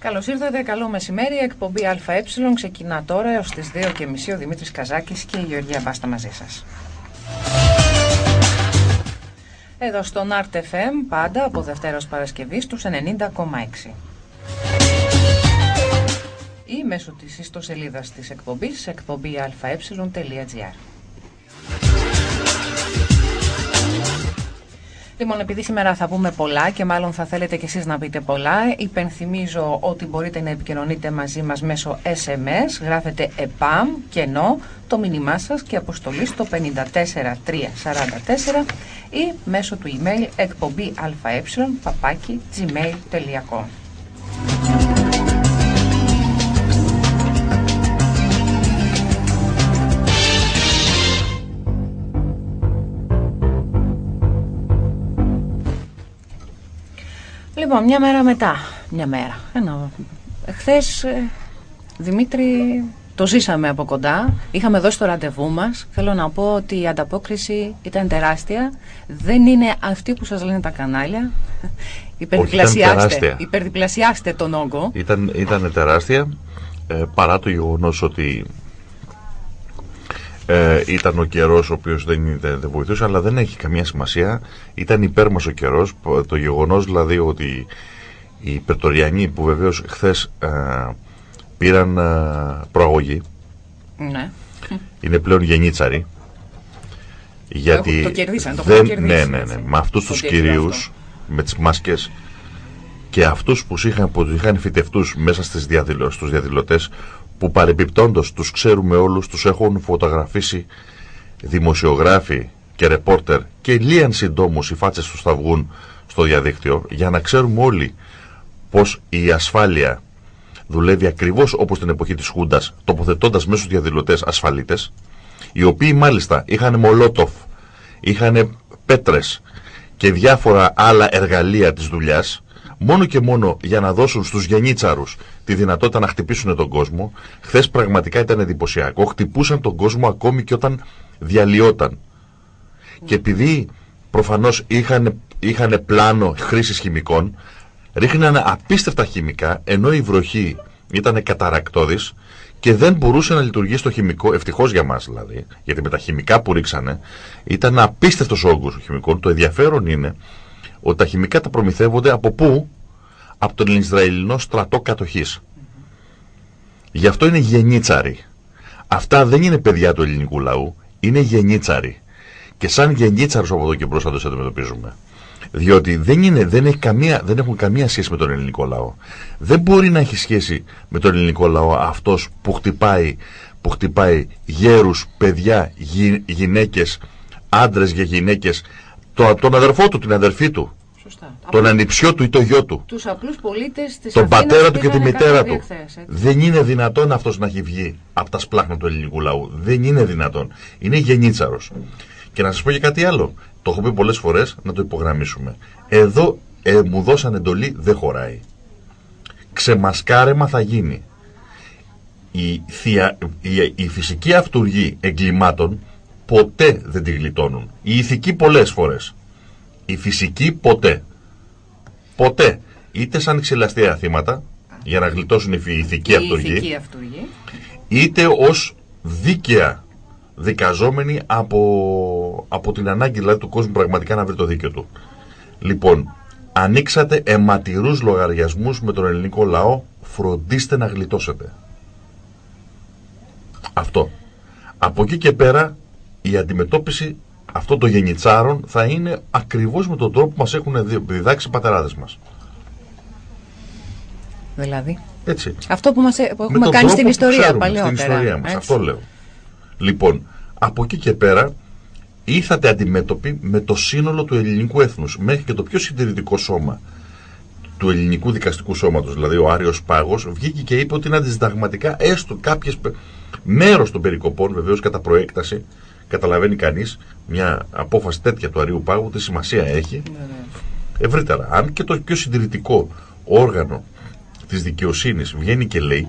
Καλώς ήρθατε, καλό μεσημέρι. Εκπομπή ΑΕ ξεκινά τώρα έως τις 2.30 ο Δημήτρης Καζάκης και η Γεωργία Μπάστα μαζί σας. Εδώ στον RTFM πάντα από Δευτέρος Παρασκευής στους 90,6 ή μέσω της ιστοσελίδας της εκπομπής εκπομπή αε.gr. Λοιπόν, επειδή σήμερα θα πούμε πολλά και μάλλον θα θέλετε κι εσείς να πείτε πολλά, υπενθυμίζω ότι μπορείτε να επικοινωνείτε μαζί μας μέσω SMS, γράφετε ΕΠΑΜ, κενό, το μήνυμά σας και αποστολή στο 54344 ή μέσω του email εκπομπή αε, παπάκι, gmail.com. Λοιπόν, μια μέρα μετά. Μια μέρα. Ένα. Χθε, Δημήτρη, το ζήσαμε από κοντά. Είχαμε δώσει το ραντεβού μας. Θέλω να πω ότι η ανταπόκριση ήταν τεράστια. Δεν είναι αυτή που σας λένε τα κανάλια. Υπερδιπλασιάστε, υπερδιπλασιάστε τον όγκο. Ήταν, ήταν τεράστια. Ε, παρά το γεγονός ότι ε, ήταν ο καιρός ο οποίος δεν, δεν βοηθούσε, αλλά δεν έχει καμία σημασία. Ήταν υπέρμας ο καιρός. Το γεγονός δηλαδή ότι οι Περτοριανοί που βεβαίως χθες ε, πήραν ε, προαγωγή. Ναι. Είναι πλέον γενίτσαροι. Γιατί το κερδίσαν, το δεν, ναι, ναι, ναι. Με αυτούς τους κυρίους, με τις μάσκες και αυτούς που είχαν, που είχαν φυτευτούς μέσα στις διαδηλω, στους διαδηλωτές που παρεμπιπτόντως τους ξέρουμε όλους, τους έχουν φωτογραφίσει δημοσιογράφοι και ρεπόρτερ και λίαν συντόμους οι φάτσες τους θα βγουν στο διαδίκτυο για να ξέρουμε όλοι πως η ασφάλεια δουλεύει ακριβώς όπως την εποχή της Χούντας τοποθετώντας μέσα στους διαδηλωτές ασφαλίτες οι οποίοι μάλιστα είχαν μολότοφ, είχαν πέτρες και διάφορα άλλα εργαλεία της δουλειάς μόνο και μόνο για να δώσουν στους γενίτσαρους τη δυνατότητα να χτυπήσουν τον κόσμο, χθες πραγματικά ήταν εντυπωσιακό. Χτυπούσαν τον κόσμο ακόμη και όταν διαλυόταν. Και επειδή προφανώς είχαν, είχαν πλάνο χρήσης χημικών, ρίχνανε απίστευτα χημικά, ενώ η βροχή ήταν καταρακτώδης και δεν μπορούσε να λειτουργήσει το χημικό, ευτυχώς για μας δηλαδή, γιατί με τα χημικά που ρίξανε ήταν απίστευτος όγκος χημικών. Το ενδιαφέρον είναι ότι τα χημικά τα προμηθεύονται από πού; Από τον Ισραηλινό στρατό κατοχής. Γι' αυτό είναι γενίτσαροι. Αυτά δεν είναι παιδιά του ελληνικού λαού, είναι γενίτσαροι. Και σαν γενίτσαρους από εδώ και μπρος θα τους αντιμετωπίζουμε. Διότι δεν, είναι, δεν, έχει καμία, δεν έχουν καμία σχέση με τον ελληνικό λαό. Δεν μπορεί να έχει σχέση με τον ελληνικό λαό αυτός που χτυπάει, που χτυπάει γέρους, παιδιά, γυ, γυναίκες, άντρες και γυναίκες, το, τον αδερφό του, την αδερφή του. Σωστά. Τον ανιψιό του ή το γιο του. Τους απλούς πολίτες της Τον πατέρα του και τη μητέρα του. δεν είναι δυνατόν αυτός να έχει βγει από τα σπλάχνα του ελληνικού λαού. Δεν είναι δυνατόν. Είναι γενίτσαρος. Και να σας πω και κάτι άλλο. Το έχω πει πολλές φορές να το υπογραμμίσουμε. Εδώ ε, μου δώσαν εντολή δεν χωράει. Ξεμασκάρεμα θα γίνει. Η, θεια, η, η φυσική αυτούργη εγκλημάτων ποτέ δεν τη γλιτώνουν. Η ηθική πολλές φορές. Η φυσική ποτέ. Ποτέ. Είτε σαν ξυλαστέα θύματα, για να γλιτώσουν η ηθική αυτοργή, είτε ως δίκαια δικαζόμενοι από, από την ανάγκη δηλαδή, του κόσμου πραγματικά να βρει το δίκαιο του. Λοιπόν, ανοίξατε αιματηρούς λογαριασμούς με τον ελληνικό λαό, φροντίστε να γλιτώσετε. Αυτό. Από εκεί και πέρα η αντιμετώπιση αυτό το γενιτσάρων θα είναι ακριβώς με τον τρόπο που μας έχουν διδάξει οι πατεράδες μας. Δηλαδή. Έτσι. Αυτό που, μας, ε, που έχουμε κάνει στην ιστορία ξέρουμε, παλαιότερα. Στην ιστορία μας. Αυτό λέω. Λοιπόν, από εκεί και πέρα ήρθατε αντιμέτωποι με το σύνολο του ελληνικού έθνους. Μέχρι και το πιο συντηρητικό σώμα του ελληνικού δικαστικού σώματος, δηλαδή ο Άριος Πάγος, βγήκε και είπε ότι είναι αντισυνταγματικά έστω κάποιες μέρος των περικοπών, βεβαίως κατά προέκταση, καταλαβαίνει κανείς μια απόφαση τέτοια του Αρίου Πάγου τι σημασία έχει. Ναι, ναι. Ευρύτερα, αν και το πιο συντηρητικό όργανο της δικαιοσύνης βγαίνει και λέει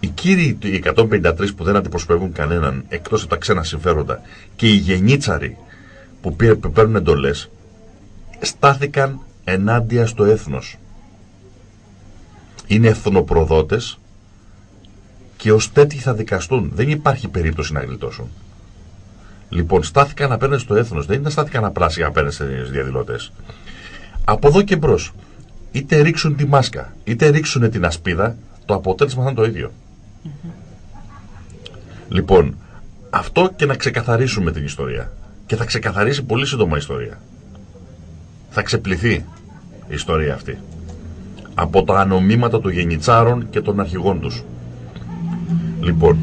οι κύριοι οι 153 που δεν αντιπροσωπεύουν κανέναν εκτός από τα ξένα συμφέροντα και οι γενίτσαροι που, που παίρνουν εντολές στάθηκαν ενάντια στο έθνος. είναι εθνοπροδότες και ως τέτοιοι θα δικαστούν. Δεν υπάρχει περίπτωση να γλιτώσουν. Λοιπόν, στάθηκαν απέναντι στο έθνος. Δεν είναι στάθηκαν απλά απέναντι στους διαδηλωτές. Από εδώ και μπρος, είτε ρίξουν τη μάσκα, είτε ρίξουν την ασπίδα, το αποτέλεσμα θα είναι το ίδιο. Λοιπόν, αυτό και να ξεκαθαρίσουμε την ιστορία. Και θα ξεκαθαρίσει πολύ σύντομα η ιστορία. Θα ξεπληθεί η ιστορία αυτή. Από τα ανομήματα των γενιτσάρων και των αρχηγών τους. Λοιπόν.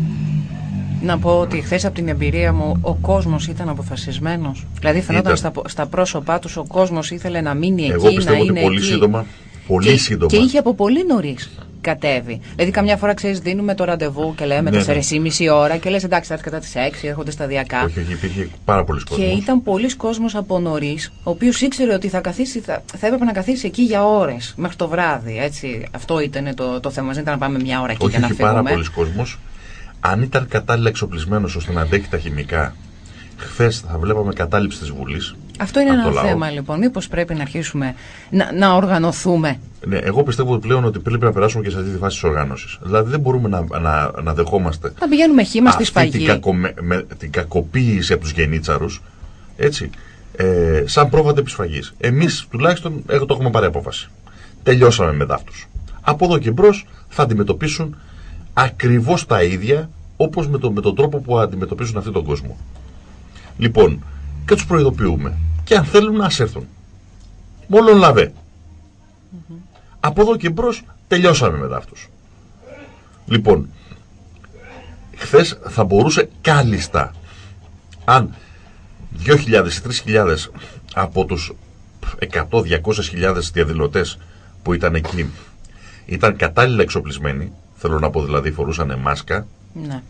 Να πω ότι χθες από την εμπειρία μου ο κόσμος ήταν αποφασισμένος. Δηλαδή φαινόταν στα, στα πρόσωπά τους ο κόσμος ήθελε να μείνει εκεί, Εγώ πιστεύω να είναι ότι πολύ εκεί. σύντομα. Πολύ και, σύντομα. Και είχε από πολύ νωρίς κατέβει. Δηλαδή, καμιά φορά ξέρεις, δίνουμε το ραντεβού και λέμε Ναι, 4,5 ώρα και λες εντάξει, θα έρθει κατά τις 6, έρχονται σταδιακά. Όχι, όχι, υπήρχε πάρα πολλοί Και κόσμος. ήταν πολλοί κόσμος από νωρίς, ο οποίος ήξερε ότι θα, καθίσει, θα, θα έπρεπε να καθίσει εκεί για ώρες, μέχρι το βράδυ. Έτσι. Αυτό ήταν το, το θέμα. Δεν ήταν να πάμε μια ώρα εκεί Όχι, για να όχι φύγουμε. πάρα πολλοί κόσμος. Αν ήταν κατάλληλα εξοπλισμένος ώστε να αντέχει τα χημικά, χθες θα βλέπαμε κατάληψη της Βουλής. Αυτό είναι από ένα το λαό. θέμα λοιπόν. Μήπως πρέπει να αρχίσουμε να, να οργανωθούμε; Ναι, εγώ πιστεύω πλέον ότι πρέπει να περάσουμε και σε αυτή τη φάση της οργάνωσης. Δηλαδή δεν μπορούμε να, να, να δεχόμαστε Να πηγαίνουμε χήμα στη αυτή σφαγή. την, κακο, με, με- την κακοποίηση από τους γενίτσαρους. Έτσι. Ε, σαν πρόβατα επισφαγής. Εμείς τουλάχιστον εγώ το έχουμε πάρει απόφαση. Τελειώσαμε με δάφτου. Από εδώ και μπρος θα αντιμετωπίσουν ακριβώς τα ίδια όπως με, το, με τον τρόπο που αντιμετωπίζουν αυτόν τον κόσμο. Λοιπόν, και τους προειδοποιούμε. Και αν θέλουν να έρθουν. Μόλον λαβέ. Από εδώ και μπρος τελειώσαμε με δάφτου. Λοιπόν, χθες θα μπορούσε κάλλιστα αν 2.000 ή 3.000 από τους 100-200.000 διαδηλωτές που ήταν εκεί ήταν κατάλληλα εξοπλισμένοι, θέλω να πω δηλαδή φορούσαν μάσκα Ναι.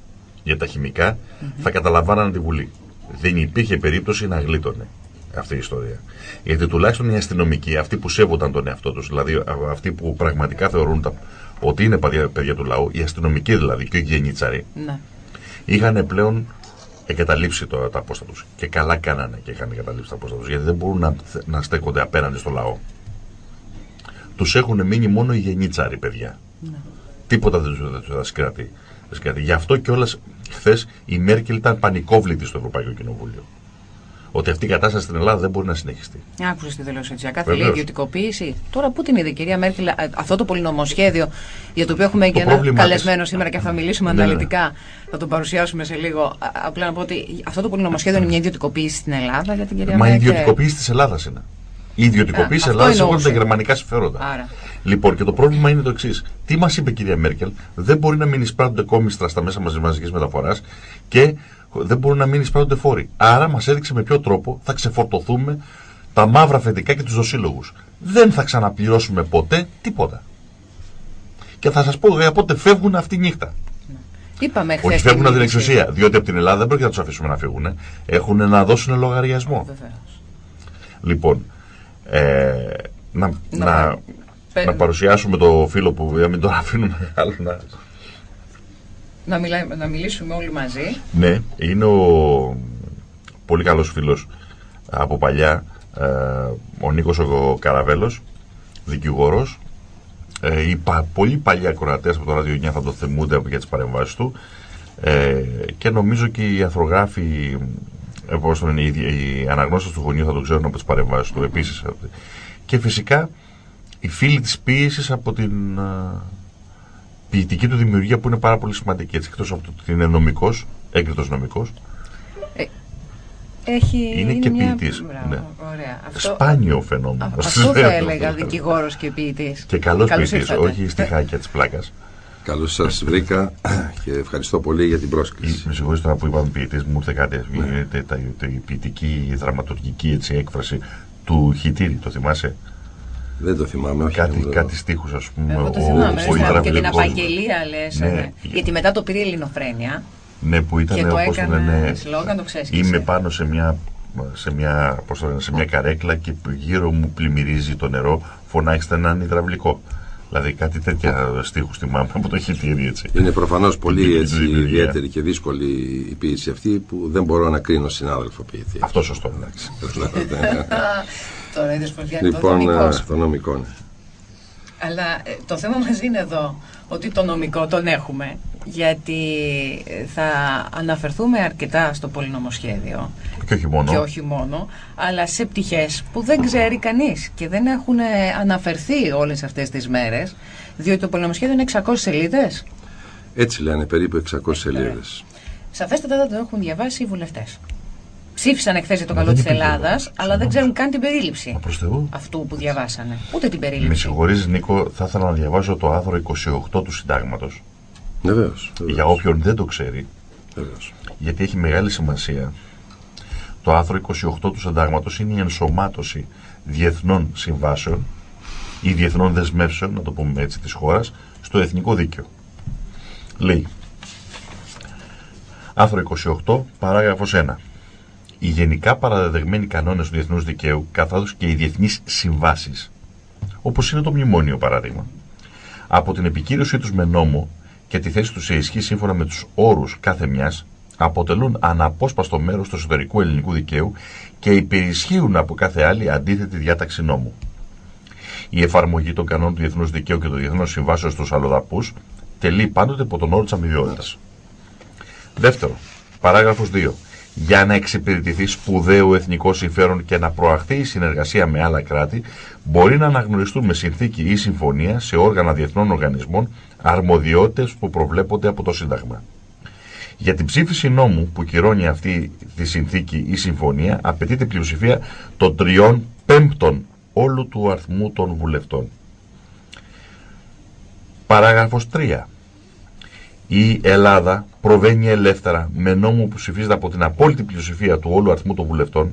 για τα χημικα θα καταλαμβάναν τη Βουλή. Δεν υπήρχε περίπτωση να γλίτωνε αυτή η ιστορία. Γιατί τουλάχιστον οι αστυνομικοί, αυτοί που σέβονταν τον εαυτό τους, δηλαδή α- αυτοί που πραγματικά θεωρούν τα, ότι είναι παιδιά, παιδιά του λαού, οι αστυνομικοί δηλαδή και οι γενίτσαροι, ναι. είχαν πλέον εγκαταλείψει το, τα πόστα τους. Και καλά κάνανε και είχαν εγκαταλείψει τα πόστα τους, γιατί δεν μπορούν να, να στέκονται απέναντι στο λαό. Τους έχουν μείνει μόνο οι γενίτσαροι, παιδιά. Τίποτα δεν του δεν τους τα συγκρατεί. δεν συγκρατεί. Γι' αυτό κιόλας χθες η Μέρκελ ήταν πανικόβλητη στο Ευρωπαϊκό Κοινοβούλιο. Ότι αυτή η κατάσταση στην Ελλάδα δεν μπορεί να συνεχιστεί. Άκουσες τη δήλωση τη ΑΚΑ. Θέλει Βεβαίως. ιδιωτικοποίηση. Τώρα πού την είδε η κυρία Μέρκελ, α, αυτό το πολυνομοσχέδιο για το οποίο έχουμε και ένα πρόβλημά καλεσμένο της- σήμερα και θα μιλήσουμε Ναι, ναι. αναλυτικά. Θα τον παρουσιάσουμε σε λίγο. Α, Απλά να πω ότι αυτό το πολυνομοσχέδιο είναι μια ιδιωτικοποίηση στην Ελλάδα για την κυρία Μα η Μέρκελ. ιδιωτικοποίηση της Ελλάδας είναι. Η ιδιωτικοποίηση Α, τη αυτό Ελλάδα έχουν εννοούσα. τα γερμανικά συμφέροντα. Άρα. Λοιπόν, και το πρόβλημα είναι το εξής. Τι μας είπε η κυρία Μέρκελ, δεν μπορεί να μην εισπράττονται κόμιστρα στα μέσα μαζική μεταφοράς και δεν μπορούν να μην εισπράττονται φόροι. Άρα μας έδειξε με ποιο τρόπο θα ξεφορτωθούμε τα μαύρα αφεντικά και τους δοσύλλογους. Δεν θα ξαναπληρώσουμε ποτέ τίποτα. Και θα σας πω για πότε φεύγουν αυτή νύχτα. Είπαμε χθες. Όχι φεύγουν από την εξουσία. Διότι από την Ελλάδα δεν πρόκειται να τους αφήσουμε να φύγουν. Έχουν να δώσουν λογαριασμό. Λοιπόν, ε, να, Να- να, Πε- να παρουσιάσουμε το φίλο που δεν μην τον αφήνουμε άλλο να... Να, μιλάμε, να μιλήσουμε όλοι μαζί. Ναι, είναι ο πολύ καλός φίλος από παλιά, ε, ο Νίκος ο Καραβέλος, δικηγόρος. Ε, οι πα, πολύ παλιοί ακροατές από το Radio 9 θα το θυμούνται για τις παρεμβάσεις του. Ε, και νομίζω και οι αθρογράφοι, ε, πώς το λένε, οι, οι αναγνώστες του γονιού θα το ξέρουν από τις παρεμβάσεις του επίσης. Και φυσικά οι φίλοι της ποίησης από την ε, ποιητική του δημιουργία που είναι πάρα πολύ σημαντική. Έτσι, εκτός από το ότι είναι νομικός, έγκριτος νομικός, Έχει, Είναι και μια... ποιητής, Μπράβο, ναι. Ωραία. Αυτό, σπάνιο φαινόμενο. α- στις αυτό θα μέρες έλεγα μας. δικηγόρος και ποιητής. Και καλός ποιητής, ήρθατε. όχι στιχάκια της πλάκας. Καλώς σας βρήκα και ευχαριστώ πολύ για την πρόσκληση. Με συγχωρείτε τώρα που είπαμε ποιητής, μου ήρθε κάτι, ε, τε- τα- τα- η ποιητική, η δραματουργική έτσι, έκφραση του Χιτήρη, το θυμάσαι; Δεν το θυμάμαι, όχι. Κάτι, δεν το- κάτι στίχους ας πούμε. Εγώ το ο- θυμάμαι. ο ρε, και την υδραυλικός. απαγγελία λες. Ναι. Γιατί μετά το πήρε η Ελληνοφρένεια Ναι, που ήταν και το όπως το έκανε λένε, σλόγγαν, το ξέσκησε. Είμαι πάνω σε μια, σε μια, πώς το λένε, σε μια καρέκλα και γύρω μου πλημμυρίζει το νερό, φωνάξτε έναν υδραυλικό. Δηλαδή κάτι τέτοια στίχους θυμάμαι από το χιτήρι έτσι. Είναι προφανώς πολύ Την έτσι, δημιουργία. ιδιαίτερη και δύσκολη η ποίηση αυτή που δεν μπορώ να κρίνω συνάδελφο ποιητή. Αυτό σωστό. εντάξει. Τώρα είδες πως βγαίνει λοιπόν, το ε, δομικό. το νομικό. ναι. Αλλά ε, το θέμα μας είναι εδώ ότι το νομικό τον έχουμε γιατί ε, θα αναφερθούμε αρκετά στο πολυνομοσχέδιο και όχι μόνο, και όχι μόνο αλλά σε πτυχές που δεν ξέρει κανείς και δεν έχουν ε, αναφερθεί όλες αυτές τις μέρες διότι το πολυνομοσχέδιο είναι 600 σελίδες. Έτσι λένε περίπου 600 σελίδες. Σαφέστατα δεν το έχουν διαβάσει οι βουλευτές ψήφισαν εχθές για το καλό της Ελλάδας, αλλά δεν ξέρουν καν την περίληψη αυτού που διαβάσανε. Ούτε την περίληψη. Με συγχωρείς, Νίκο, θα ήθελα να διαβάσω το άρθρο 28 του Συντάγματος. Βεβαίως. Για όποιον δεν το ξέρει. Βεβαίως. Γιατί έχει μεγάλη σημασία. Το άρθρο 28 του Συντάγματος είναι η ενσωμάτωση διεθνών συμβάσεων ή διεθνών δεσμεύσεων, να το πούμε έτσι, της χώρας στο εθνικό δίκαιο. Λέει. Άρθρο 28, παράγραφος 1 οι γενικά παραδεδεγμένοι κανόνες του διεθνούς δικαίου, καθώ και οι διεθνείς συμβάσεις, όπως είναι το μνημόνιο παράδειγμα, από την επικύρωσή τους με νόμο και τη θέση τους σε ισχύ σύμφωνα με τους όρους κάθε μιας, αποτελούν αναπόσπαστο μέρος του εσωτερικού ελληνικού δικαίου και υπερισχύουν από κάθε άλλη αντίθετη διάταξη νόμου. Η εφαρμογή των κανόνων του διεθνούς δικαίου και των διεθνών συμβάσεων στους αλλοδαπούς τελεί πάντοτε από τον όρο της αμοιβαιότητας. Δεύτερο, παράγραφος 2 για να εξυπηρετηθεί σπουδαίο εθνικό συμφέρον και να προαχθεί η συνεργασία με άλλα κράτη, μπορεί να αναγνωριστούν με συνθήκη ή συμφωνία σε όργανα διεθνών οργανισμών αρμοδιότητες που προβλέπονται από το Σύνταγμα. Για την ψήφιση νόμου που κυρώνει αυτή τη συνθήκη ή συμφωνία απαιτείται πλειοψηφία των τριών πέμπτων όλου του αριθμού των βουλευτών. Παράγραφος 3 η Ελλάδα προβαίνει ελεύθερα με νόμο που ψηφίζεται από την απόλυτη πλειοψηφία του όλου αριθμού των βουλευτών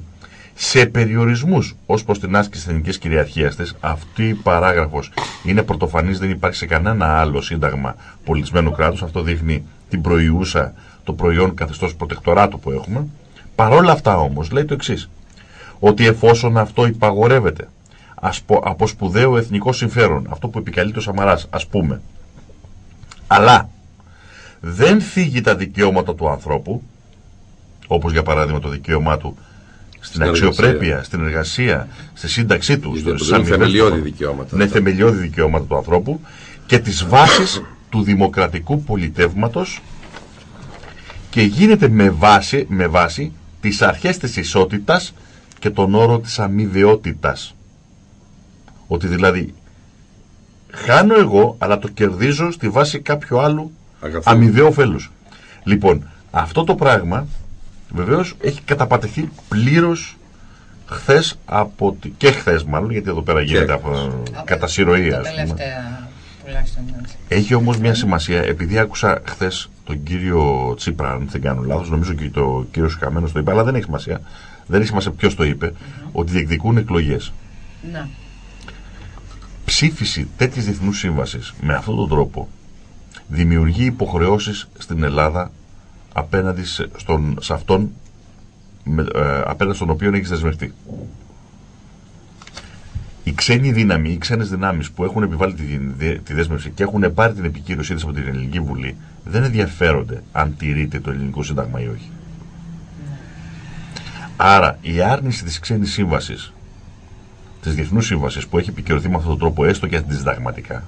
σε περιορισμούς ως προς την άσκηση της εθνικής κυριαρχίας της. Αυτή η παράγραφος είναι πρωτοφανής, δεν υπάρχει σε κανένα άλλο σύνταγμα πολιτισμένου κράτους. Αυτό δείχνει την προϊούσα, το προϊόν καθεστώς προτεκτοράτου που έχουμε. Παρόλα αυτά όμως λέει το εξής. Ότι εφόσον αυτό υπαγορεύεται από σπουδαίο εθνικό συμφέρον, αυτό που επικαλείται ο Σαμαράς, ας πούμε, αλλά δεν θίγει τα δικαιώματα του ανθρώπου, όπως για παράδειγμα το δικαίωμά του στην, αξιοπρέπεια, στην εργασία, στη σύνταξή του. Είναι θεμελιώδη δικαιώματα. Ναι, θεμελιώδη δικαιώματα του ανθρώπου και τις βάσεις του δημοκρατικού πολιτεύματος και γίνεται με βάση, με βάση τις αρχές της ισότητας και τον όρο της αμοιβαιότητας. Ότι δηλαδή χάνω εγώ αλλά το κερδίζω στη βάση κάποιου άλλου αμοιβαίο ωφέλου. Λοιπόν, αυτό το πράγμα βεβαίως έχει καταπατηθεί πλήρως χθες από. και χθες μάλλον, γιατί εδώ πέρα γίνεται από, από κατά συρροή. Έχει όμως μια σημασία, επειδή άκουσα χθες τον κύριο Τσίπρα, αν δεν κάνω λάθος, νομίζω και το κύριο Καμένο το είπε, αλλά δεν έχει σημασία. Δεν έχει σημασία ποιος το είπε, ότι διεκδικούν εκλογές. Να. Ψήφιση τέτοια διεθνούς σύμβασης με αυτόν τον τρόπο δημιουργεί υποχρεώσεις στην Ελλάδα απέναντι σε, στον, σε αυτόν με, ε, απέναντι στον οποίο έχεις δεσμευτεί. Οι ξένοι δύναμοι, οι ξένες δυνάμεις που έχουν επιβάλει τη, τη δέσμευση και έχουν πάρει την επικύρωσή της από την Ελληνική Βουλή δεν ενδιαφέρονται αν τηρείται το ελληνικό σύνταγμα ή όχι. Άρα η άρνηση της ξένης σύμβασης, της διεθνούς σύμβασης που έχει επικυρωθεί με αυτόν τον τρόπο, έστω και αντισυνταγματικά,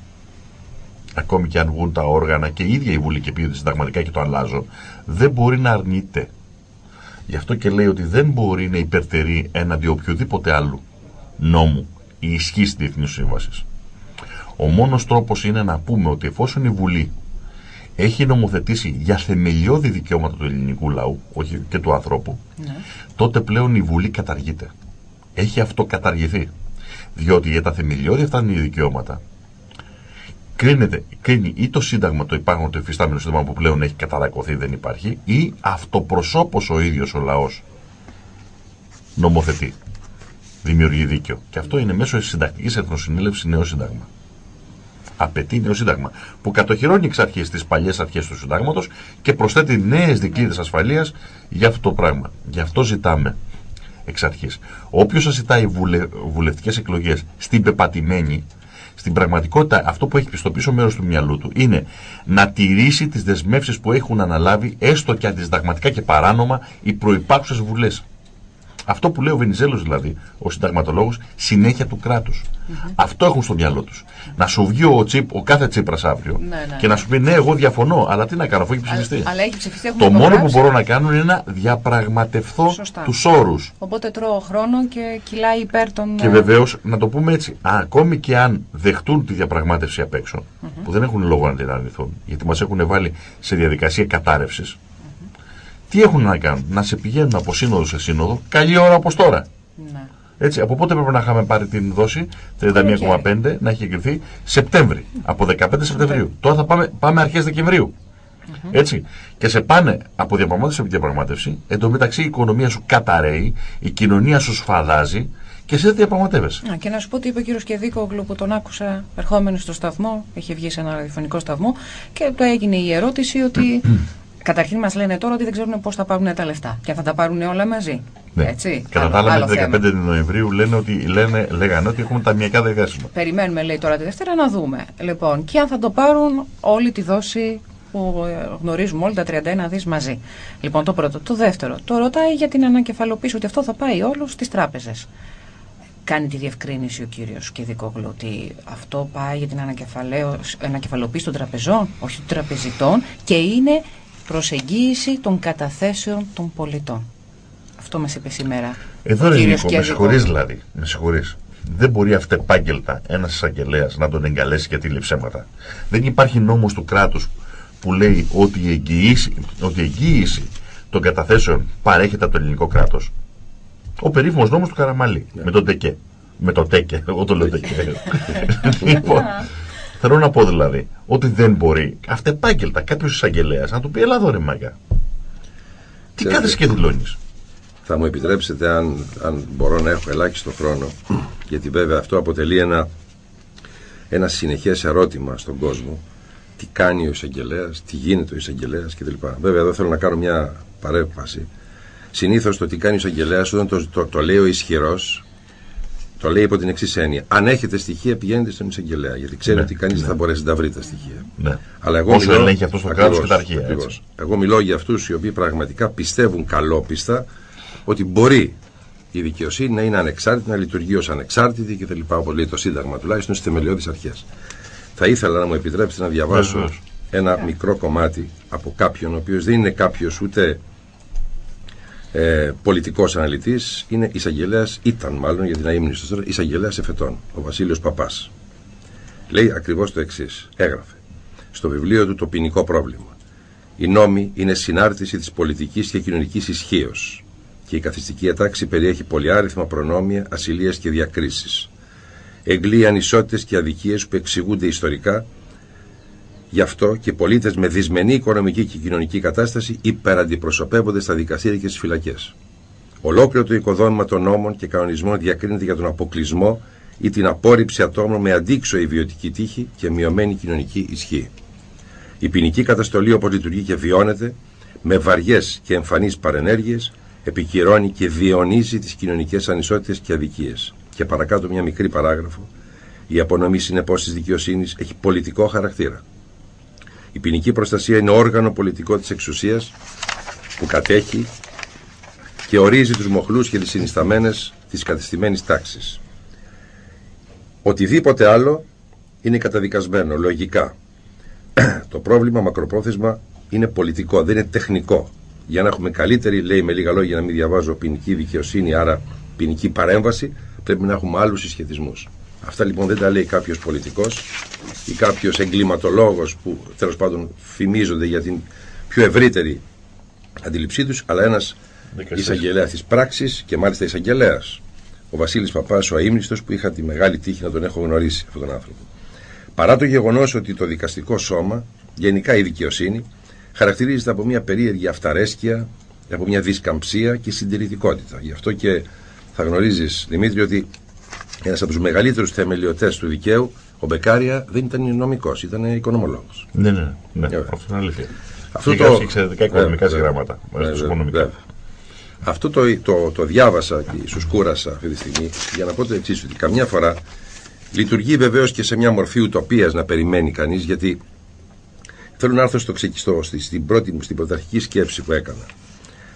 ακόμη και αν βγουν τα όργανα και η ίδια η Βουλή και πει ότι συνταγματικά και το αλλάζω, δεν μπορεί να αρνείται. Γι' αυτό και λέει ότι δεν μπορεί να υπερτερεί έναντι οποιοδήποτε άλλου νόμου η ισχύ της Διεθνής Σύμβασης. Ο μόνος τρόπος είναι να πούμε ότι εφόσον η Βουλή έχει νομοθετήσει για θεμελιώδη δικαιώματα του ελληνικού λαού, όχι και του ανθρώπου, ναι. τότε πλέον η Βουλή καταργείται. Έχει αυτό καταργηθεί. Διότι για τα θεμελιώδη αυτά είναι οι δικαιώματα κρίνεται, κρίνει ή το σύνταγμα, το υπάρχον, το υφιστάμενο σύνταγμα που πλέον έχει καταρακωθεί, δεν υπάρχει, ή αυτοπροσώπως ο ίδιος ο λαός νομοθετεί, δημιουργεί δίκαιο. Και αυτό είναι μέσω της συντακτικής εθνοσυνέλευσης νέο σύνταγμα. Απαιτεί νέο σύνταγμα που κατοχυρώνει εξ αρχής τις παλιές αρχές του συντάγματος και προσθέτει νέες δικλείδες ασφαλείας για αυτό το πράγμα. Γι' αυτό ζητάμε εξ αρχής. Όποιος ζητάει βουλε, βουλευτικές εκλογές στην πεπατημένη, στην πραγματικότητα αυτό που έχει πιστοποιήσει ο μέρος του μυαλού του είναι να τηρήσει τις δεσμεύσεις που έχουν αναλάβει έστω και αντισυνταγματικά και παράνομα οι προπάρχουσε βουλές. Αυτό που λέει ο Βενιζέλος δηλαδή, ο συνταγματολόγος, συνέχεια του κράτους. Αυτό έχουν στο μυαλό τους. Να σου βγει ο, τσίπ, ο κάθε Τσίπρας αύριο Ναι, ναι, και να σου πει ναι, εγώ διαφωνώ, αλλά τι να κάνω, αφού έχει ψηφιστεί. Αλλά έχει ψηφιστεί, έχουμε Το μόνο που υπογράψει. μπορώ να κάνω είναι να διαπραγματευθώ Σωστά. τους όρους. Οπότε τρώω χρόνο και κυλάει υπέρ των. Και ε, βεβαίως, να το πούμε έτσι, ακόμη και αν δεχτούν τη διαπραγμάτευση απ' έξω, που δεν έχουν λόγο να την αρνηθούν, γιατί μας έχουν βάλει σε διαδικασία κατάρρευσης, τι έχουν να κάνουν, να σε πηγαίνουν από σύνοδο σε σύνοδο, καλή ώρα όπως τώρα. Ναι. Έτσι, από πότε πρέπει να είχαμε πάρει την δόση, 31,5 να έχει εγκριθεί, Σεπτέμβρη, από 15 Σεπτεμβρίου. Τώρα θα πάμε, πάμε αρχές Δεκεμβρίου. Έτσι. Και σε πάνε από διαπραγμάτευση σε διαπραγμάτευση, εντωμεταξύ η οικονομία σου καταραίει, η κοινωνία σου σφαδάζει και εσύ δεν διαπραγματεύεσαι. Α, και να σου πω τι είπε ο κύριος Κεδίκογλου που τον άκουσα ερχόμενος στο σταθμό, είχε βγει σε ένα ραδιοφωνικό σταθμό και του έγινε η ερώτηση ότι καταρχήν μας λένε τώρα ότι δεν ξέρουν πώς θα πάρουν τα λεφτά και αν θα τα πάρουν όλα μαζί. Έτσι. Κατά Άλλο- τα άλλα, άλλο μέχρι θέμα. 15 Νοεμβρίου λένε ότι, λένε, λέγανε ότι έχουμε ταμιακά διαθέσιμα. Περιμένουμε, λέει τώρα τη Δευτέρα, να δούμε. Λοιπόν, και αν θα το πάρουν όλη τη δόση που ε, γνωρίζουμε όλοι τα 31 δις μαζί. Λοιπόν, το πρώτο. Το δεύτερο, το ρωτάει για την ανακεφαλοποίηση, ότι αυτό θα πάει όλος στις τράπεζες. Κάνει τη διευκρίνηση ο κύριος Κεδικόγλου ότι αυτό πάει για την ανακεφαλαίωση- ανακεφαλοποίηση των τραπεζών, όχι των τραπεζιτών και είναι προσεγγίηση των καταθέσεων των πολιτών. Αυτό μας είπε σήμερα Εδώ ο ρε κύριος Νίκο, με Κεδικόγλου. συγχωρείς δηλαδή. Με συγχωρείς. Δεν μπορεί αυτεπάγγελτα ένας εισαγγελέας να τον εγκαλέσει γιατί λέει ψέματα. Δεν υπάρχει νόμος του κράτους που λέει ότι η εγγύηση, ότι η εγγύηση των καταθέσεων παρέχεται από το ελληνικό κράτος. Ο περίφημος νόμος του Καραμαλή. Με τον ΤΕΚΕ. Με το ΤΕΚΕ. Εγώ το λέω ΤΕΚΕ. λοιπόν, θέλω να πω δηλαδή ότι δεν μπορεί αυτεπάγγελτα κάποιος εισαγγελέας να του πει Ελά εδώ ρε μάγκα. Τι Ξέρετε, κάθεσαι και δηλώνεις. Θα μου επιτρέψετε αν, αν μπορώ να έχω ελάχιστο χρόνο γιατί βέβαια αυτό αποτελεί ένα, ένα συνεχές ερώτημα στον κόσμο τι κάνει ο εισαγγελέας, τι γίνεται ο εισαγγελέας κτλ. Βέβαια εδώ θέλω να κάνω μια παρέμβαση. Συνήθως το τι κάνει ο εισαγγελέας όταν το, το, το λέει ο ισχυρός, το λέει υπό την εξής έννοια. Αν έχετε στοιχεία, πηγαίνετε στον εισαγγελέα. Γιατί ξέρει Ναι, ότι κανείς δεν θα μπορέσει να τα βρει τα στοιχεία. Ναι. Αλλά εγώ Όσο μιλώ- ελέγχει αυτός το Ακριβώς, κράτος και τα αρχεία. ακριβώς. έτσι. Εγώ μιλώ για αυτούς οι οποίοι πραγματικά πιστεύουν καλόπιστα ότι μπορεί η δικαιοσύνη να είναι ανεξάρτητη, να λειτουργεί ως ανεξάρτητη κτλ. Όπως λέει το Σύνταγμα, τουλάχιστον στις θεμελιώδεις αρχές. Θα ήθελα να μου επιτρέψετε να διαβάσω Βεβαίως. ένα μικρό κομμάτι από κάποιον ο οποίος δεν είναι κάποιος ούτε ε, πολιτικός αναλυτής, είναι εισαγγελέας, ήταν μάλλον γιατί να ήμουν τώρα, εισαγγελέας εφετών, ο Βασίλειος Παπάς. Λέει ακριβώς το εξής. Έγραφε στο βιβλίο του Το ποινικό πρόβλημα. Οι νόμοι είναι συνάρτηση της πολιτικής και κοινωνικής ισχύως και η καθιστική ατάξη περιέχει πολυάριθμα προνόμια, ασυλίες και διακρίσεις. Εγκλεί ανισότητες και αδικίες που εξηγούνται ιστορικά Γι' αυτό και πολίτες με δυσμενή οικονομική και κοινωνική κατάσταση υπεραντιπροσωπεύονται στα δικαστήρια και στις φυλακές. Ολόκληρο το οικοδόμημα των νόμων και κανονισμών διακρίνεται για τον αποκλεισμό ή την απόρριψη ατόμων με αντίξωη βιωτική τύχη και μειωμένη κοινωνική ισχύ. Η ποινική καταστολή όπως λειτουργεί και βιώνεται, με βαριές και εμφανείς παρενέργειες, επικυρώνει και διαιωνίζει τις κοινωνικές ανισότητες και αδικίες. Και παρακάτω μια μικρή παράγραφο. Η απονομή συνεπώς της δικαιοσύνης έχει πολιτικό χαρακτήρα. Η ποινική προστασία είναι όργανο πολιτικό της εξουσίας που κατέχει και ορίζει τους μοχλούς και τις συνισταμένες της κατεστημένης τάξης. Οτιδήποτε άλλο είναι καταδικασμένο, λογικά. Το πρόβλημα μακροπρόθεσμα είναι πολιτικό, δεν είναι τεχνικό. Για να έχουμε καλύτερη, λέει με λίγα λόγια να μην διαβάζω ποινική δικαιοσύνη, άρα ποινική παρέμβαση, πρέπει να έχουμε άλλους συσχετισμούς. Αυτά λοιπόν δεν τα λέει κάποιος πολιτικός ή κάποιος εγκληματολόγος που τέλος πάντων φημίζονται για την πιο ευρύτερη αντίληψή τους, αλλά ένας Δικαστής. εισαγγελέας της πράξης και μάλιστα εισαγγελέας. Ο Βασίλης Παπάς, ο αείμνηστος που είχα τη μεγάλη τύχη να τον έχω γνωρίσει αυτόν τον άνθρωπο. Παρά το γεγονός ότι το δικαστικό σώμα, γενικά η δικαιοσύνη, χαρακτηρίζεται από μια περίεργη αυταρέσκεια, από μια δισκαμψία και συντηρητικότητα. Γι' αυτό και θα γνωρίζεις, Δημήτρη, ότι ένας από τους μεγαλύτερους θεμελιωτές του δικαίου, ο Μπεκάρια, δεν ήταν νομικός, ήταν οικονομολόγος. Ναι, ναι, ναι. Βέβαια. Αυτό είναι αλήθεια. Αυτό Και το- γράψει εξαιρετικά οικονομικά Βέβαια, συγγράμματα. βέβαια, στους βέβαια, οικονομικά. βέβαια. Αυτό το, το, το διάβασα και σου σκούρασα αυτή τη στιγμή για να πω το εξής: Ότι καμιά φορά λειτουργεί βεβαίως και σε μια μορφή ουτοπίας να περιμένει κανείς, γιατί θέλω να έρθω στο, ξεκι- στο, στη- στην πρώτη μου, στην πρωταρχική σκέψη που έκανα.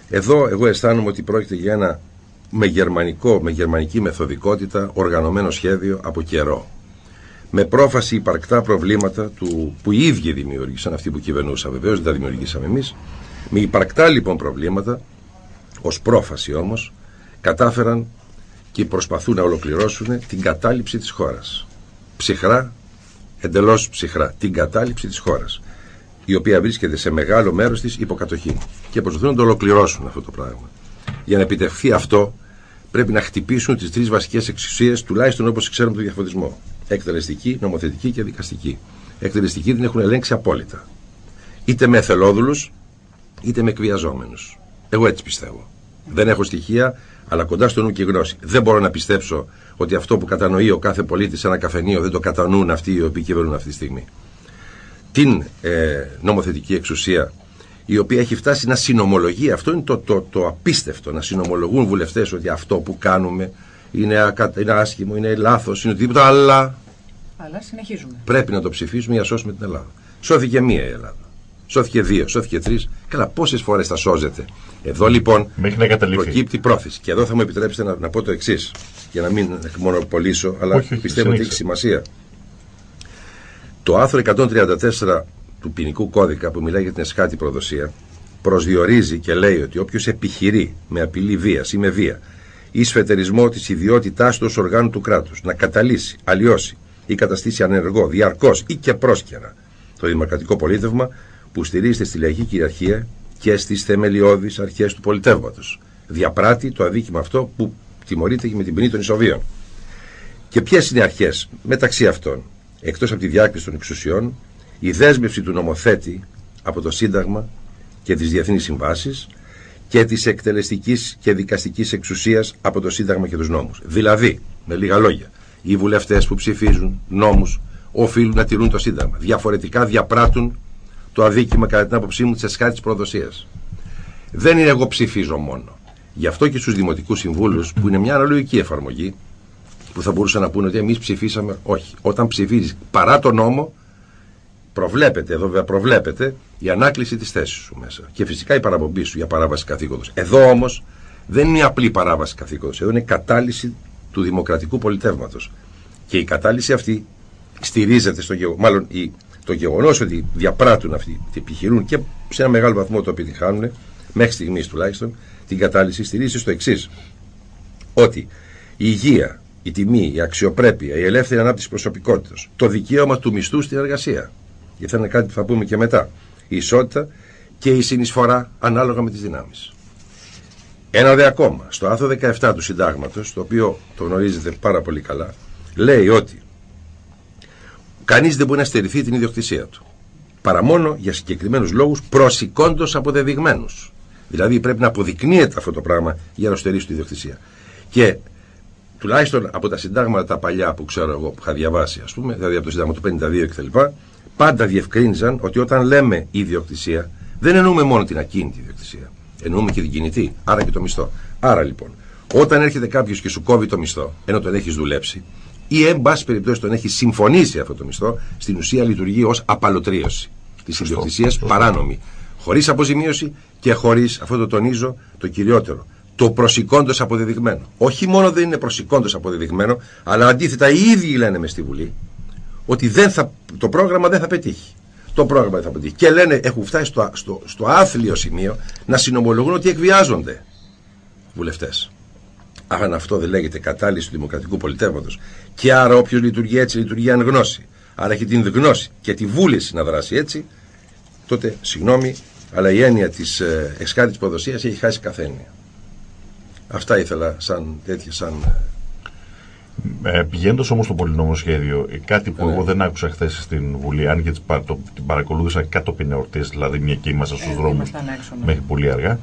Εδώ εγώ αισθάνομαι ότι πρόκειται για ένα με, γερμανικό, με γερμανική μεθοδικότητα οργανωμένο σχέδιο από καιρό. Με πρόφαση υπαρκτά προβλήματα του, που οι ίδιοι δημιούργησαν, αυτοί που κυβερνούσαν βεβαίως, δεν τα δημιουργήσαμε εμείς. Με υπαρκτά λοιπόν προβλήματα, ως πρόφαση όμως, κατάφεραν και προσπαθούν να ολοκληρώσουν την κατάληψη της χώρας. Ψυχρά, εντελώς ψυχρά, την κατάληψη της χώρας, η οποία βρίσκεται σε μεγάλο μέρος της υποκατοχή. Και προσπαθούν να το ολοκληρώσουν αυτό το πράγμα. Για να επιτευχθεί αυτό, πρέπει να χτυπήσουν τις τρεις βασικές εξουσίες, τουλάχιστον όπως ξέρουμε το διαφωτισμό. Εκτελεστική, νομοθετική και δικαστική. Εκτελεστική την έχουν ελέγξει απόλυτα. Είτε με εθελόδουλους, είτε με εκβιαζόμενους. Εγώ έτσι πιστεύω. Δεν έχω στοιχεία, αλλά κοντά στο νου και γνώση. Δεν μπορώ να πιστέψω ότι αυτό που κατανοεί ο κάθε πολίτης σε ένα καφενείο δεν το κατανοούν αυτοί οι οποίοι κυβερνούν αυτή τη στιγμή. Την ε, νομοθετική εξουσία η οποία έχει φτάσει να συνομολογεί, αυτό είναι το, το, το απίστευτο, να συνομολογούν βουλευτές ότι αυτό που κάνουμε είναι, είναι άσχημο, είναι λάθος, είναι οτιδήποτε, αλλά. Αλλά συνεχίζουμε. Πρέπει να το ψηφίσουμε για να σώσουμε την Ελλάδα. Σώθηκε μία η Ελλάδα. Σώθηκε δύο, σώθηκε τρεις. Καλά, πόσες φορές θα σώζεται. Εδώ λοιπόν να προκύπτει πρόθεση. Και εδώ θα μου επιτρέψετε να, να πω το εξής, για να μην εκμονοπολίσω, αλλά όχι, πιστεύω ότι έχει σημασία. Το άρθρο 134 του ποινικού κώδικα που μιλάει για την εσχάτη προδοσία προσδιορίζει και λέει ότι όποιος επιχειρεί με απειλή βίας ή με βία ή σφετερισμό της ιδιότητάς του ως οργάνου του κράτους να καταλύσει, αλλοιώσει ή καταστήσει ανεργό διαρκώς ή και πρόσκαιρα το δημοκρατικό πολίτευμα που στηρίζεται στη λαϊκή κυριαρχία και στις θεμελιώδεις αρχές του πολιτεύματος. Διαπράττει το αδίκημα αυτό που τιμωρείται και με την ποινή των ισοβίων. Και ποιες είναι οι αρχές μεταξύ αυτών, εκτός από τη διάκριση των εξουσιών, η δέσμευση του νομοθέτη από το Σύνταγμα και τις διεθνείς συμβάσεις και της εκτελεστικής και δικαστικής εξουσίας από το Σύνταγμα και τους νόμους. Δηλαδή, με λίγα λόγια, οι βουλευτές που ψηφίζουν νόμους οφείλουν να τηρούν το Σύνταγμα. Διαφορετικά διαπράττουν το αδίκημα κατά την άποψή μου της εσχάτης προδοσίας. Δεν είναι εγώ ψηφίζω μόνο. Γι' αυτό και στους δημοτικούς συμβούλους, που είναι μια αναλογική εφαρμογή, που θα μπορούσαν να πούνε ότι εμείς ψηφίσαμε. Όχι. Όταν ψηφίζεις παρά τον νόμο, προβλέπεται, εδώ βέβαια προβλέπεται, η ανάκληση της θέσης σου μέσα. Και φυσικά η παραπομπή σου για παράβαση καθήκοντος. Εδώ όμως δεν είναι απλή παράβαση καθήκοντος. Εδώ είναι κατάλυση του δημοκρατικού πολιτεύματος. Και η κατάλυση αυτή στηρίζεται στο γεγονό. Μάλλον η το γεγονός ότι διαπράττουν αυτοί και επιχειρούν και σε ένα μεγάλο βαθμό το επιτυχάνουν, μέχρι στιγμής τουλάχιστον, την κατάλυση στηρίζει στο εξής. Ότι η υγεία, η τιμή, η αξιοπρέπεια, η ελεύθερη ανάπτυξη προσωπικότητας, το δικαίωμα του μισθού στην εργασία, γιατί θα είναι κάτι που θα πούμε και μετά, η ισότητα και η συνεισφορά ανάλογα με τις δυνάμεις. Ένα δε ακόμα, στο άρθρο 17 του συντάγματος, το οποίο το γνωρίζετε πάρα πολύ καλά, λέει ότι Κανείς δεν μπορεί να στερηθεί την ιδιοκτησία του. Παρά μόνο για συγκεκριμένους λόγους προσηκόντως αποδεδειγμένους. Δηλαδή πρέπει να αποδεικνύεται αυτό το πράγμα για να στερήσει την ιδιοκτησία. Και τουλάχιστον από τα συντάγματα τα παλιά που ξέρω εγώ που είχα διαβάσει, ας πούμε, δηλαδή από το Σύνταγμα του 52 κτλ., πάντα διευκρίνησαν ότι όταν λέμε ιδιοκτησία, δεν εννοούμε μόνο την ακίνητη ιδιοκτησία. Εννοούμε και την κινητή, άρα και το μισθό. Άρα λοιπόν, όταν έρχεται κάποιος και σου κόβει το μισθό, ενώ τον έχεις δουλέψει, ή εν πάση περιπτώσει τον έχει συμφωνήσει αυτό το μισθό, στην ουσία λειτουργεί ως απαλωτρίωση της ιδιοκτησίας παράνομη. Χωρίς αποζημίωση και χωρίς, αυτό το τονίζω, το κυριότερο, το προσηκόντω αποδεδειγμένο. Όχι μόνο δεν είναι προσηκόντω αποδεδειγμένο, αλλά αντίθετα οι ίδιοι λένε μες στη Βουλή ότι δεν θα, το πρόγραμμα δεν θα πετύχει. Το πρόγραμμα δεν θα πετύχει. Και λένε, έχουν φτάσει στο, στο, στο άθλιο σημείο να συνομολογούν ότι εκβιάζονται βουλευτές. Αν αυτό δεν λέγεται κατάλυση του δημοκρατικού πολιτεύματος και άρα όποιος λειτουργεί έτσι λειτουργεί αν γνώση. Άρα έχει την γνώση και τη βούληση να δράσει έτσι, τότε συγγνώμη, αλλά η έννοια της ε, εξκάρτητη προδοσία έχει χάσει καθένια. Αυτά ήθελα σαν τέτοια, σαν. Ε, Πηγαίνοντας όμως στο πολυνομοσχέδιο, ε, κάτι που ναι. εγώ δεν άκουσα χθες στην Βουλή, αν και την παρακολούθησα κατόπιν εορτή, δηλαδή μια και ήμασταν στους ε, δρόμους μέχρι πολύ αργά.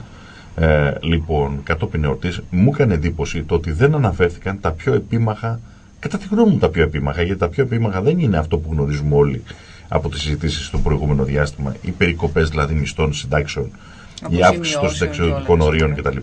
Ε, λοιπόν, κατόπιν εορτή, μου έκανε εντύπωση το ότι δεν αναφέρθηκαν τα πιο επίμαχα κατά τη γνώμη μου τα πιο επίμαχα, γιατί τα πιο επίμαχα δεν είναι αυτό που γνωρίζουμε όλοι από τις συζητήσεις στο προηγούμενο διάστημα, οι περικοπές δηλαδή μισθών συντάξεων, η αύξηση των συνταξιωτικών ορίων κτλ.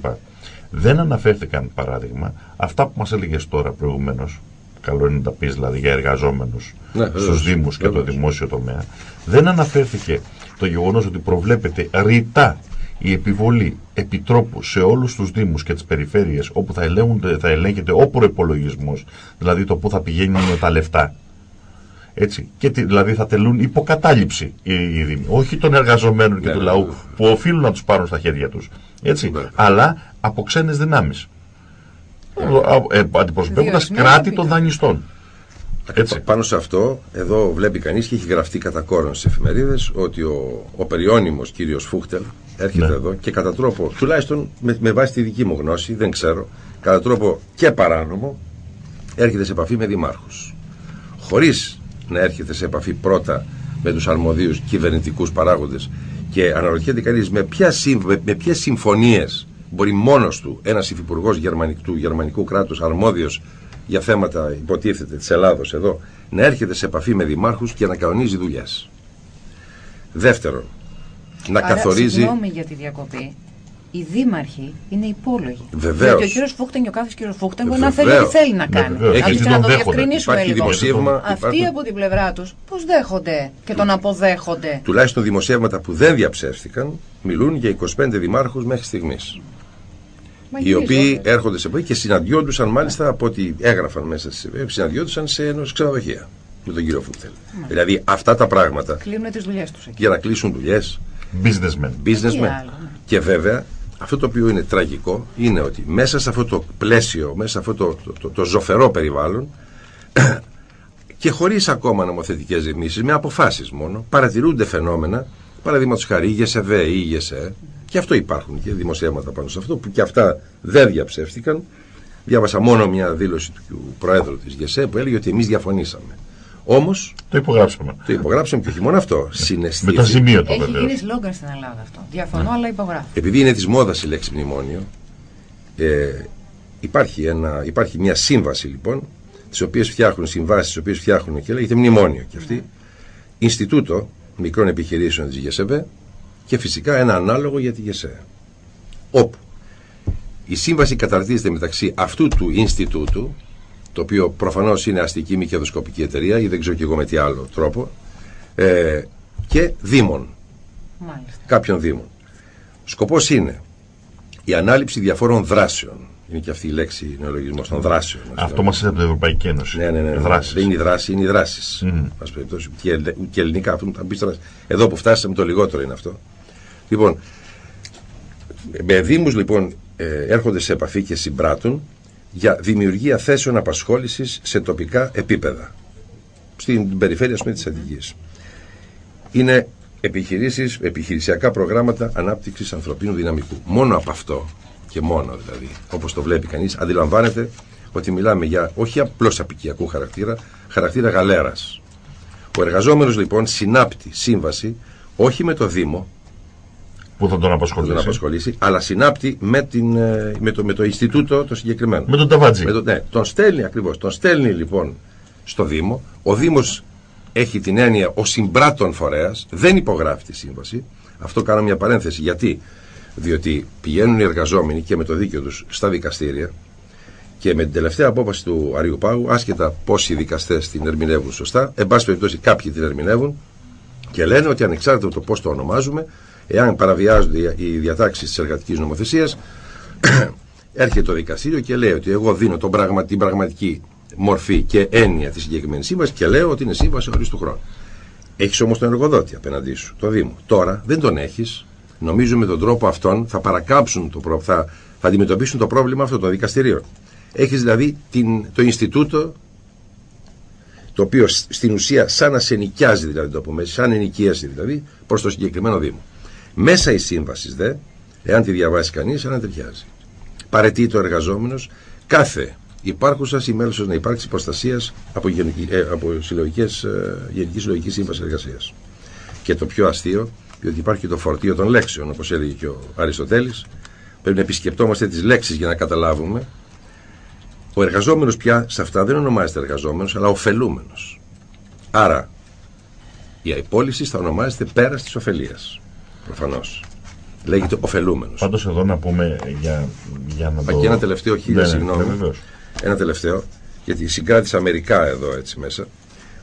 Δεν αναφέρθηκαν, παράδειγμα, αυτά που μας έλεγες τώρα προηγουμένως, καλό είναι να τα πεις δηλαδή για εργαζόμενους ναι, στους Δήμους και το δημόσιο τομέα, δεν αναφέρθηκε το γεγονός ότι προβλέπεται ρητά η επιβολή επιτρόπου σε όλους τους δήμους και τις περιφέρειες όπου θα, ελέγχονται, θα ελέγχεται ο προπολογισμό, δηλαδή το που θα πηγαίνουν τα λεφτά. Έτσι. Και δηλαδή θα τελούν υποκατάληψη οι, οι δήμοι. Όχι των εργαζομένων και Ναι, του ναι, λαού ναι. που οφείλουν να τους πάρουν στα χέρια τους. Έτσι. Ναι. Αλλά από ξένες δυνάμεις. Ε, Αντιπροσωπεύοντας Διορισμένοι κράτη των επίτροποι. δανειστών. Έτσι. Πα- Πάνω σε αυτό, εδώ βλέπει κανείς και έχει γραφτεί κατά κόρον στις εφημερίδες ότι ο, ο περιώνυμος κύριος Φούχτελ έρχεται Ναι. εδώ και κατά τρόπο, τουλάχιστον με, με βάση τη δική μου γνώση, δεν ξέρω, κατά τρόπο και παράνομο, έρχεται σε επαφή με δημάρχους. Χωρίς να έρχεται σε επαφή πρώτα με τους αρμοδίους κυβερνητικούς παράγοντες και αναρωτιέται κανείς με, ποια, συμ- με, με ποιες συμφωνίες μπορεί μόνος του ένας υφυπουργός γερμανικού, του γερμανικού κράτους αρμόδιος για θέματα υποτίθεται της Ελλάδος εδώ να έρχεται σε επαφή με δημάρχους και να κανονίζει δουλειές. Δεύτερον, να Άρα, καθορίζει... Συγγνώμη για τη διακοπή. Οι δήμαρχοι είναι υπόλογοι. Βεβαίως. Γιατί ο κύριος Φούχτεν και ο κάθε κύριος Φούχτεν μπορεί να θέλει Βεβαίως. ό,τι θέλει να Ναι, κάνει. βεβαίως. Αυτή Έχεις να τον το δέχονται. διευκρινίσουμε Υπάρχει λίγο. δημοσίευμα, Αυτοί υπάρχουν- από την πλευρά τους πώς δέχονται και τον αποδέχονται; τουλάχιστον δημοσιεύματα που δεν διαψεύστηκαν μιλούν για 25 δημάρχους μέχρι στιγμής. Μα οι γυρίζω. οποίοι έρχονται σε επαφή και συναντιόντουσαν μάλιστα από ό,τι έγραφαν μέσα στις εφημερίδες, συναντιόντουσαν σε ενός ξενοδοχεία με τον κύριο Φούχτελ. Δηλαδή αυτά τα πράγματα Κλείνουν τις δουλειές τους εκεί. για να κλείσουν δουλειές, Businessmen. Τι businessmen. άλλο, ναι. Και βέβαια αυτό το οποίο είναι τραγικό είναι ότι μέσα σε αυτό το πλαίσιο, μέσα σε αυτό το, το, το, το ζωφερό περιβάλλον και χωρίς ακόμα νομοθετικές ρυθμίσεις, με αποφάσεις μόνο, παρατηρούνται φαινόμενα, παραδείγματος χάρη η ΓΣΕΒΕΕ ή η ΓΣΕΕ, και αυτό υπάρχουν και δημοσιεύματα πάνω σε αυτό, που και αυτά δεν διαψεύστηκαν. Διάβασα μόνο μια δήλωση του Προέδρου της ΓΣΕΕ που έλεγε ότι εμείς διαφωνήσαμε. Όμως, Το υπογράψαμε. το υπογράψαμε και όχι μόνο αυτό, Με συναισθήθη. το σημείο το Έχει βεβαίως. γίνει σλόγκαν στην Ελλάδα αυτό. Διαφωνώ, αλλά υπογράφω. επειδή είναι της μόδας η λέξη μνημόνιο, ε, υπάρχει, ένα, υπάρχει μια σύμβαση λοιπόν, τις οποίες φτιάχνουν, συμβάσεις τις οποίες φτιάχνουν και λέγεται μνημόνιο και αυτή, Ινστιτούτο Μικρών Επιχειρήσεων της ΓΕΣΕΒΕ και φυσικά ένα ανάλογο για τη ΓΕΣΕ. Όπου η σύμβαση καταρτίζεται μεταξύ αυτού του Ινστιτούτου, το οποίο προφανώς είναι αστική μη κερδοσκοπική εταιρεία ή δεν ξέρω και εγώ με τι άλλο τρόπο, ε, και δήμων Μάλιστα. κάποιων Δήμων. Σκοπός είναι η ανάληψη διαφόρων δράσεων. Είναι και αυτή η λέξη νεολογισμός των δράσεων. Αυτό μας από την Ευρωπαϊκή Ένωση. Ναι, ναι, ναι. ναι. Δράσεις. Δεν είναι η δράση, είναι οι δράσεις. Μμμ. Μας περιπτώσει. Και, ελ- και ελληνικά αυτό θα μπεις τώρα- Εδώ που φτάσαμε το λιγότερο είναι αυτό. Λοιπόν, με Δήμους λοιπόν ε, έρχονται σε επαφή και συμπράττουν για δημιουργία θέσεων απασχόλησης σε τοπικά επίπεδα. Στην περιφέρεια ας πούμε, της Αττικής. Είναι επιχειρήσεις, επιχειρησιακά προγράμματα ανάπτυξης ανθρωπίνου δυναμικού. Μόνο από αυτό και μόνο δηλαδή, όπως το βλέπει κανείς, αντιλαμβάνεται ότι μιλάμε για όχι απλώς απικιακού χαρακτήρα, χαρακτήρα γαλέρας. Ο εργαζόμενος λοιπόν συνάπτει σύμβαση όχι με το Δήμο Που θα τον που τον απασχολήσει. απασχολήσει, αλλά συνάπτει με, την, ε, με, το, με το Ινστιτούτο το συγκεκριμένο. Με τον Ταβάτζη. Με το, ναι, τον στέλνει ακριβώς. Τον στέλνει λοιπόν στο Δήμο. Ο Δήμος έχει την έννοια ο συμπράττων φορέας, δεν υπογράφει τη σύμβαση. Αυτό κάνω μια παρένθεση. Γιατί; Διότι πηγαίνουν οι εργαζόμενοι και με το δίκαιο τους στα δικαστήρια και με την τελευταία απόφαση του Αριουπάγου, άσχετα πόσοι δικαστές την ερμηνεύουν σωστά, εν πάση περιπτώσει κάποιοι την ερμηνεύουν και λένε ότι ανεξάρτητα από το πώς το ονομάζουμε, εάν παραβιάζονται οι διατάξεις της εργατικής νομοθεσίας, έρχεται το δικαστήριο και λέει ότι εγώ δίνω τον πραγμα, την πραγματική μορφή και έννοια της συγκεκριμένης σύμβασης και λέω ότι είναι σύμβαση χωρίς του χρόνου. Έχεις όμως τον εργοδότη απέναντί σου, το Δήμο. Τώρα δεν τον έχεις. Νομίζω με τον τρόπο αυτόν θα παρακάψουν το προ... θα, θα αντιμετωπίσουν το πρόβλημα αυτό των δικαστηρίων. Έχεις δηλαδή την, το Ινστιτούτο το οποίο σ- στην ουσία σαν να σε νοικιάζει δηλαδή το πούμε, σαν ενοικίαση δηλαδή προς το συγκεκριμένο Δήμο. Μέσα η σύμβασης δε, εάν τη διαβάσει κανείς, ανατριχιάζει. Παρετείται ο εργαζόμενος κάθε υπάρχουσας ή μέλος να υπάρξει προστασίας από, γενική, ε, από συλλογικές, ε, Γενική Συλλογική Σύμβαση Εργασίας. Και το πιο αστείο, διότι υπάρχει και το φορτίο των λέξεων, όπως έλεγε και ο Αριστοτέλης, πρέπει να επισκεπτόμαστε τις λέξεις για να καταλάβουμε. Ο εργαζόμενος πια σε αυτά δεν ονομάζεται εργαζόμενος, αλλά ωφελούμενος. Άρα, η απόλυση θα ονομάζεται πέρας της ωφελίας. Προφανώς. Λέγεται ωφελούμενος. Πάντως εδώ να πούμε για, για να Μα το. και ένα τελευταίο χίλια Ναι, ναι, συγγνώμη. ναι, βεβαίως. Ένα τελευταίο, γιατί συγκράτησα μερικά εδώ έτσι μέσα,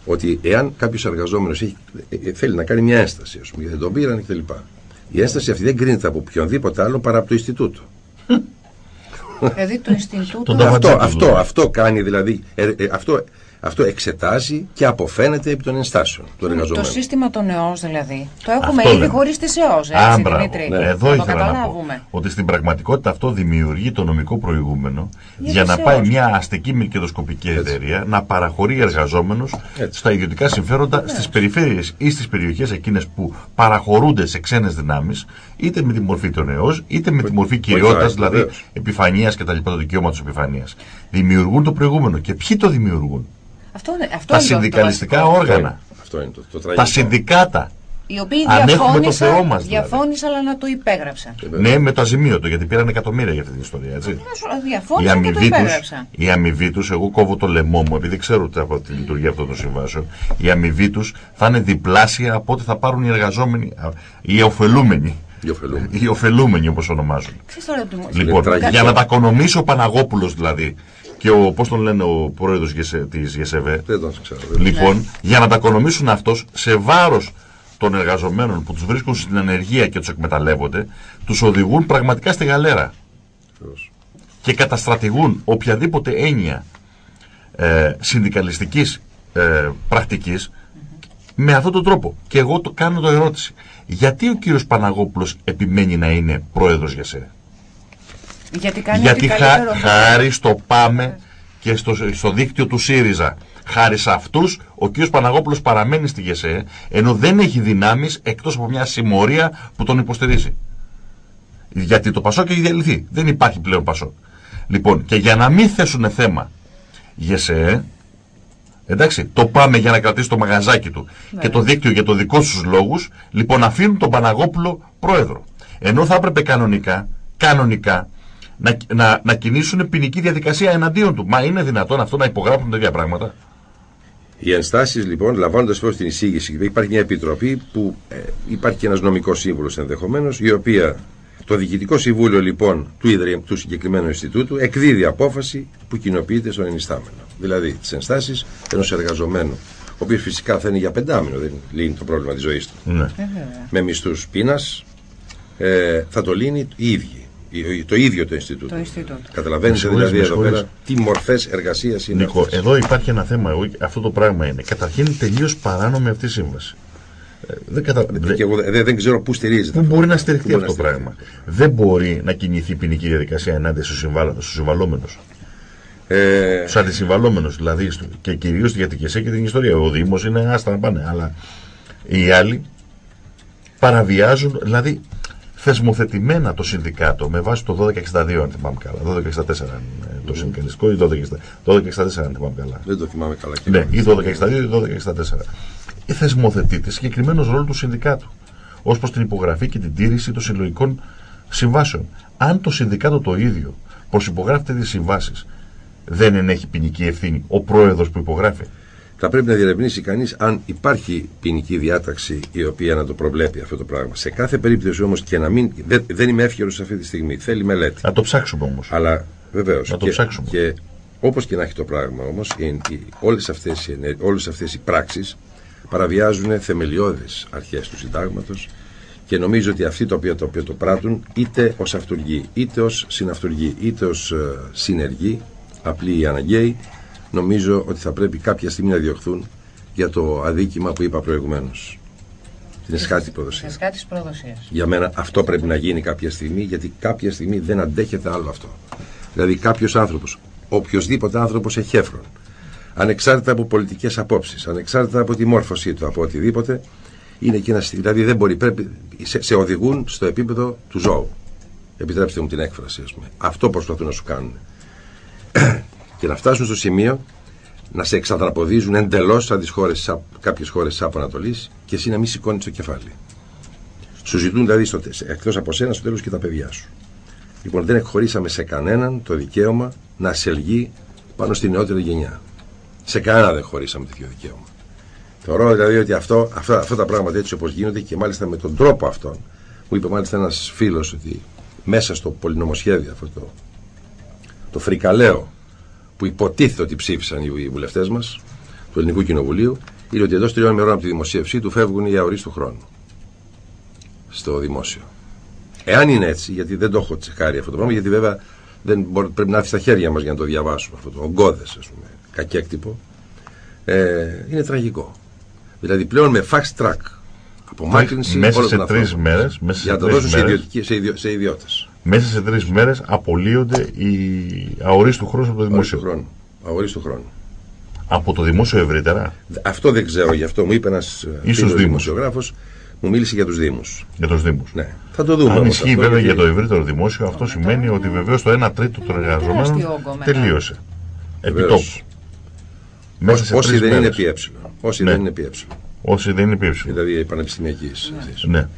ότι εάν κάποιος εργαζόμενος θέλει να κάνει μια ένσταση, ας πούμε, γιατί δεν τον πήραν κτλ. Η ένσταση αυτή δεν κρίνεται από οποιονδήποτε άλλο παρά από το Ινστιτούτο. Δηλαδή το Ινστιτούτο. Τον Αυτό, Ταβατζάκη, αυτό, δηλαδή. αυτό κάνει δηλαδή. ε, ε, αυτό, αυτό εξετάζει και αποφαίνεται επί των ενστάσεων του Το εργαζομένου. σύστημα των ΕΟΣ δηλαδή. Το έχουμε Αυτό ήδη λέω. χωρίς τις ΕΟΣ. Α, Έτσι, μπράβο. Δημήτρη. Ναι, Εδώ Να το ήθελα να πω καταλάβουμε. ότι στην πραγματικότητα αυτό δημιουργεί το νομικό προηγούμενο Για για τις να πάει ΕΟΣ. μια αστική μη κερδοσκοπική εταιρεία να παραχωρεί εργαζόμενους Έτσι. στα ιδιωτικά συμφέροντα στις περιφέρειες ή στις περιοχές εκείνες που παραχωρούνται σε ξένες δυνάμεις είτε με τη μορφή των ΕΟΣ είτε με τη μορφή κυριότητας, δηλαδή βεβαίως. επιφανείας και τα λοιπά, το δικαίωμα της επιφανείας. Δημιουργούν το προηγούμενο. Και ποιοι το δημιουργούν; Αυτό, είναι- αυτό Τα είναι το- το συνδικαλιστικά βασικό. όργανα. Αυτό είναι το, το Τα τραγικό. συνδικάτα. Οι οποίοι Αν έχουμε το διαφώνησαν, Θεό μας, δηλαδή. διαφώνησαν αλλά να το υπέγραψαν. Ναι, με το αζημίωτο, γιατί πήραν εκατομμύρια για αυτή την ιστορία, έτσι. Να σου- Η Διαφώνησαν και το αμοιβή, τους, υπέγραψαν. η αμοιβή τους, εγώ κόβω το λαιμό μου, επειδή ξέρω ότι από τη λειτουργία αυτών των συμβάσεων, η αμοιβή τους θα είναι διπλάσια από ό,τι θα πάρουν οι εργαζόμενοι, α, οι ωφελούμενοι. Οι ωφελούμενοι. Οι ωφελούμενοι όπως ονομάζουν. Ξέρεις τώρα ότι μου- Λοιπόν, τραγικό. για να τα οικονομήσει ο Παναγόπουλος δηλαδή και ο, πώς τον λένε ο πρόεδρος Γεσε- της ΓΕΣΕΒΕ, Δεν τον ξέρω. δεν- Λοιπόν, για να τα οικονομήσουν αυτός σε βάρος των εργαζομένων που τους βρίσκουν στην ανεργία και τους εκμεταλλεύονται, τους οδηγούν πραγματικά στη γαλέρα Βεβαίως. και καταστρατηγούν οποιαδήποτε έννοια ε, συνδικαλιστικής ε, πρακτικής με αυτόν τον τρόπο. Και εγώ το κάνω το ερώτηση. Γιατί ο κύριος Παναγόπουλος επιμένει να είναι πρόεδρος για σε. Γιατί κάνει Γιατί ό,τι χα- καλύτερο χάρη στο ΠΑΜΕ και στο, στο δίκτυο του ΣΥΡΙΖΑ, χάρη σε αυτούς, ο κ. Παναγόπουλος παραμένει στη ΓΕΣΕ, ενώ δεν έχει δυνάμεις εκτός από μια συμμορία που τον υποστηρίζει. Γιατί το Πασόκ έχει διαλυθεί. Δεν υπάρχει πλέον Πασόκ. Λοιπόν, και για να μην θέσουν θέμα ΓΕΣΕ, εντάξει, το πάμε για να κρατήσει το μαγαζάκι του και το δίκτυο για το δικό τους λόγους, λοιπόν αφήνουν τον Παναγόπουλο πρόεδρο. Ενώ θα έπρεπε κανονικά, κανονικά, να, να, να κινήσουν ποινική διαδικασία εναντίον του. Μα είναι δυνατόν αυτό να υπογράφουν τέτοια πράγματα; Οι ενστάσεις λοιπόν, λαμβάνοντας υπόψη την εισήγηση, υπάρχει μια επιτροπή που ε, υπάρχει και ένας νομικός σύμβουλος ενδεχομένως, η οποία το Διοικητικό Συμβούλιο λοιπόν του, Ιδρυ- του συγκεκριμένου Ινστιτούτου εκδίδει απόφαση που κοινοποιείται στον ενιστάμενο. Δηλαδή τις ενστάσεις ενός εργαζομένου, ο οποίος φυσικά θα είναι για πεντάμινο, δεν λύνει το πρόβλημα της ζωής του. Ναι. Με μισθούς πείνας, ε, θα το λύνει οι ίδιοι. Η- Το ίδιο το Ινστιτούτο. Το Ινστιτούτο. Καταλαβαίνετε Με συγχωρείς, δηλαδή με εδώ πέρα συγχωρείς. τι μορφές εργασίας είναι Νίκο, αυτές. εδώ υπάρχει ένα θέμα. Εγώ- Αυτό το πράγμα είναι. Καταρχήν τελείως παράνομη αυτή η σύμβαση. Ε, δεν κατα... Και εγώ δεν, δεν ξέρω πού στηρίζεται. Πού μπορεί να στηριχθεί Πού μπορεί αυτό το να πράγμα. Δεν μπορεί να κινηθεί ποινική διαδικασία ενάντια στους συμβαλόμενους. Ε, Στους αντισυμβαλόμενους δηλαδή. στο- Και κυρίως για την ΚΕΣΕ και την ιστορία. Ο Δήμος είναι άστα να πάνε. Αλλά οι άλλοι παραβιάζουν, δηλαδή θεσμοθετημένα το συνδικάτο με βάση το 1262, αν θυμάμαι καλά. 1264 είναι το συνδικαλιστικό ή 1264, 1264 αν θυμάμαι καλά. δεν το θυμάμαι καλά. και Ναι, εγώ. ή 1262 ή 1264. Ε, Θεσμοθετείται συγκεκριμένος ρόλο του συνδικάτου ως προς την υπογραφή και την τήρηση των συλλογικών συμβάσεων. Αν το συνδικάτο το ίδιο προσυπογράφει τέτοιε συμβάσεις, δεν ενέχει ποινική ευθύνη ο πρόεδρος που υπογράφει. Θα πρέπει να διερευνήσει κανείς αν υπάρχει ποινική διάταξη η οποία να το προβλέπει αυτό το πράγμα. Σε κάθε περίπτωση όμως και να μην. Δεν, δεν είμαι εύκαιρο αυτή τη στιγμή. Θέλει μελέτη. Να το ψάξουμε όμως. Αλλά βεβαίως. Να το και, ψάξουμε. Και όπως και να έχει το πράγμα όμως, όλες αυτές οι, ενέ- όλες αυτές οι πράξεις παραβιάζουν θεμελιώδεις αρχές του συντάγματος και νομίζω ότι αυτοί το οποίο το, οποίο το πράττουν είτε ως αυτούργοι, είτε ως συναυτούργοι, είτε ως συνεργοί, απλοί ή αναγκαίοι, νομίζω ότι θα πρέπει κάποια στιγμή να διωχθούν για το αδίκημα που είπα προηγουμένως. Την εσχάτη προδοσίας. Σε κάτι προδοσίας. Για μένα αυτό πρέπει να γίνει κάποια στιγμή, γιατί κάποια στιγμή δεν αντέχεται άλλο αυτό. Δηλαδή κάποιος άνθρωπος, οποιοδήποτε άνθρωπος εχέφρον, ανεξάρτητα από πολιτικές απόψεις, ανεξάρτητα από τη μόρφωσή του, από οτιδήποτε, είναι και ένα. Δηλαδή δεν μπορεί, πρέπει, σε, σε οδηγούν στο επίπεδο του ζώου. Επιτρέψτε μου την έκφραση, ας πούμε. Αυτό προσπαθούν να σου κάνουν. Και να φτάσουν στο σημείο να σε εξαδραποδίζουν εντελώς σαν τις χώρες, κάποιες χώρες τη Ανατολής και εσύ να μην σηκώνεις το κεφάλι. Σου ζητούν δηλαδή εκτός από σένα στο τέλος και τα παιδιά σου. Λοιπόν, δεν εκχωρήσαμε σε κανέναν το δικαίωμα να σελγεί πάνω στη νεότερη γενιά. Σε κανένα δεν χωρίσαμε τέτοιο δικαίωμα. Θεωρώ δηλαδή ότι αυτό, αυτά, αυτά τα πράγματα έτσι όπως γίνονται και μάλιστα με τον τρόπο αυτόν, μου είπε μάλιστα ένας φίλος ότι μέσα στο πολυνομοσχέδιο αυτό το, το φρικαλαίο που υποτίθεται ότι ψήφισαν οι βουλευτές μας του Ελληνικού Κοινοβουλίου, είναι ότι εντό τριών ημερών από τη δημοσίευσή του φεύγουν οι αορεί του χρόνου. στο δημόσιο. Εάν είναι έτσι, γιατί δεν το έχω τσεκάρει αυτό το πράγμα, γιατί βέβαια δεν μπορεί, πρέπει να έρθει στα χέρια μας για να το διαβάσουμε αυτό το ογκώδες, ας πούμε, κακέκτυπο. Ε, είναι τραγικό. Δηλαδή πλέον με fast track απομάκρυνση μέσα όλων σε των τρεις ανθρώπων. μέρες. Για να το δώσουν σε, ιδιωτική- σε, ιδιο, σε ιδιώτες. Μέσα σε τρεις μέρες απολύονται οι αορίστου χρόνου από το δημόσιο. Αορίστου χρόνου. Αορίστου χρόνου. Από το δημόσιο ευρύτερα Αυτό δεν ξέρω γι' αυτό. Μου είπε ένας Ίσως Δήμους. δημοσιογράφος, μου μίλησε για τους Δήμους. για τους Δήμους. Ναι. Θα το δούμε. Αν όμως ισχύει αυτό, βέβαια γιατί- για το ευρύτερο δημόσιο, αυτό σημαίνει ότι βεβαίως το 1 τρίτο των τεράστιο εργαζομένων όγκο μετά. τελείωσε. Βεβαίως. Επιτόπου. Μέσα σε Όσοι τρεις δεν είναι μέρες. πι ε. Όσοι Ναι. δεν είναι πι ε. Όσοι δεν είναι πίεψη. Δηλαδή πανεπιστημιακή. αυτής. Ναι.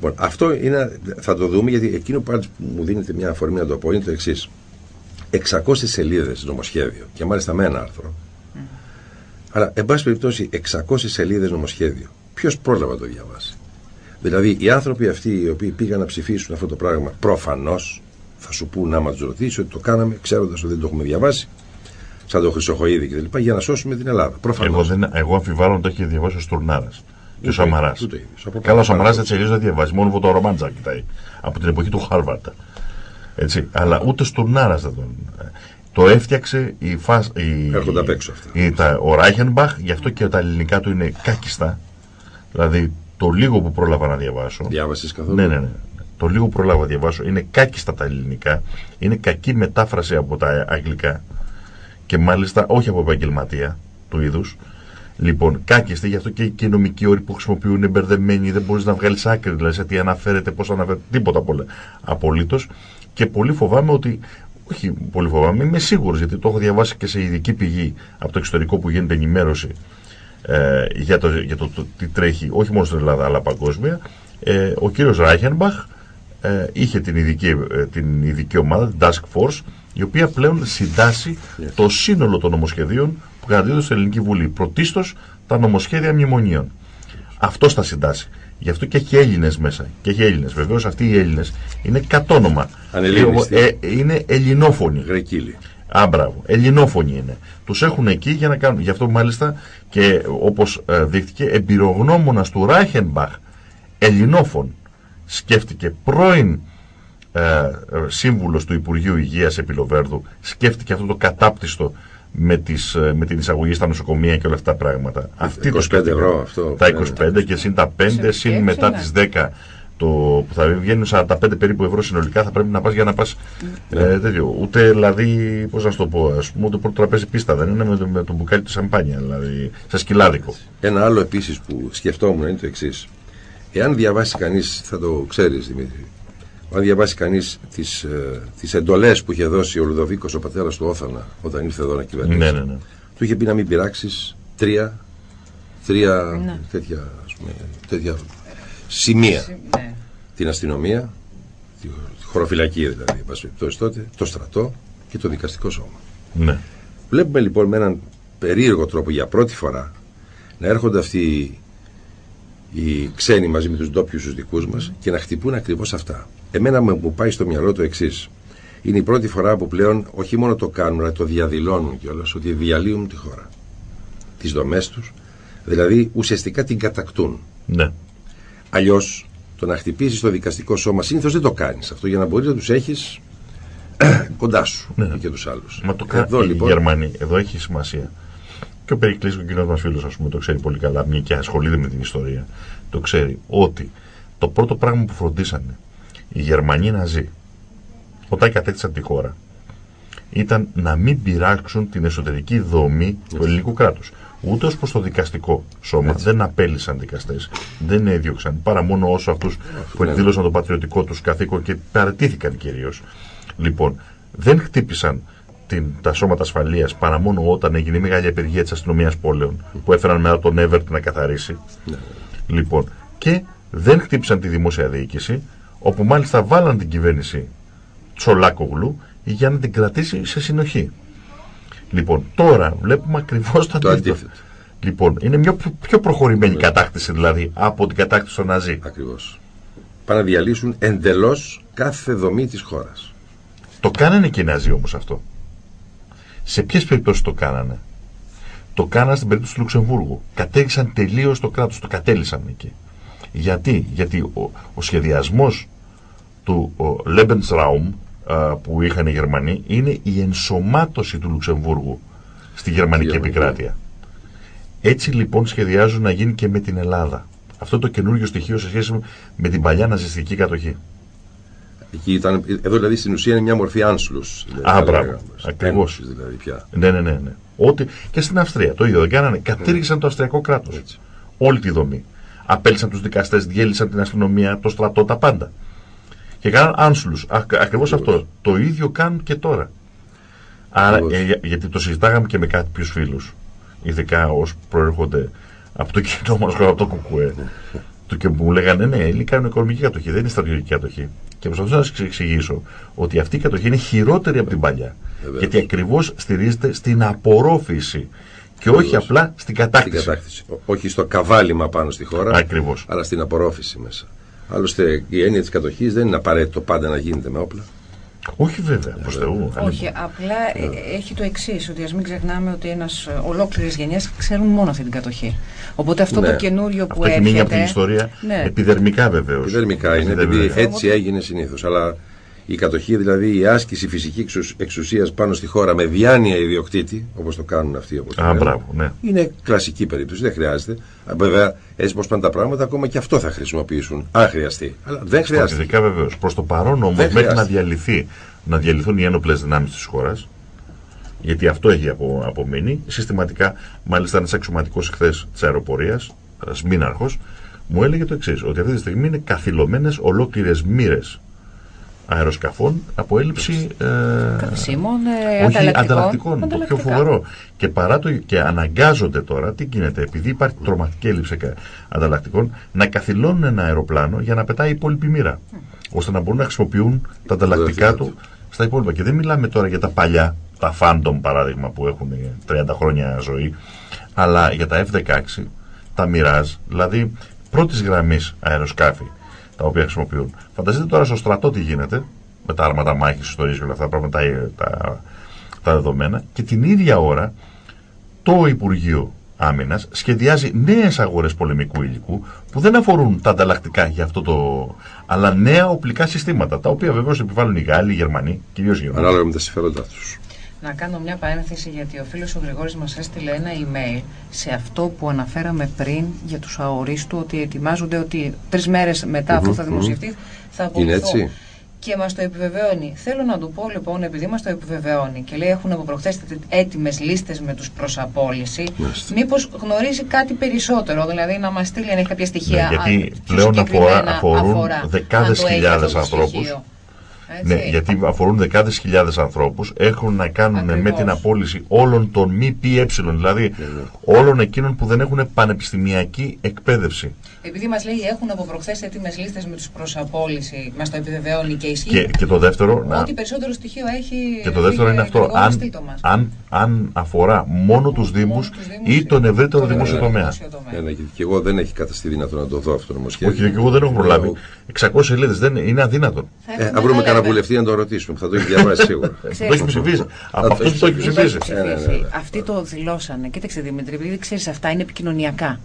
Λοιπόν, αυτό είναι, θα το δούμε γιατί εκείνο που μου δίνεται μια αφορμή να το πω είναι το εξής. 600 σελίδες νομοσχέδιο και μάλιστα με ένα άρθρο. Αλλά, εν πάση περιπτώσει, 600 σελίδες νομοσχέδιο. Ποιος πρόλαβε να το διαβάσει; Δηλαδή, οι άνθρωποι αυτοί οι οποίοι πήγαν να ψηφίσουν αυτό το πράγμα, προφανώς θα σου πούν άμα τους ρωτήσει ότι το κάναμε ξέροντας ότι δεν το έχουμε διαβάσει, σαν το Χρυσοχοίδη κτλ. για να σώσουμε την Ελλάδα. Προφανώς. Εγώ, δεν, εγώ αμφιβάλλω να το έχει διαβάσει ο Στουρνάρας. Και ο Ούτε- Σαμαράς. ούτε ο ίδιος. Από Καλά, ο πάνω Σαμαράς πάνω. έτσι αλλιώς δεν διαβάζει. Μόνο φωτορομάντζα κοιτάει. Από την εποχή του Χάρβαρντ. Έτσι. Αλλά ούτε Στουρνάρα δεν τον. Το έφτιαξε η φάσ, η, Έρχονται απ' έξω αυτά. η- τα, ο Ράιχενμπαχ, γι' αυτό και τα ελληνικά του είναι κάκιστα. Δηλαδή το λίγο που πρόλαβα να διαβάσω. Διάβασες καθόλου; Ναι, ναι, ναι. Το λίγο που πρόλαβα να διαβάσω είναι κάκιστα τα ελληνικά. Είναι κακή μετάφραση από τα αγγλικά. Και μάλιστα όχι από επαγγελματία του είδους. Λοιπόν, κάκιστη, γι' αυτό και, και οι νομικοί όροι που χρησιμοποιούν είναι μπερδεμένοι, δεν μπορείς να βγάλεις άκρη, δηλαδή σε τι αναφέρεται, πώς αναφέρεται, τίποτα απολύτω. Απολύτως. Και πολύ φοβάμαι ότι. Όχι πολύ φοβάμαι, είμαι σίγουρος γιατί το έχω διαβάσει και σε ειδική πηγή από το εξωτερικό που γίνεται ενημέρωση ε, για, το, για το, το τι τρέχει όχι μόνο στην Ελλάδα αλλά παγκόσμια. Ε, ο κύριος Ράιχενμπαχ ε, είχε την ειδική, ε, την ειδική ομάδα, την Task Force, η οποία πλέον συντάσσει το σύνολο των νομοσχεδίων που καταδίδονται στην Ελληνική Βουλή. Πρωτίστως τα νομοσχέδια μνημονίων. Αυτό τα συντάσσει. Γι' αυτό και έχει Έλληνες μέσα. Και έχει Έλληνες. Βεβαίως αυτοί οι Έλληνες είναι κατόνομα. Ανελλήνιστοι. Ε, είναι ελληνόφωνοι. Γρεκύλι. Α, μπράβο. Ελληνόφωνοι είναι. Τους έχουν εκεί για να κάνουν. Γι' αυτό μάλιστα και όπως δείχτηκε, εμπειρογνώμονας του Ράιχενμπαχ, ελληνόφων, σκέφτηκε πρώην ε, ε, σύμβουλος του Υπουργείου Υγείας Επιλοβέρδου, σκέφτηκε αυτό το κατάπτυστο με, τις, ε, με την εισαγωγή στα νοσοκομεία και όλα αυτά τα πράγματα. Αυτή το 25 σκέφτηκε. ευρώ αυτό. Τα Ναι, 25 και συν τα 5, συν σκέψη, μετά ναι. τις 10 το, που θα βγαίνουν 45 περίπου ευρώ συνολικά θα πρέπει να πας για να πας Ναι. ε, τέτοιο. Ούτε δηλαδή, πώς να σου το πω, ας πούμε, ούτε πρώτο τραπέζι πίστα δεν είναι με το, με το μπουκάλι του σαμπάνια, δηλαδή σε σκυλάδικο. Ένα άλλο επίσης που σκεφτόμουν είναι το εξής. Εάν διαβάσει κανείς, θα το ξέρεις Δημήτρη, αν διαβάσει κανείς τις τις εντολές που είχε δώσει ο Λουδοβίκος ο πατέρας του Όθανα όταν ήρθε εδώ να κυβερνήσει. Ναι, ναι, ναι. Του είχε πει να μην πειράξεις τρία, τρία Ναι. τέτοια, ας πούμε, τέτοια σημεία. Ναι. Την αστυνομία, τη χωροφυλακή δηλαδή, εν πάση περιπτώσει τότε, το στρατό και το δικαστικό σώμα. ναι. Βλέπουμε λοιπόν με έναν περίεργο τρόπο για πρώτη φορά να έρχονται αυτοί οι ξένοι μαζί με τους ντόπιους τους δικούς μας και να χτυπούν ακριβώς αυτά. Εμένα μου μου πάει στο μυαλό το εξής. Είναι η πρώτη φορά που πλέον όχι μόνο το κάνουν, αλλά το διαδηλώνουν κιόλας ότι διαλύουν τη χώρα. Τις δομές τους, δηλαδή ουσιαστικά την κατακτούν. ναι. Αλλιώς το να χτυπήσεις το δικαστικό σώμα συνήθως δεν το κάνεις αυτό για να μπορεί να τους έχεις κοντά σου Ναι. και τους άλλους. Μα το κάνει Εδώ οι λοιπόν. Γερμανοί. Εδώ έχει σημασία. Και ο Περικλής, ο κοινός μας φίλος, ας πούμε, το ξέρει πολύ καλά, μια και ασχολείται με την ιστορία. Το ξέρει ότι το πρώτο πράγμα που φροντίσανε οι Γερμανοί Ναζί όταν κατέκτησαν τη χώρα ήταν να μην πειράξουν την εσωτερική δομή του ελληνικού κράτους. Ούτε ω προς το δικαστικό σώμα. Δεν απέλησαν δικαστές, δεν έδιωξαν παρά μόνο όσο αυτούς που ναι. εκδήλωσαν το πατριωτικό τους καθήκον και παρατήθηκαν κυρίως. Λοιπόν, δεν χτύπησαν την, τα σώματα ασφαλείας παρά μόνο όταν έγινε η μεγάλη απεργία της αστυνομίας πόλεων που έφεραν μετά τον Εύερτ να καθαρίσει. Λοιπόν, και δεν χτύπησαν τη δημόσια διοίκηση, όπου μάλιστα βάλαν την κυβέρνηση Τσολάκογλου για να την κρατήσει σε συνοχή. Λοιπόν, τώρα βλέπουμε ακριβώς το Το αντίθετο. αντίθετο. Λοιπόν, είναι μια πιο, πιο προχωρημένη κατάκτηση δηλαδή από την κατάκτηση των Ναζί. Ακριβώς. Πάνε να διαλύσουν εντελώς κάθε δομή της χώρας. Το κάνανε και οι Ναζί όμως αυτό. Σε ποιες περιπτώσεις το κάνανε; Το κάνανε στην περίπτωση του Λουξεμβούργου. Κατέληξαν τελείως το κράτος, το κατέλησαν εκεί. Γιατί, Γιατί ο, ο σχεδιασμός του ο Lebensraum που είχαν οι Γερμανοί είναι η ενσωμάτωση του Λουξεμβούργου στη γερμανική επικράτεια. Έτσι λοιπόν σχεδιάζουν να γίνει και με την Ελλάδα. Αυτό το καινούργιο στοιχείο σε σχέση με την παλιά ναζιστική κατοχή. Εκεί ήταν, εδώ δηλαδή στην ουσία είναι μια μορφή άνσουλο. Α, μπράβο. Ακριβώς. Δηλαδή πια. Ναι, ναι, ναι. ναι. Ότι και στην Αυστρία το ίδιο δεν κάνανε. Κατήργησαν το Αυστριακό κράτος. Όλη τη δομή. Απέλησαν τους δικαστές, διέλυσαν την αστυνομία, το στρατό, τα πάντα. Και κάναν άνσουλους. Ακριβώς αυτό. Το ίδιο κάνουν και τώρα. Άρα, ε, γιατί το συζητάγαμε και με κάποιους φίλους, ειδικά όσοι προέρχονται από το κοινό μας από το Κουκουέ, του και μου λέγανε ναι, οι κάνουν οικονομική κατοχή, δεν είναι στρατιωτική κατοχή. Και προσπαθούσα να σας εξηγήσω ότι αυτή η κατοχή είναι χειρότερη από την παλιά. Γιατί ακριβώς στηρίζεται στην απορρόφηση και όχι απλά στην κατάκτηση. Στην κατάκτηση. Όχι στο καβάλιμα πάνω στη χώρα, Ακριβώς. αλλά στην απορρόφηση μέσα. Άλλωστε η έννοια της κατοχής δεν είναι απαραίτητο πάντα να γίνεται με όπλα. Όχι βέβαια, προς Θεού. Όχι, απλά ε, έχει το εξής, ότι ας μην ξεχνάμε ότι ένας ε, ολόκληρης γενιάς ξέρουν μόνο αυτή την κατοχή. Οπότε αυτό ναι. το καινούριο που αυτό έχει μείνει από την ιστορία ναι. επιδερμικά βεβαίως. Επιδερμικά είναι, επειδή έτσι έγινε συνήθως. Αλλά η κατοχή, δηλαδή η άσκηση φυσική εξουσίας πάνω στη χώρα με διάνοια ιδιοκτήτη, όπως το κάνουν αυτοί όπως Α, μπράβο, ναι. είναι κλασική περίπτωση, δεν χρειάζεται. Βέβαια, έτσι πώ πάνε τα πράγματα, ακόμα και αυτό θα χρησιμοποιήσουν, αν χρειαστεί. Αλλά δεν χρειάζεται. Φυσικά βεβαίως. Προς το παρόν όμως, μέχρι να, διαλυθεί, να διαλυθούν οι ένοπλες δυνάμεις της χώρας, γιατί αυτό έχει απο, απομείνει, συστηματικά, μάλιστα ένας αξιωματικός εχθές της αεροπορίας, Σμίναρχο, μου έλεγε το εξής, ότι αυτή τη στιγμή είναι καθυλωμένες ολόκληρες μοίρες αεροσκαφών από έλλειψη ε, ε, όχι, ανταλλακτικών, το πιο φοβερό. Και, παρά το, και αναγκάζονται τώρα, τι γίνεται, επειδή υπάρχει τρομακτική έλλειψη ανταλλακτικών, να καθυλώνουν ένα αεροπλάνο για να πετάει η υπόλοιπη μοίρα. ώστε να μπορούν να χρησιμοποιούν τα ανταλλακτικά του στα υπόλοιπα. Και δεν μιλάμε τώρα για τα παλιά, τα Phantom παράδειγμα που έχουν 30 χρόνια ζωή, αλλά για τα F-16, τα Mirage, δηλαδή πρώτης γραμμής αεροσκάφη τα οποία χρησιμοποιούν. Φανταστείτε τώρα στο στρατό τι γίνεται με τα άρματα μάχης, ιστορίες και όλα αυτά τα πράγματα, τα, τα δεδομένα και την ίδια ώρα το Υπουργείο Άμυνας σχεδιάζει νέες αγορές πολεμικού υλικού που δεν αφορούν τα ανταλλακτικά για αυτό το. αλλά νέα οπλικά συστήματα. Τα οποία βεβαίως επιβάλλουν οι Γάλλοι, οι Γερμανοί, κυρίως οι Γερμανοί. Ανάλογα με τα συμφέροντά τους. Να κάνω μια παρένθεση γιατί ο φίλος ο Γρηγόρης μας έστειλε ένα email σε αυτό που αναφέραμε πριν για τους αορίστου ότι ετοιμάζονται ότι τρεις μέρες μετά αφού θα δημοσιευτεί θα απολυθούν. Είναι έτσι. Και μας το επιβεβαιώνει. Θέλω να του πω λοιπόν, επειδή μας το επιβεβαιώνει και λέει έχουν από προχθές έτοιμες λίστες με τους προς απόλυση, μήπως γνωρίζει κάτι περισσότερο, δηλαδή να μας στείλει αν έχει κάποια στοιχεία. Ναι, γιατί πλέον αφορά, αφορούν δεκάδες χιλιάδες ανθρώπους. Ναι, γιατί αφορούν δεκάδες χιλιάδες ανθρώπους, έχουν να κάνουν με την απόλυση όλων των μη ΠΕ, δηλαδή ναι, ναι. όλων εκείνων που δεν έχουν πανεπιστημιακή εκπαίδευση. Επειδή μας λέει έχουν από προχθές έτοιμες λίστες με τους προς απόλυση, μας το επιβεβαιώνει και ισχύει. Και, και το δεύτερο. Ό,τι περισσότερο στοιχείο έχει. Και το δεύτερο είναι αυτό. Αν, αν, αν αφορά μόνο τους Δήμους ή τον ευρύτερο δημόσιο τομέα. Ναι, και εγώ δεν έχει καταστεί δυνατό να το δω αυτό το νομοσχέδιο. Όχι, και εγώ δεν έχω προλάβει. 600 σελίδε είναι αδύνατον. Ε, θα βρούμε κανένα βουλευτή να το ρωτήσουμε. Θα το έχει διαβάσει σίγουρα. Το έχει ψηφίσει. Από αυτό το έχει ψηφίσει. Αυτοί το δηλώσανε. Κοίταξε Δημήτρη, επειδή ξέρεις αυτά είναι επικοινωνιακά.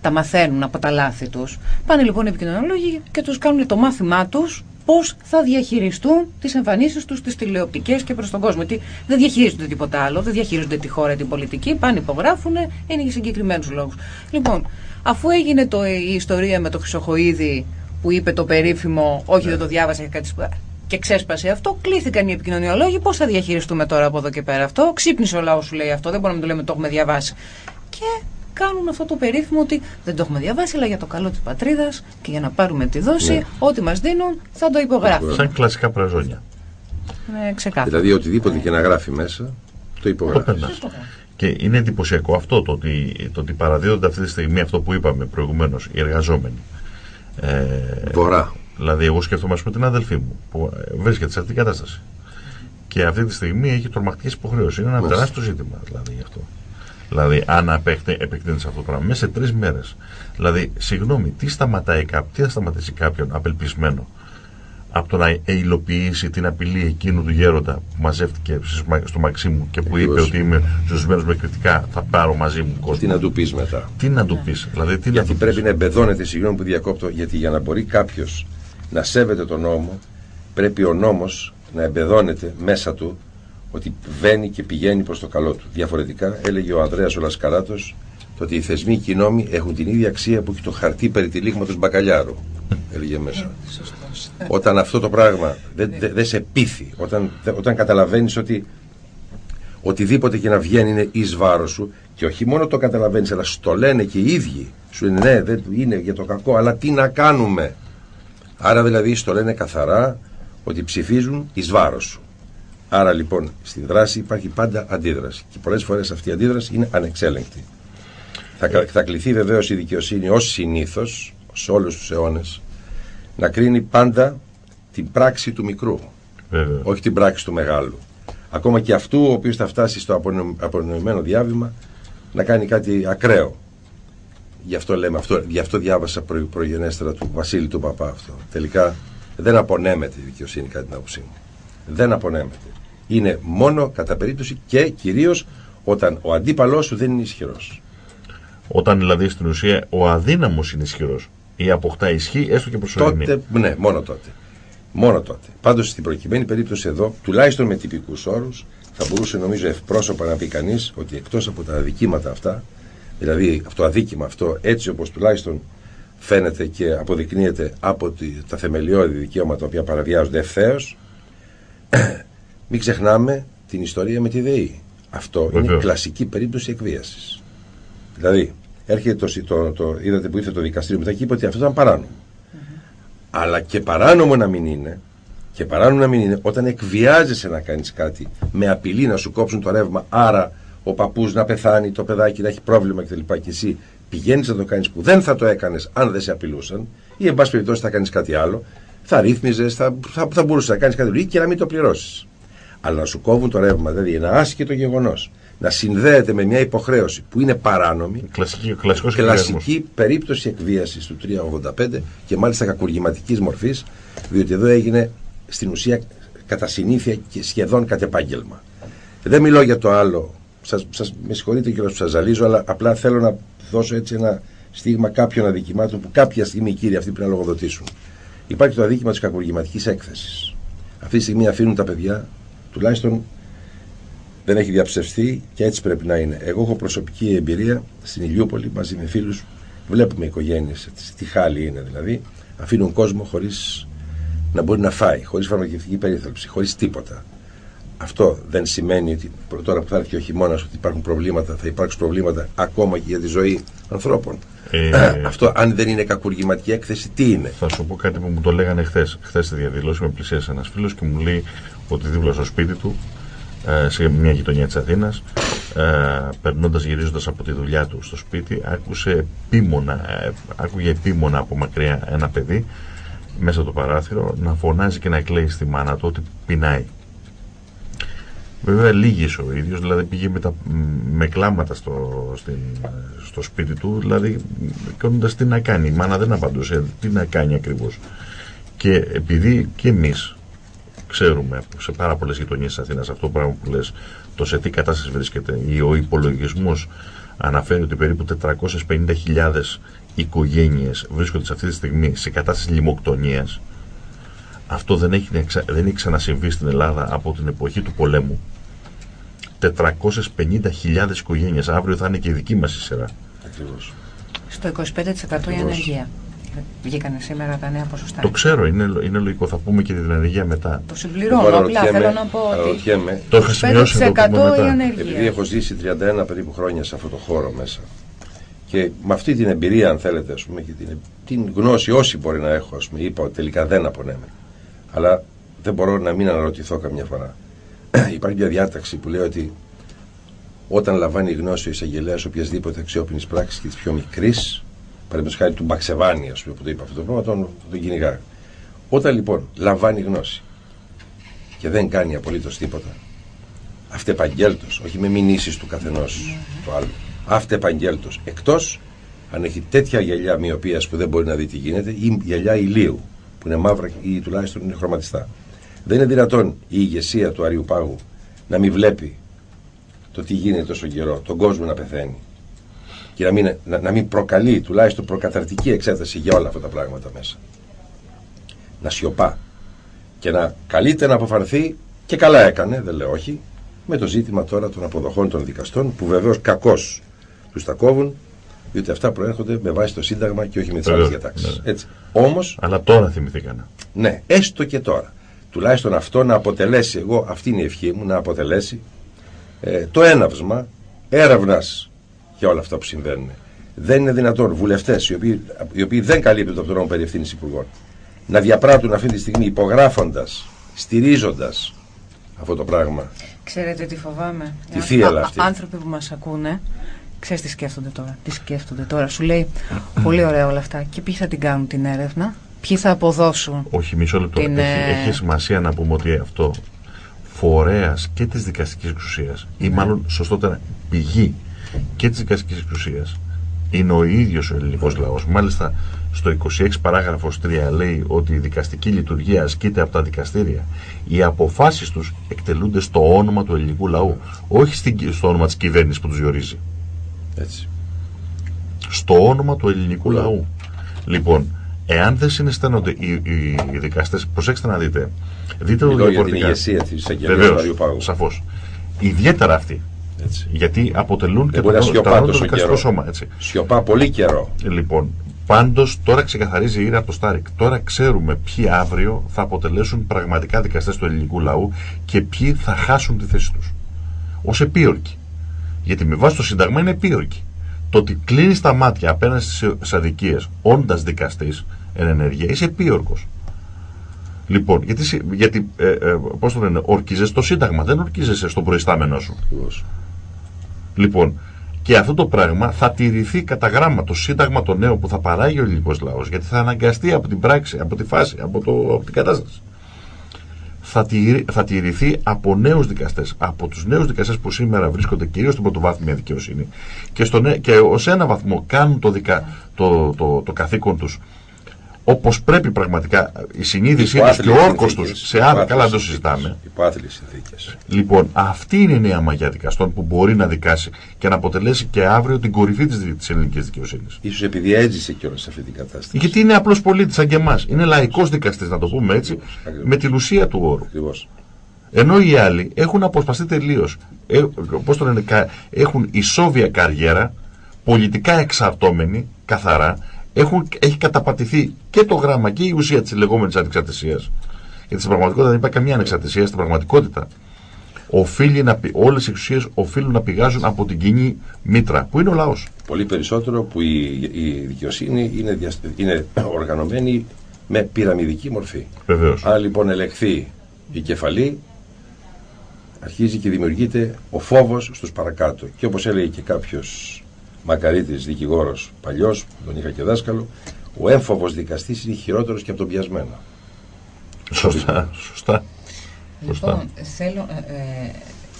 Τα μαθαίνουν από τα λάθη τους. Πάνε λοιπόν οι επικοινωνιολόγοι και τους κάνουν το μάθημά τους πώς θα διαχειριστούν τις εμφανίσεις τους, τις τηλεοπτικές και προς τον κόσμο. Γιατί δεν διαχειρίζονται τίποτα άλλο, δεν διαχειρίζονται τη χώρα, την πολιτική, πάνε υπογράφουν, είναι για συγκεκριμένους λόγους. Λοιπόν, αφού έγινε το, η ιστορία με το Χρυσοχοίδη που είπε το περίφημο, Όχι, δεν το διάβασα κάτι και ξέσπασε αυτό, κλήθηκαν οι επικοινωνιολόγοι. Πώς θα διαχειριστούμε τώρα από εδώ και πέρα αυτό. Ξύπνησε ο λαός σου λέει αυτό, δεν μπορούμε να το λέμε το έχουμε διαβάσει. Και κάνουν αυτό το περίφημο ότι δεν το έχουμε διαβάσει, αλλά για το καλό της πατρίδας και για να πάρουμε τη δόση, ναι. ό,τι μας δίνουν θα το υπογράφουμε. Σαν κλασικά πραζόνια. Ναι, ξεκάθαρα. Δηλαδή, οτιδήποτε και να γράφει μέσα, το υπογράφεις. Και είναι εντυπωσιακό αυτό το ότι, το ότι παραδίδονται αυτή τη στιγμή αυτό που είπαμε προηγουμένως, οι εργαζόμενοι. Ε, Βορρά. Δηλαδή, εγώ σκέφτομαι, ας πούμε, την αδελφή μου που ε, βρίσκεται σε αυτήν την κατάσταση. Και αυτή τη στιγμή έχει τρομακτικές υποχρεώσεις. Είναι ένα τεράστιο ζήτημα δηλαδή γι' αυτό. Δηλαδή, αν επεκτείνει αυτό το πράγμα μέσα σε τρεις μέρες. Δηλαδή, συγγνώμη, τι σταματάει κάποιο, τι θα σταματήσει κάποιον απελπισμένο από το να υλοποιήσει την απειλή εκείνου του γέροντα που μαζεύτηκε στο Μαξίμου και που είπε ότι είμαι ζωσμένος με κριτικά, θα πάρω μαζί μου κόσμο. Τι να του πεις μετά. Τι να του πεις. Δηλαδή, τι γιατί να πρέπει να εμπεδώνεται, συγγνώμη που διακόπτω, γιατί για να μπορεί κάποιος να σέβεται τον νόμο, πρέπει ο νόμος να εμπεδώνεται μέσα του ότι βαίνει και πηγαίνει προς το καλό του. Διαφορετικά, έλεγε ο Ανδρέας ο Λασκαράτος, ότι οι θεσμοί και οι νόμοι έχουν την ίδια αξία που έχει το χαρτί περί τυλίγματο μπακαλιάρου. Έλεγε μέσα. Όταν αυτό το πράγμα δεν δε, σε πείθει, όταν, όταν καταλαβαίνεις ότι οτιδήποτε και να βγαίνει είναι εις βάρος σου και όχι μόνο το καταλαβαίνεις, αλλά στο λένε και οι ίδιοι. Σου λένε ναι, δεν είναι για το κακό, αλλά τι να κάνουμε. Άρα δηλαδή στο λένε καθαρά ότι ψηφίζουν εις βάρος σου. Άρα λοιπόν στην δράση υπάρχει πάντα αντίδραση. Και πολλές φορές αυτή η αντίδραση είναι ανεξέλεγκτη. Θα, θα κληθεί βεβαίως η δικαιοσύνη ως συνήθως, σε όλους τους αιώνες, να κρίνει πάντα την πράξη του μικρού. Όχι την πράξη του μεγάλου. Ακόμα και αυτού ο οποίος θα φτάσει στο απονοημένο διάβημα να κάνει κάτι ακραίο. Γι' αυτό λέμε αυτό, γι' αυτό διάβασα προ, προγενέστερα του Βασίλη του Παπά αυτό. Τελικά δεν απονέμεται η δικαιοσύνη κατά την άποψή μου. Δεν απονέμεται. Είναι μόνο κατά περίπτωση και κυρίως όταν ο αντίπαλός σου δεν είναι ισχυρός. Όταν δηλαδή στην ουσία ο αδύναμος είναι ισχυρός ή αποκτά ισχύ, έστω και προσωρινή. Τότε, ναι, μόνο τότε. Μόνο τότε. Πάντως στην προκειμένη περίπτωση εδώ, τουλάχιστον με τυπικούς όρους, θα μπορούσε νομίζω ευπρόσωπα να πει κανείς ότι εκτός από τα αδικήματα αυτά, δηλαδή αυτό το αδίκημα αυτό, έτσι όπως τουλάχιστον φαίνεται και αποδεικνύεται από τα θεμελιώδη δικαιώματα τα οποία παραβιάζονται ευθέως, μην ξεχνάμε την ιστορία με τη ΔΕΗ. Αυτό είναι κλασική περίπτωση εκβίασης. Δηλαδή, έρχεται το, το, το, είδατε που ήρθε το δικαστήριο μετά και είπε ότι αυτό ήταν παράνομο. Αλλά και παράνομο να μην είναι, και παράνομο να μην είναι, όταν εκβιάζεσαι να κάνεις κάτι με απειλή να σου κόψουν το ρεύμα, άρα ο παππούς να πεθάνει, το παιδάκι να έχει πρόβλημα κτλ. Και, και εσύ πηγαίνεις να το κάνεις που δεν θα το έκανες αν δεν σε απειλούσαν, ή εν πάση περιπτώσει θα κάνεις κάτι άλλο, θα ρύθμιζες, θα, θα, θα μπορούσες να κάνεις κάτι και να μην το πληρώσεις. Αλλά να σου κόβουν το ρεύμα, δηλαδή ένα άσχετο γεγονός να συνδέεται με μια υποχρέωση που είναι παράνομη. Κλασική, κλασική περίπτωση εκβίασης του 385 και μάλιστα κακουργηματικής μορφής, διότι εδώ έγινε στην ουσία κατά συνήθεια και σχεδόν κατ' επάγγελμα. Δεν μιλώ για το άλλο. Σας, σας, με συγχωρείτε και που σας ζαλίζω, αλλά απλά θέλω να δώσω έτσι ένα στίγμα κάποιων αδικημάτων που κάποια στιγμή οι κύριοι αυτοί πρέπει να λογοδοτήσουν. Υπάρχει το αδίκημα της κακουργηματικής έκθεσης. Αυτή τη στιγμή αφήνουν τα παιδιά, τουλάχιστον δεν έχει διαψευστεί και έτσι πρέπει να είναι. Εγώ έχω προσωπική εμπειρία στην Ηλιούπολη μαζί με φίλους. Βλέπουμε οικογένειες, τι χάλη είναι δηλαδή. Αφήνουν κόσμο χωρίς να μπορεί να φάει, χωρίς φαρμακευτική περίθαλψη, χωρίς τίποτα. Αυτό δεν σημαίνει ότι τώρα που θα έρθει ο χειμώνας ότι υπάρχουν προβλήματα, θα υπάρξουν προβλήματα ακόμα και για τη ζωή ανθρώπων. Ε, Αυτό, αν δεν είναι κακουργηματική έκθεση, τι είναι; Θα σου πω κάτι που μου το λέγανε χθες. Χθες στη διαδηλώση με πλησίασε ένας φίλος και μου λέει ότι δίπλα στο σπίτι του ε, σε μια γειτονιά της Αθήνας ε, περνώντας γυρίζοντας από τη δουλειά του στο σπίτι άκουσε επίμονα, ε, άκουγε επίμονα από μακριά ένα παιδί μέσα από το παράθυρο να φωνάζει και να εκλέει στη μάνα του ότι πεινάει Βέβαια λίγης ο ίδιος, δηλαδή πήγε με, τα, με κλάματα στο, στην, στο σπίτι του, δηλαδή κάνοντας τι να κάνει. Η μάνα δεν απαντούσε, τι να κάνει ακριβώς. Και επειδή και εμείς ξέρουμε σε πάρα πολλές γειτονιές της Αθήνας αυτό το πράγμα που λες, το σε τι κατάσταση βρίσκεται. Ο υπολογισμός αναφέρει ότι περίπου 450.000 οικογένειες βρίσκονται σε αυτή τη στιγμή σε κατάσταση λιμοκτονίας. Αυτό δεν έχει, δεν έχει ξανασυμβεί στην Ελλάδα από την εποχή του πολέμου. 450.000 οικογένειες. Αύριο θα είναι και η δική μας η σειρά. Ακριβώς. Στο 25% η ανεργία. Βγήκανε σήμερα τα νέα ποσοστά. Το ξέρω, είναι, είναι λογικό. Θα πούμε και την ενεργεία μετά. Το συμπληρώνω. Απλά θέλω να πω ότι. Το είχα σημειώσει το η ενεργεία. Επειδή έχω ζήσει 31 περίπου χρόνια σε αυτό το χώρο μέσα. Και με αυτή την εμπειρία, αν θέλετε, ας πούμε, και την, την γνώση, όσοι μπορεί να έχω, ας πούμε, είπα ότι τελικά δεν απονέμαι. Αλλά δεν μπορώ να μην αναρωτηθώ καμιά φορά. Υπάρχει μια διάταξη που λέει ότι όταν λαμβάνει γνώση ο εισαγγελέας οποιασδήποτε αξιόπινης πράξης και της πιο μικρής, παραδείγματος χάρη του Μπαξεβάνη, ας πούμε, που το είπα αυτό το πράγμα, τον, τον κυνηγά. Όταν λοιπόν λαμβάνει γνώση και δεν κάνει απολύτως τίποτα, αυτεπαγγέλτος, όχι με μηνύσεις του καθενός το άλλο, αυτεπαγγέλτος, εκτός αν έχει τέτοια γυαλιά μοιοπίας που δεν μπορεί να δει τι γίνεται, ή γυαλιά ηλίου, που είναι μαύρα ή τουλάχιστον είναι χρωματιστά. Δεν είναι δυνατόν η ηγεσία του Αριού Πάγου να μην βλέπει το τι γίνεται τόσο καιρό, τον κόσμο να πεθαίνει και να μην, να, να μην προκαλεί τουλάχιστον προκαταρτική εξέταση για όλα αυτά τα πράγματα μέσα. Να σιωπά και να καλείται να αποφανθεί και καλά έκανε, δεν λέω όχι, με το ζήτημα τώρα των αποδοχών των δικαστών που βεβαίως κακώς τους τα κόβουν, διότι αυτά προέρχονται με βάση το Σύνταγμα και όχι με τις άλλες διατάξεις. Ναι. Όμω. Αλλά τώρα θυμηθήκανε. Ναι, έστω και τώρα. Τουλάχιστον αυτό να αποτελέσει, εγώ αυτή είναι η ευχή μου, να αποτελέσει ε, το έναυσμα έρευνας για όλα αυτά που συμβαίνουν. Δεν είναι δυνατόν βουλευτές, οι οποίοι, οι οποίοι δεν καλύπτουν το νόμο περί ευθύνης υπουργών, να διαπράττουν αυτή τη στιγμή υπογράφοντας, στηρίζοντας αυτό το πράγμα. Ξέρετε τι φοβάμαι; Τι θύελα αυτή. Άνθρωποι που μας ακούνε, ξέρεις τι σκέφτονται τώρα. Τι σκέφτονται τώρα. Σου λέει πολύ ωραία όλα αυτά. Και ποιοι θα την κάνουν την έρευνα, ποιοι θα αποδώσουν. Όχι, μισό λεπτό. Την... Έχει, ε, έχει σημασία να πούμε ότι αυτό φορέας και της δικαστικής εξουσίας, ή ναι. μάλλον σωστότερα πηγή και της δικαστικής εξουσίας, είναι ο ίδιος ο ελληνικός λαός. Μάλιστα, στο 26 παράγραφος 3 λέει ότι η δικαστική λειτουργία ασκείται από τα δικαστήρια. Οι αποφάσεις τους εκτελούνται στο όνομα του ελληνικού λαού, όχι στο όνομα της κυβέρνησης που τους διορίζει. Έτσι. Στο όνομα του ελληνικού λαού. Λοιπόν, εάν δεν συναισθάνονται οι, οι, οι δικαστές, προσέξτε να δείτε. Δείτε Μιλώ για την ηγεσία της Βεβαίως, σαφώς. Ιδιαίτερα αυτοί. Έτσι. Γιατί αποτελούν και το, το, το δικαστικό σώμα. Έτσι. Σιωπά πολύ καιρό. Λοιπόν, Πάντως τώρα ξεκαθαρίζει η ήρα από το Στάρικ. Τώρα ξέρουμε ποιοι αύριο θα αποτελέσουν πραγματικά δικαστές του ελληνικού λαού και ποιοι θα χάσουν τη θέση τους. Ω επίορκοι. Γιατί με βάση το Σύνταγμα είναι επίορκοι. Το ότι κλείνει τα μάτια απέναντι στι αδικίες όντας δικαστής εν ενεργεία είσαι επίορκος. Λοιπόν, γιατί, γιατί ε, ε, πώς το λένε, ορκίζεσαι το Σύνταγμα, δεν ορκίζεσαι στον προϊστάμενό σου. Λοιπόν, και αυτό το πράγμα θα τηρηθεί κατά γράμμα το σύνταγμα το νέο που θα παράγει ο ελληνικός λαός, γιατί θα αναγκαστεί από την πράξη, από τη φάση, από, το, από την κατάσταση. Θα, τηρη, θα τηρηθεί από νέους δικαστές. Από τους νέους δικαστές που σήμερα βρίσκονται κυρίως στην πρωτοβάθμια δικαιοσύνη και, στο, και ως ένα βαθμό κάνουν το, δικα, το, το, το καθήκον τους όπως πρέπει πραγματικά η συνείδησή τους και ο όρκος τους σε άλλα. Καλά, δεν το συζητάμε. συνθήκες. Λοιπόν, αυτή είναι η νέα μαγιά δικαστών που μπορεί να δικάσει και να αποτελέσει και αύριο την κορυφή της ελληνικής δικαιοσύνης. σω επειδή έζησε κιόλας σε αυτή την κατάσταση. Γιατί είναι απλός πολίτης σαν και εμάς. Είναι λαϊκός δικαστής, να το πούμε έτσι, με την ουσία του όρου. Ακριβώς. Ενώ οι άλλοι έχουν αποσπαστεί τελείως. Ε, Πώς το λένε, έχουν ισόβια καριέρα, πολιτικά εξαρτώμενοι, καθαρά, έχουν, έχει καταπατηθεί και το γράμμα και η ουσία της λεγόμενης ανεξαρτησίας. Γιατί στην πραγματικότητα δεν υπάρχει καμία ανεξαρτησία. Στην πραγματικότητα οφείλει να, όλες οι εξουσίες οφείλουν να πηγάζουν από την κοινή μήτρα, που είναι ο λαός. Πολύ περισσότερο που η, η δικαιοσύνη είναι, είναι οργανωμένη με πυραμιδική μορφή. Βεβαίως. Αν λοιπόν ελεγχθεί η κεφαλή, αρχίζει και δημιουργείται ο φόβος στους παρακάτω. Και όπως έλεγε και κάποιος Μακαρίτης δικηγόρος παλιός, τον είχα και δάσκαλο, ο έμφοβος δικαστής είναι χειρότερος και από τον πιασμένο. Σωστά, σωστά. Λοιπόν, θέλω, ε, ε,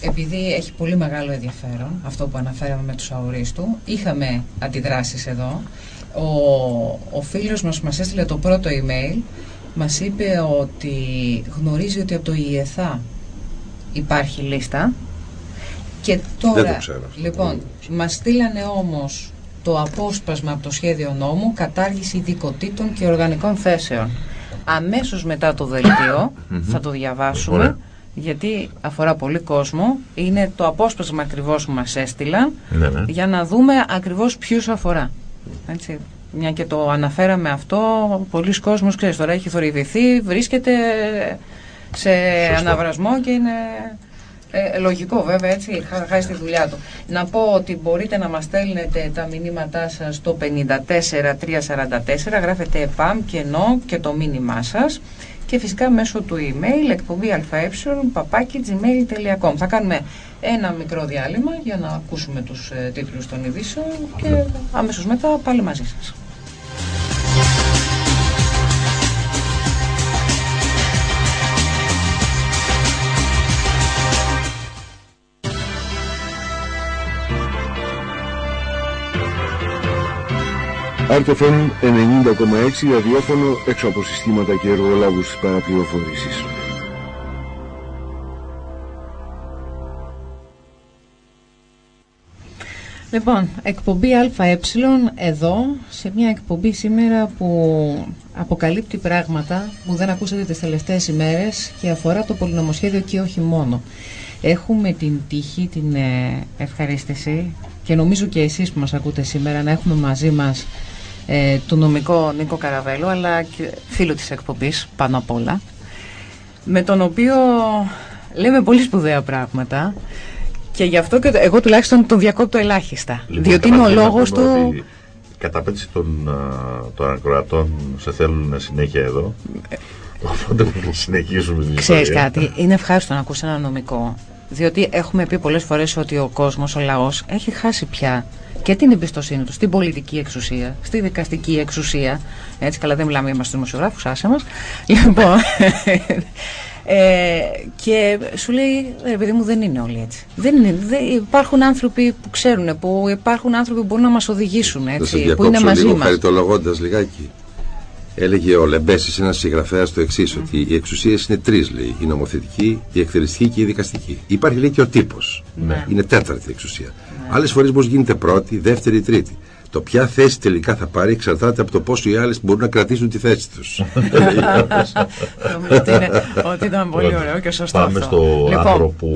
επειδή έχει πολύ μεγάλο ενδιαφέρον αυτό που αναφέραμε με τους αορίστου, είχαμε αντιδράσεις εδώ. Ο, ο φίλος μας μας έστειλε το πρώτο email, μας είπε ότι γνωρίζει ότι από το ΙΕΘΑ υπάρχει λίστα και τώρα, Δεν το ξέρω. λοιπόν, μας στείλανε όμως το απόσπασμα από το σχέδιο νόμου κατάργηση ειδικοτήτων και οργανικών θέσεων. Αμέσως μετά το δελτίο θα το διαβάσουμε γιατί αφορά πολύ κόσμο. Είναι το απόσπασμα ακριβώς που μας έστειλαν ναι, ναι. για να δούμε ακριβώς ποιους αφορά. Έτσι. Μια και το αναφέραμε αυτό, πολλοί κόσμος, ξέρεις, τώρα έχει θορυβηθεί, βρίσκεται σε αναβρασμό και είναι ε, λογικό βέβαια έτσι, χάσει τη δουλειά του. Να πω ότι μπορείτε να μας στέλνετε τα μηνύματά σας στο 54344, γράφετε ΕΠΑΜ και ΝΟ και το μήνυμά σας και φυσικά μέσω του email εκπομπή αε παπάκι gmail.com. Θα κάνουμε ένα μικρό διάλειμμα για να ακούσουμε τους ε, τίτλους των ειδήσεων και αμέσως μετά πάλι μαζί σας. RTFM 90,6 ραδιόφωνο έξω από συστήματα και εργολάβους της παραπληροφόρησης. Λοιπόν, εκπομπή ΑΕ εδώ, σε μια εκπομπή σήμερα που αποκαλύπτει πράγματα που δεν ακούσατε τις τελευταίες ημέρες και αφορά το πολυνομοσχέδιο και όχι μόνο. Έχουμε την τύχη, την ε, ευχαρίστηση και νομίζω και εσείς που μας ακούτε σήμερα να έχουμε μαζί μας ε, του νομικό Νίκο Καραβέλου αλλά και φίλο της εκπομπής πάνω απ' όλα με τον οποίο λέμε πολύ σπουδαία πράγματα και γι' αυτό και εγώ τουλάχιστον τον διακόπτω ελάχιστα. Λοιπόν, διότι είναι ο καταρχήν να λόγος πούμε του. ότι Η καταπέτηση των, α, των ακροατών σε θέλουν συνέχεια εδώ. Οπότε θα συνεχίσουμε την Ξέρεις ιστορία. κάτι, είναι ευχάριστο να ακούσει ένα νομικό. Διότι έχουμε πει πολλές φορές ότι ο κόσμος, ο λαός, έχει χάσει πια και την εμπιστοσύνη του στην πολιτική εξουσία, στη δικαστική εξουσία. Έτσι, καλά, δεν μιλάμε για μας τους δημοσιογράφους, άσε μας. Λοιπόν, ε, και σου λέει, ρε παιδί μου, δεν είναι όλοι έτσι. Δεν είναι, δεν, υπάρχουν άνθρωποι που ξέρουν, που υπάρχουν άνθρωποι που μπορούν να μας οδηγήσουν, Θα σε έτσι, που είναι διακόψω μαζί λίγο μας. χαριτολογώντας λιγάκι. Έλεγε ο Λεμπέσης, ένας συγγραφέας, το εξής: Ότι οι εξουσίες είναι τρεις, λέει. Η νομοθετική, η εκτελεστική και η δικαστική. Υπάρχει, λέει, και ο τύπος. Ναι. Είναι τέταρτη εξουσία. Άλλες φορές όμω γίνεται πρώτη, δεύτερη, τρίτη. Το ποια θέση τελικά θα πάρει εξαρτάται από το πόσο οι άλλες μπορούν να κρατήσουν τη θέση τους. Νομίζω ότι, είναι, ότι ήταν πολύ ωραίο και σωστό Πάμε αυτό. στο άρθρο που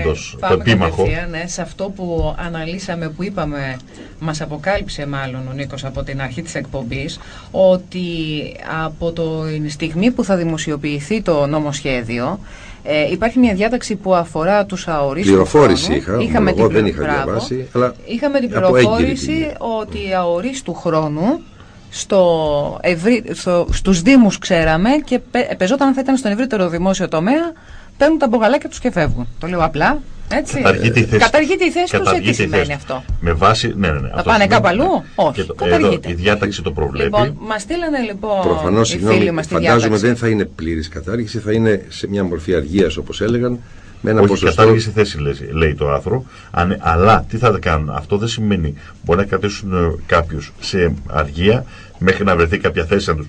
όντως, το πάμε επίμαχο. κατευθείαν, ναι, σε αυτό που αναλύσαμε, που είπαμε, μας αποκάλυψε μάλλον ο Νίκος από την αρχή της εκπομπής, ότι από την στιγμή που θα δημοσιοποιηθεί το νομοσχέδιο, ε, υπάρχει μια διάταξη που αφορά τους αορίστους Πληροφόρηση χρόνου. είχα, Είχαμε εγώ την δεν πληρο- είχα Μπράβο. διαβάσει, αλλά Είχαμε την από έγκυρη πληροφόρηση πηγή. ότι αορίστου χρόνου στο ευρύ, στο, στους Δήμους ξέραμε και πε, πεζόταν αν θα ήταν στον ευρύτερο δημόσιο τομέα παίρνουν τα μπογαλάκια τους και φεύγουν. Το λέω απλά. Έτσι. Καταργείται η θέση. Καταργείται η θέση τους, ε, τι Καταργείται η σημαίνει θέση. αυτό; Με βάση. Ναι, ναι, ναι. Να αυτό πάνε σημαίνει- κάπου αλλού; Όχι, Και το- καταργείται. Εδώ, η διάταξη το προβλέπει. Λοιπόν, μας στείλανε λοιπόν Προφανώς, οι φίλοι συγγνώμη, μας τη φαντάζομαι διάταξη. δεν θα είναι πλήρης κατάργηση, θα είναι σε μια μορφή αργίας όπως έλεγαν. Με ένα Όχι, ποσοστό. κατάργηση θέση λέει, λέει το άρθρο. Αν, αλλά τι θα κάνουν; Αυτό δεν σημαίνει. Μπορεί να κρατήσουν κάποιους σε αργία μέχρι να βρεθεί κάποια θέση. Να τους,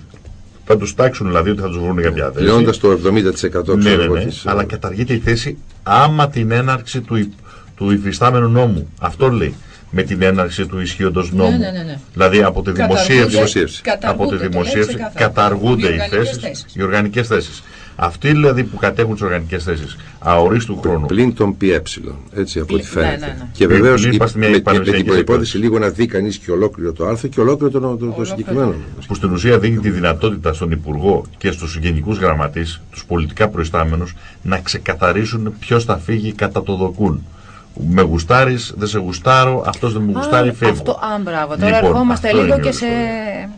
θα τους τάξουν δηλαδή ότι θα τους βρουν κάποια θέση. Πληρώνοντα το 70% Ναι, ξέρω ναι, εγώ ναι. της, Αλλά ε, καταργείται η θέση άμα την έναρξη του, υ- του υφιστάμενου νόμου. Αυτό λέει. Με την έναρξη του ισχύοντος νόμου. ναι, ναι, ναι. Δηλαδή από τη Καταργούνται- δημοσίευση. δημοσίευση. Από καταργούνται, τη το λέει δημοσίευση ξεκάθαρα. καταργούνται Οι οι οργανικές θέσεις. θέσεις. Οι οργανικές θέσεις. Αυτοί δηλαδή που κατέχουν τις οργανικές θέσεις αορίστου χρόνου. πλην των ΠΕ, έτσι από Πλην- ό,τι φαίνεται. ναι, ναι, ναι. Και Πλην- βεβαίως πλην με, πας στη μια με, με την παραδοσιακή προπόθεση εκδόση. λίγο να δει κανείς και ολόκληρο το άρθρο και ολόκληρο το, το, το, Ολόκληρο. συγκεκριμένο. που στην ουσία δίνει τη δυνατότητα στον Υπουργό και στους γενικούς γραμματείς, τους πολιτικά προϊστάμενους, να ξεκαθαρίσουν ποιος θα φύγει κατά το δοκούν. Με γουστάρεις, δεν σε γουστάρω, αυτός δεν με γουστάρει, Α, φεύγω. Αυτό, α, μπράβο. Τώρα Λοιπόν, ερχόμαστε αυτό λίγο είναι και η σε... ιστορία.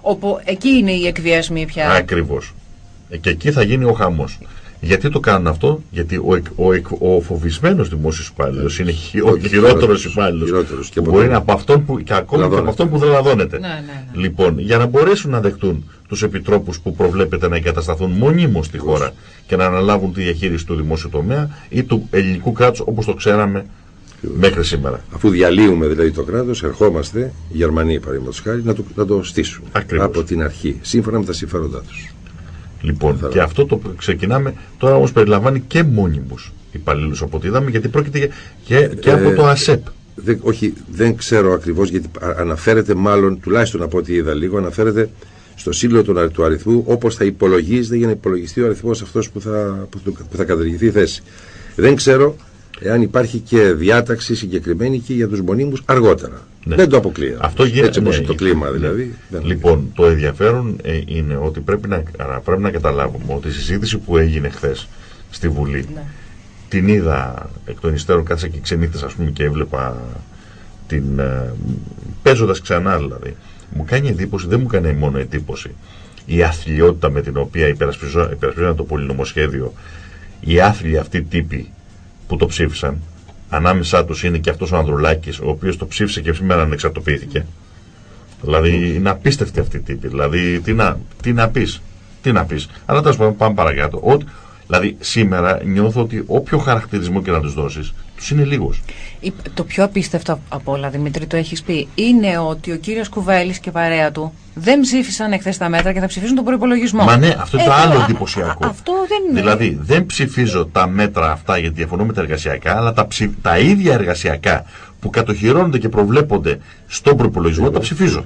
Όπου εκεί είναι οι εκβιασμοί πια. Ακριβώς. Ε, Και εκεί θα γίνει ο χαμός. Γιατί το κάνουν αυτό, Γιατί ο, εκ- ο, εκ- ο φοβισμένος δημόσιος υπάλληλος είναι χει- ο Ο χειρότερος χειρότερος, υπάλληλος. χειρότερος και που από μπορεί τον- να από αυτόν που, και ακόμη και από Λαδώνεται. αυτόν που δεν λαδώνεται. Ναι, ναι, ναι. Λοιπόν, για να μπορέσουν να δεχτούν τους επιτρόπους που προβλέπεται να εγκατασταθούν μονίμως στη χώρα και να αναλάβουν τη διαχείριση του δημόσιου τομέα ή του ελληνικού κράτους όπως το ξέραμε μέχρι σήμερα. Αφού διαλύουμε δηλαδή το κράτος, ερχόμαστε, οι Γερμανοί παραδείγματος χάρη, να το, να το στήσουν Ακριβώς. από την αρχή, σύμφωνα με τα συμφέροντά τους. Λοιπόν, Θέλω. και αυτό το ξεκινάμε. Τώρα όμως περιλαμβάνει και μόνιμους υπαλλήλους από ό,τι είδαμε, γιατί πρόκειται για- και, και Ε, από το ΑΣΕΠ. Δεν, όχι, δεν ξέρω ακριβώς γιατί α- αναφέρεται μάλλον, τουλάχιστον από ό,τι είδα λίγο, αναφέρεται στο σύλλογο του, του αριθμού όπως θα υπολογίζεται για να υπολογιστεί ο αριθμός αυτός που θα, που, θα- που θα καταργηθεί η θέση. Δεν ξέρω εάν υπάρχει και διάταξη συγκεκριμένη και για τους μονίμους αργότερα. Ναι. Δεν το αποκλείω. Αυτό γίνεται. Έτσι όπως ναι, είναι το κλίμα ναι. δηλαδή. δεν- Λοιπόν, το ενδιαφέρον ε, είναι ότι πρέπει να, α, πρέπει να καταλάβουμε ότι η συζήτηση που έγινε χθες στη Βουλή Ναι. την είδα εκ των υστέρων, κάτσα και ξενύχτες ας πούμε και έβλεπα την, ε, παίζοντας ξανά δηλαδή. Μου κάνει εντύπωση, δεν μου κάνει μόνο εντύπωση η αθλειότητα με την οποία υπερασπιζό- υπερασπίζονταν το πολυνομοσχέδιο οι άθλοι αυτοί τύποι που το ψήφισαν ανάμεσά τους είναι και αυτός ο Ανδρουλάκης ο οποίος το ψήφισε και σήμερα ανεξαρτοποιήθηκε. Δηλαδή είναι απίστευτη αυτή η τύπη. Δηλαδή τι να, τι να πεις τι να πεις. Αλλά τέλος πάντων πάμε παρακάτω. Ότι, δηλαδή σήμερα νιώθω ότι όποιο χαρακτηρισμό και να τους δώσεις τους είναι λίγο. Το πιο απίστευτο από όλα, Δημήτρη, το έχεις πει, είναι ότι ο κύριος Κουβέλης και παρέα του δεν ψήφισαν εχθές τα μέτρα και θα ψηφίσουν τον προπολογισμό. Μα ναι, αυτό είναι το ε, άλλο εντυπωσιακό. Αυτό δεν είναι. Δηλαδή, δεν ψηφίζω τα μέτρα αυτά γιατί διαφωνώ με τα εργασιακά, αλλά τα, ψη... τα ίδια εργασιακά που κατοχυρώνονται και προβλέπονται στον προπολογισμό τα ψηφίζω.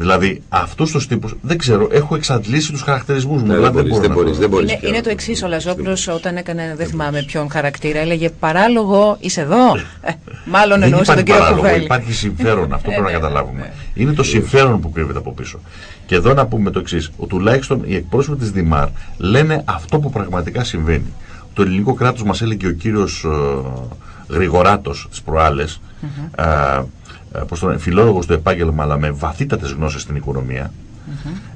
Δηλαδή, αυτούς τους τύπους δεν ξέρω, έχω εξαντλήσει τους χαρακτηρισμούς μου. Ναι, δηλαδή, δεν μπορείς. Δεν μπορείς, είναι, είναι το εξής. Ο Λαζόπουλος, όταν έκανε, δεν θυμάμαι ποιον χαρακτήρα, έλεγε Παράλογο, είσαι εδώ. Ε, μάλλον εννοούσε τον κύριο Κουβέλη. Υπάρχει συμφέρον, αυτό πρέπει να ναι, καταλάβουμε. Ναι. Είναι το συμφέρον που κρύβεται από πίσω. Και εδώ να πούμε το εξής. Τουλάχιστον οι εκπρόσωποι της Δημάρ λένε αυτό που πραγματικά συμβαίνει. Το ελληνικό κράτος μας έλεγε ο κύριος ε, Γρηγοράτος τι προάλλες. Mm-hmm ε, πώς το φιλόλογος στο επάγγελμα αλλά με βαθύτατες γνώσεις στην οικονομία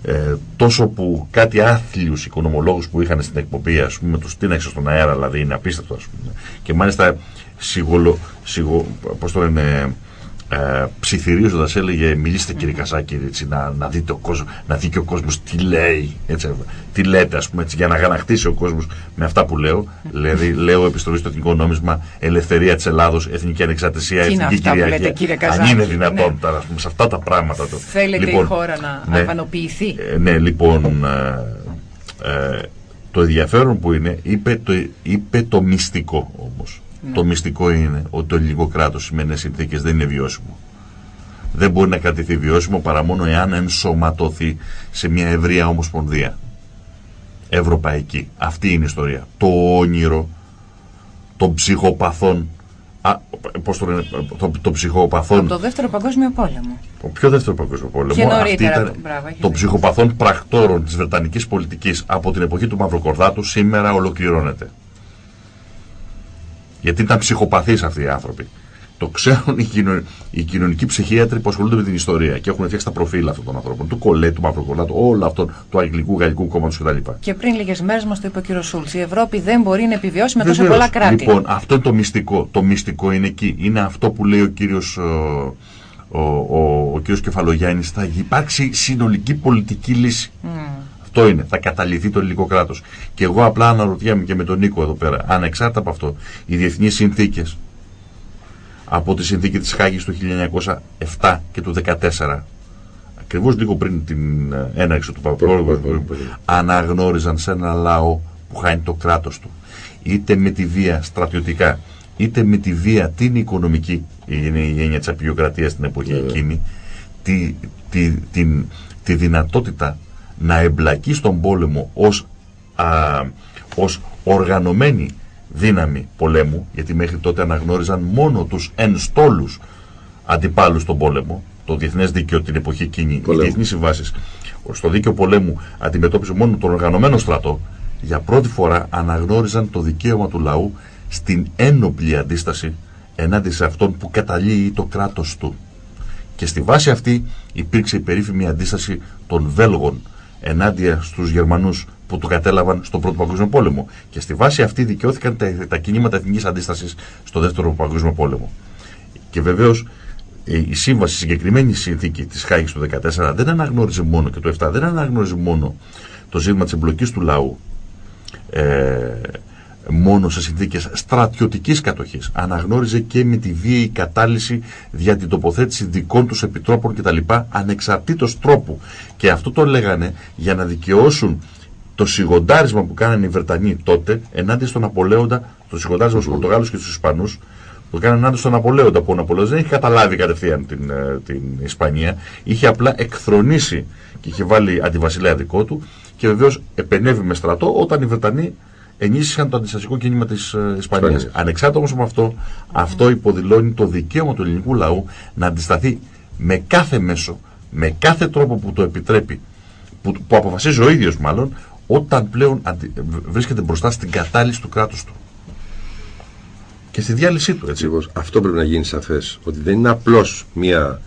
ε, τόσο που κάτι άθλιους οικονομολόγους που είχαν στην εκπομπή ας πούμε τους τίναξε στον αέρα δηλαδή είναι απίστευτο ας πούμε και μάλιστα σιγολο, σιγο, πώς το λένε ε, ψιθυρίζοντας έλεγε μιλήστε κύριε Κασάκη έτσι, να, να, δείτε ο κόσμο, να δει και ο κόσμος τι λέει έτσι, τι λέτε ας πούμε έτσι, για να γαναχτίσει ο κόσμος με αυτά που λέω. Δηλαδή λέω επιστροφή στο εθνικό νόμισμα ελευθερία της Ελλάδος εθνική ανεξαρτησία εθνική κυριαρχία αν είναι δυνατόν ναι. τώρα πούμε, σε αυτά τα πράγματα το, θέλετε λοιπόν, η χώρα να ναι, απανοποιηθεί ε, ναι λοιπόν ε, ε, το ενδιαφέρον που είναι είπε το, είπε το μυστικό όμως ναι. Το μυστικό είναι ότι το ελληνικό κράτος σημαίνει συνθήκες δεν είναι βιώσιμο. Δεν μπορεί να κρατηθεί βιώσιμο παρά μόνο εάν ενσωματωθεί σε μια ευρεία ομοσπονδία. Ευρωπαϊκή. Αυτή είναι η ιστορία. Το όνειρο των ψυχοπαθών. Α, πώς το λένε, το, το ψυχοπαθών. Από το δεύτερο παγκόσμιο πόλεμο. Το πιο δεύτερο παγκόσμιο πόλεμο. Και νωρίτερα, Αυτή ήταν μπράβο, των ψυχοπαθών πρακτόρων της Βρετανικής πολιτικής από την εποχή του Μαυροκορδάτου σήμερα ολοκληρώνεται. Γιατί ήταν ψυχοπαθείς αυτοί οι άνθρωποι. Το ξέρουν οι, κοινων, οι κοινωνικοί ψυχίατροι που ασχολούνται με την ιστορία και έχουν φτιάξει τα προφίλ αυτών των ανθρώπων. Του Κολέ, του Μαυροκολάτου, όλο αυτό του Αγγλικού Γαλλικού Κόμματος κτλ. Και πριν λίγες μέρες μας το είπε ο κύριος Σούλτς. Η Ευρώπη δεν μπορεί να επιβιώσει με τόσα πολλά κράτη. Λοιπόν, αυτό είναι το μυστικό. Το μυστικό είναι εκεί. Είναι αυτό που λέει ο κύριος ο, ο, ο κύριος Κεφαλογιάννης θα υπάρξει συνολική πολιτική λύση. Mm. Αυτό είναι. Θα καταληθεί το ελληνικό κράτος. Και εγώ απλά αναρωτιέμαι και με τον Νίκο εδώ πέρα, ανεξάρτητα από αυτό, οι διεθνείς συνθήκες από τη συνθήκη της Χάγης του 1907 και του 1914, ακριβώς λίγο πριν την ε, έναρξη του Παπαδόπουλου, αναγνώριζαν σε ένα λαό που χάνει το κράτος του. Είτε με τη βία στρατιωτικά, είτε με τη βία την οικονομική, είναι η έννοια της απειλιοκρατία στην εποχή εκείνη, τη, τη, την, τη δυνατότητα να εμπλακεί στον πόλεμο ως, α, ως οργανωμένη δύναμη πολέμου, γιατί μέχρι τότε αναγνώριζαν μόνο τους ενστόλους αντιπάλους στον πόλεμο, το διεθνές δίκαιο την εποχή εκείνη, οι διεθνείς συμβάσεις, στο δίκαιο πολέμου αντιμετώπιζε μόνο τον οργανωμένο στρατό, για πρώτη φορά αναγνώριζαν το δικαίωμα του λαού στην ένοπλη αντίσταση ενάντια σε αυτόν που καταλύει το κράτος του. Και στη βάση αυτή υπήρξε η περίφημη αντίσταση των Βέλγων ενάντια στους Γερμανούς που το κατέλαβαν στον Πρώτο Παγκόσμιο Πόλεμο. Και στη βάση αυτή δικαιώθηκαν τα, τα κινήματα εθνικής αντίστασης στο Δεύτερο Παγκόσμιο Πόλεμο. Και βεβαίως η σύμβαση, η συγκεκριμένη συνθήκη της Χάγης του 2014 δεν αναγνώριζε μόνο και το 7 δεν αναγνώριζε μόνο το ζήτημα της εμπλοκής του λαού ε, μόνο σε συνθήκες στρατιωτικής κατοχής. Αναγνώριζε και με τη βίαιη κατάλυση για την τοποθέτηση δικών τους επιτρόπων κτλ. ανεξαρτήτως τρόπου. Και αυτό το λέγανε για να δικαιώσουν το σιγοντάρισμα που κάνανε οι Βρετανοί τότε ενάντια στον Απολέοντα, το σιγοντάρισμα στους Πορτογάλους και στους Ισπανούς, που κάνανε ενάντια στον Απολέοντα, που ο Ναπολέοντας δεν είχε καταλάβει κατευθείαν την, ε, την Ισπανία, είχε απλά εκθρονήσει και είχε βάλει αντιβασιλέα δικό του και βεβαίως επενεύει με στρατό όταν οι Βρετανοί ενίσχυσαν το αντιστασικό κίνημα της ε, Ισπανίας. Ανεξάρτητα όμως από αυτό, αυτό υποδηλώνει το δικαίωμα του ελληνικού λαού να αντισταθεί με κάθε μέσο, με κάθε τρόπο που το επιτρέπει, που, που αποφασίζει ο ίδιος μάλλον, όταν πλέον αντι, βρίσκεται μπροστά στην κατάλυση του κράτους του. Και στη διάλυσή του, έτσι. Αυτό πρέπει να γίνει σαφές. Ότι δεν είναι απλώς μια,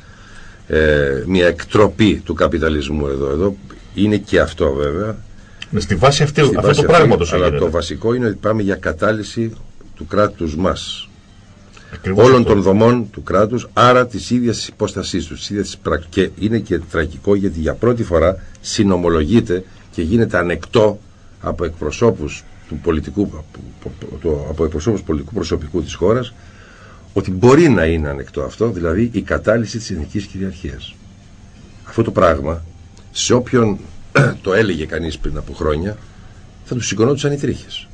ε, μια εκτροπή του καπιταλισμού εδώ. Εδώ είναι και αυτό βέβαια Στη βάση αυτή, Στη αυτό το πράγμα το Αλλά το βασικό είναι ότι πάμε για κατάλυση του κράτους μας. όλων των δομών του κράτους, άρα της ίδιας υπόστασής τους. Της Και είναι και τραγικό γιατί για πρώτη φορά συνομολογείται και γίνεται ανεκτό από εκπροσώπους του πολιτικού, από εκπροσώπους πολιτικού προσωπικού της χώρας ότι μπορεί να είναι ανεκτό αυτό, δηλαδή η κατάλυση της εθνικής κυριαρχίας. Αυτό το πράγμα, σε όποιον το έλεγε κανείς πριν από χρόνια, θα του σηκωνόντουσαν οι τρίχες.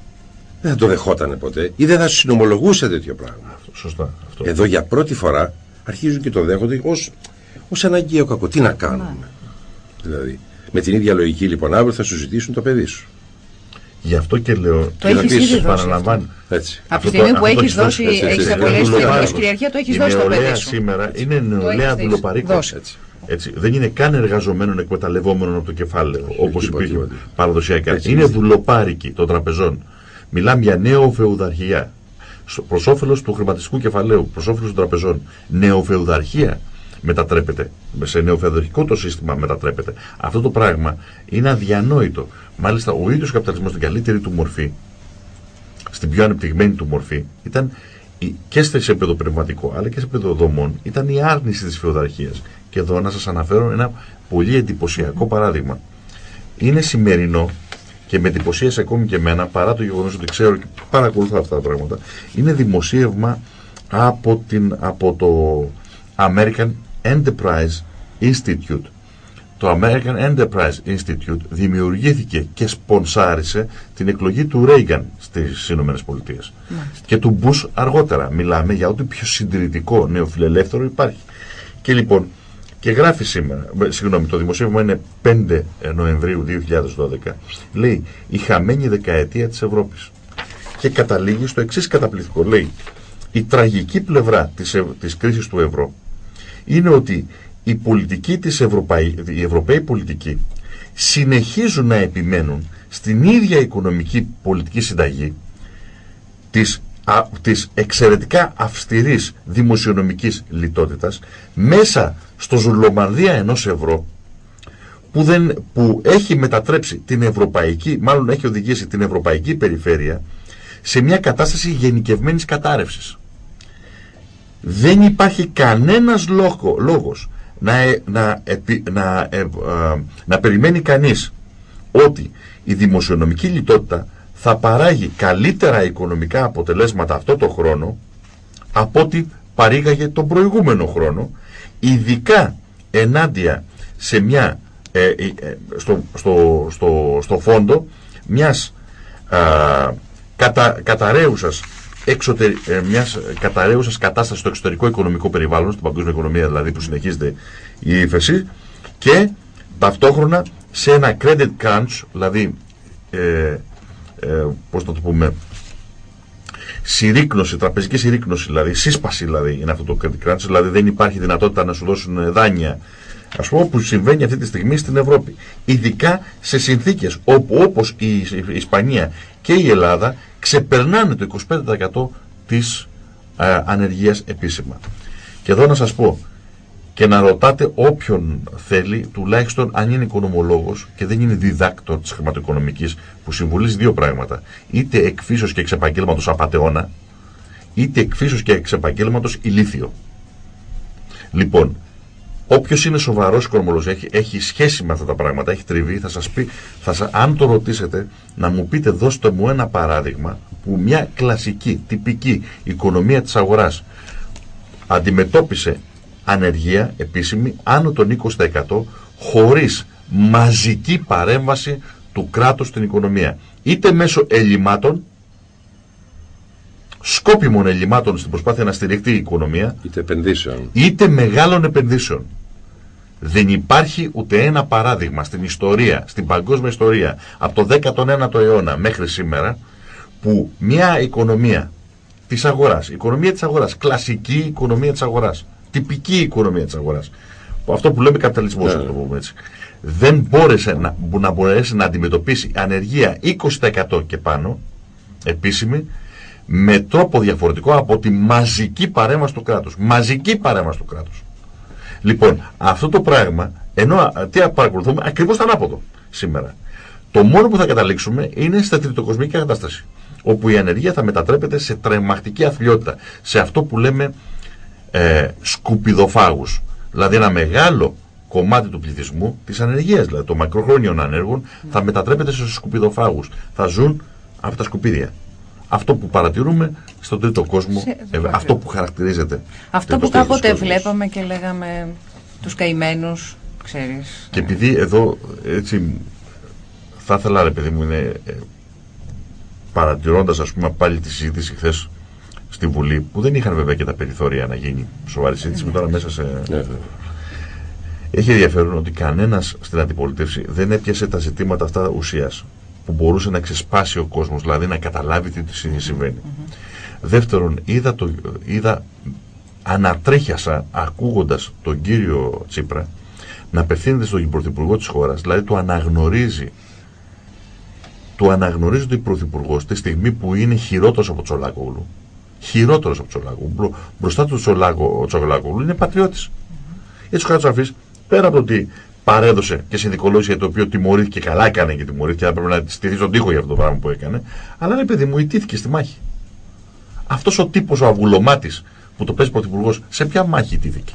Δεν θα το δεχότανε ποτέ ή δεν θα συνομολογούσε τέτοιο πράγμα. Σωστά. Αυτό. Εδώ για πρώτη φορά αρχίζουν και το δέχονται ως, ως αναγκαίο κακό. Τι να κάνουμε; Δηλαδή, με την ίδια λογική λοιπόν αύριο θα σου ζητήσουν το παιδί σου. Γι' αυτό και λέω. Το και έχεις επίσης ήδη δώσει παραλαμβάνω. Έτσι. Από τη Αυτό στιγμή το- που αυτό το έχεις δώσει, έτσι, έτσι, έχεις έτσι, απολέσει έτσι, την δουλοπάρικος. εθνική κυριαρχία, το έχεις Η δώσει στο νεολαία παιδί σου. σήμερα είναι νεολαία έχεις δουλοπαρίκο. δώσει. Έτσι. Έτσι. Δεν είναι καν εργαζομένων εκμεταλλευόμενων από το κεφάλαιο, όπως τίποτα, υπήρχε τίποτα. παραδοσιακά. Έτσι είναι είναι. δουλοπάρικοι των τραπεζών. Μιλάμε για νεοφεουδαρχία. Προς όφελος του χρηματιστικού κεφαλαίου, προς όφελος των τραπεζών. Νεοφεουδαρχία μετατρέπεται. Σε νεοφεουδαρχικό το σύστημα μετατρέπεται. Αυτό το πράγμα είναι αδιανόητο. Μάλιστα, ο ίδιος καπιταλισμός στην καλύτερη του μορφή, στην πιο ανεπτυγμένη του μορφή, ήταν η- και σε επίπεδο πνευματικό αλλά και σε επίπεδο δομών, ήταν η άρνηση της φεουδαρχίας. Και εδώ να σας αναφέρω ένα πολύ εντυπωσιακό παράδειγμα. Είναι σημερινό και με εντυπωσίασε ακόμη και εμένα, παρά το γεγονός ότι ξέρω και παρακολουθώ αυτά τα πράγματα, είναι δημοσίευμα από, την, από το American Enterprise Institute. Το American Enterprise Institute δημιουργήθηκε και σπονσάρισε την εκλογή του Reagan στις Ηνωμένες Πολιτείες. Και του Bush αργότερα. Μιλάμε για ό,τι πιο συντηρητικό νεοφιλελεύθερο υπάρχει. Και λοιπόν, και γράφει σήμερα, ε, συγγνώμη, το δημοσίευμα είναι 5 Νοεμβρίου 2012, λέει η χαμένη δεκαετία της Ευρώπης. Και καταλήγει στο εξής καταπληκτικό. Λέει, η τραγική πλευρά της, ευ- της κρίσης του ευρώ είναι ότι η πολιτική της Ευρωπαϊ... οι Ευρωπαίοι πολιτικοί συνεχίζουν να επιμένουν στην ίδια οικονομική πολιτική συνταγή της, α, της εξαιρετικά αυστηρής δημοσιονομικής λιτότητας μέσα στο ζουλομανδία ενός ευρώ που, δεν, που έχει μετατρέψει την ευρωπαϊκή, μάλλον έχει οδηγήσει την ευρωπαϊκή περιφέρεια σε μια κατάσταση γενικευμένης κατάρρευσης. Δεν υπάρχει κανένας λόγο, λόγος να, ε- να, επι- να, ε, α, να περιμένει κανείς ότι η δημοσιονομική λιτότητα θα παράγει καλύτερα οικονομικά αποτελέσματα αυτό το χρόνο από ό,τι παρήγαγε τον προηγούμενο χρόνο ειδικά ενάντια σε μια ε, ε, ε, στο, στο, στο, στο φόντο μιας α, κατα, καταραίουσας εξωτερι, ε, μιας καταραίουσας κατάστασης στο εξωτερικό οικονομικό περιβάλλον, στην παγκόσμια οικονομία δηλαδή που συνεχίζεται η ύφεση και ταυτόχρονα σε ένα credit crunch, δηλαδή ε, ε, πώς να το πούμε συρρήκνωση, τραπεζική συρρήκνωση, δηλαδή σύσπαση δηλαδή είναι αυτό το credit crunch, δηλαδή δεν υπάρχει δυνατότητα να σου δώσουν δάνεια ας πούμε που συμβαίνει αυτή τη στιγμή στην Ευρώπη. Ειδικά σε συνθήκες όπου όπως η, η Ισπανία και η Ελλάδα ξεπερνάνε το 25% της α, ανεργίας επίσημα. Και εδώ να σας πω και να ρωτάτε όποιον θέλει, τουλάχιστον αν είναι οικονομολόγος και δεν είναι διδάκτορ της χρηματοοικονομικής, που συμβουλίζει δύο πράγματα. Είτε εκφύσεως και εξ επαγγέλματος απατεώνα, είτε εκφύσεως και εξ επαγγέλματος ηλίθιο. Λοιπόν, Όποιος είναι σοβαρός οικονομολόγο, έχει, έχει σχέση με αυτά τα πράγματα, έχει τριβεί, θα σας πει, θα σας, αν το ρωτήσετε, να μου πείτε, δώστε μου ένα παράδειγμα που μια κλασική, τυπική οικονομία της αγοράς αντιμετώπισε ανεργία επίσημη άνω των 20% χωρίς μαζική παρέμβαση του κράτους στην οικονομία. Είτε μέσω ελλημάτων, σκόπιμων ελλημάτων στην προσπάθεια να στηριχτεί η οικονομία, είτε επενδύσεων. είτε μεγάλων επενδύσεων. Δεν υπάρχει ούτε ένα παράδειγμα στην ιστορία, στην παγκόσμια ιστορία, από το 19ο αιώνα μέχρι σήμερα, που μια οικονομία της αγοράς, οικονομία της αγοράς, κλασική οικονομία της αγοράς, τυπική οικονομία της αγοράς, που αυτό που λέμε καπιταλισμός, Ναι. να το πούμε έτσι, δεν μπόρεσε να, που να μπορέσει να αντιμετωπίσει ανεργία 20% και πάνω, επίσημη, με τρόπο διαφορετικό από τη μαζική παρέμβαση του κράτους. Μαζική παρέμβαση του κράτους. Λοιπόν, αυτό το πράγμα, ενώ α, τι παρακολουθούμε, ακριβώς το ανάποδο σήμερα. Το μόνο που θα καταλήξουμε είναι στα τριτοκοσμική κατάσταση. Όπου η ανεργία θα μετατρέπεται σε τρεμακτική αθλειότητα. Σε αυτό που λέμε ε, σκουπιδοφάγους. Δηλαδή ένα μεγάλο κομμάτι του πληθυσμού της ανεργίας, δηλαδή των μακροχρόνιων ανέργων, θα μετατρέπεται σε σκουπιδοφάγους. Θα ζουν από τα σκουπίδια. Αυτό που παρατηρούμε στον τρίτο κόσμο, Σε- ε, αυτό που χαρακτηρίζεται. Αυτό που τρίτος κόσμος. κάποτε βλέπαμε και λέγαμε τους καημένους, ξέρεις. Και επειδή εδώ έτσι θα ήθελα ρε παιδί μου είναι ε, παρατηρώντας ας πούμε πάλι τη συζήτηση χθες στη Βουλή που δεν είχαν βέβαια και τα περιθώρια να γίνει σοβαρή συζήτηση με τώρα μέσα σε... Ναι, Έχει ενδιαφέρον ότι κανένας στην αντιπολίτευση δεν έπιασε τα ζητήματα αυτά ουσίας που μπορούσε να ξεσπάσει ο κόσμος, δηλαδή να καταλάβει τι τι συμβαίνει. Δεύτερον, είδα, το, είδα ανατρέχιασα ακούγοντας τον κύριο Τσίπρα να απευθύνεται στον Πρωθυπουργό της χώρας, δηλαδή του αναγνωρίζει. Του αναγνωρίζει ότι ο Πρωθυπουργός τη στιγμή που είναι χειρότερος από Τσολάκογλου χειρότερος από Τσολάκογλου μπρο- μπροστά του Τσολάκο, ο Τσολάκογλου είναι πατριώτης. Έτσι ο Χατζαφής πέρα από το ότι παρέδωσε και συνθηκολόγησε για το οποίο τιμωρήθηκε καλά έκανε και τιμωρήθηκε αλλά πρέπει να στηθεί στον τοίχο για αυτό το πράγμα που έκανε αλλά είναι παιδί μου ηττήθηκε στη μάχη αυτός ο τύπος ο αβουλωμάτης που το παίζει πρωθυπουργός, σε ποια μάχη ηττήθηκε;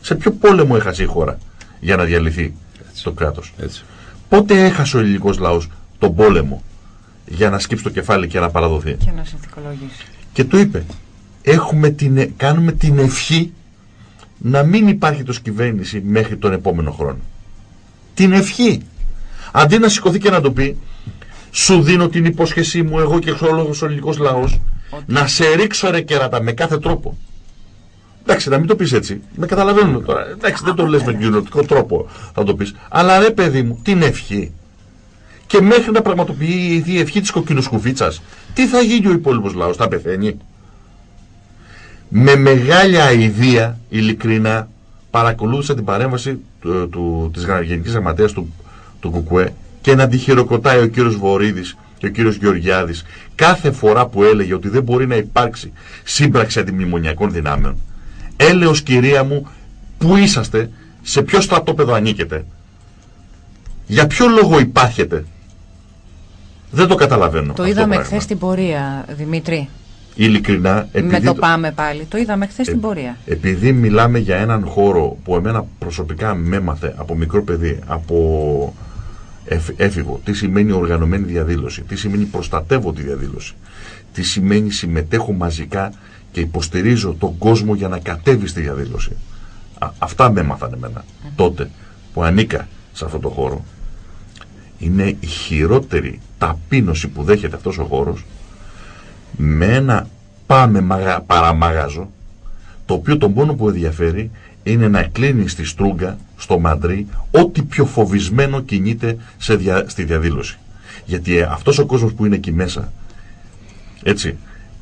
Σε ποιο πόλεμο έχασε η χώρα για να διαλυθεί το κράτος; Έτσι. Πότε έχασε ο ελληνικός λαός τον πόλεμο για να σκύψει το κεφάλι και να παραδοθεί; Και να συνθηκολογήσει. Και το είπε. Έχουμε την, ε- κάνουμε την ευχή να μην υπάρχει το κυβέρνηση μέχρι τον επόμενο χρόνο. Την ευχή. Αντί να σηκωθεί και να το πει, σου δίνω την υπόσχεσή μου εγώ και όλο ο ελληνικός λαός να σε ρίξω ρε κεράτα με κάθε τρόπο. Εντάξει, να μην το πεις έτσι. Με καταλαβαίνουμε τώρα. Εντάξει, δεν το λες με κοινωνικό τρόπο θα το πεις. Αλλά ρε παιδί μου, την ευχή. Και μέχρι να πραγματοποιεί η ευχή της κοκκινοσκουφίτσας, τι θα γίνει ο υπόλοιπος λαός, θα πεθαίνει. Με μεγάλη αηδία, ειλικρινά, παρακολούθησα την παρέμβαση του, του, της Γρα- Γενικής Γραμματέας του, του Κουκουέ και να τη χειροκροτάει ο κύριος Βορύδης και ο κύριος Γεωργιάδης κάθε φορά που έλεγε ότι δεν μπορεί να υπάρξει σύμπραξη αντιμνημονιακών δυνάμεων. Έλεος κυρία μου, πού είσαστε, σε ποιο στρατόπεδο ανήκετε, για ποιο λόγο υπάρχετε. Δεν το καταλαβαίνω. Το αυτό είδαμε πράγμα. χθες στην πορεία, Δημήτρη. Ειλικρινά, επειδή με το το- πάμε πάλι. Το είδαμε χθες στην πορεία. επειδή μιλάμε για έναν χώρο που εμένα προσωπικά με έμαθε από μικρό παιδί, από εφ- έφηβο, τι σημαίνει οργανωμένη διαδήλωση, τι σημαίνει προστατεύω τη διαδήλωση, τι σημαίνει συμμετέχω μαζικά και υποστηρίζω τον κόσμο για να κατέβει στη διαδήλωση. Α, αυτά με έμαθαν εμένα τότε που ανήκα σε αυτό το χώρο. Είναι η χειρότερη ταπείνωση που δέχεται αυτός ο χώρος με ένα πάμε μαγα, παραμάγαζο το οποίο το μόνο που ενδιαφέρει είναι να κλείνει στη Στρούγκα, στο Μαντρί, ό,τι πιο φοβισμένο κινείται σε δια- στη διαδήλωση. Γιατί ε, αυτός ο κόσμος που είναι εκεί μέσα, έτσι,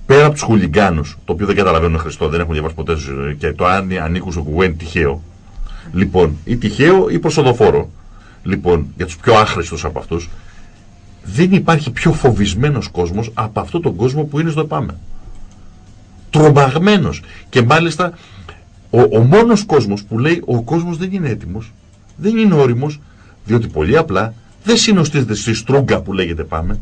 πέρα από τους χουλιγκάνους, το οποίο δεν καταλαβαίνουν Χριστό, δεν έχουν διαβάσει ποτέ στη ζωή, και το αν ανήκουν στο κουβέν τυχαίο, λοιπόν, ή τυχαίο ή προσοδοφόρο, λοιπόν, για τους πιο άχρηστους από αυτούς, δεν υπάρχει πιο φοβισμένος κόσμος από αυτόν τον κόσμο που είναι στο ΕΠΑΜΕ. Τρομαγμένος. Και μάλιστα ο, ο μόνος κόσμος που λέει ο κόσμος δεν είναι έτοιμος, δεν είναι όριμος, διότι πολύ απλά δεν συνοστίζεται στη στρούγκα που λέγεται ΠΑΜΕ.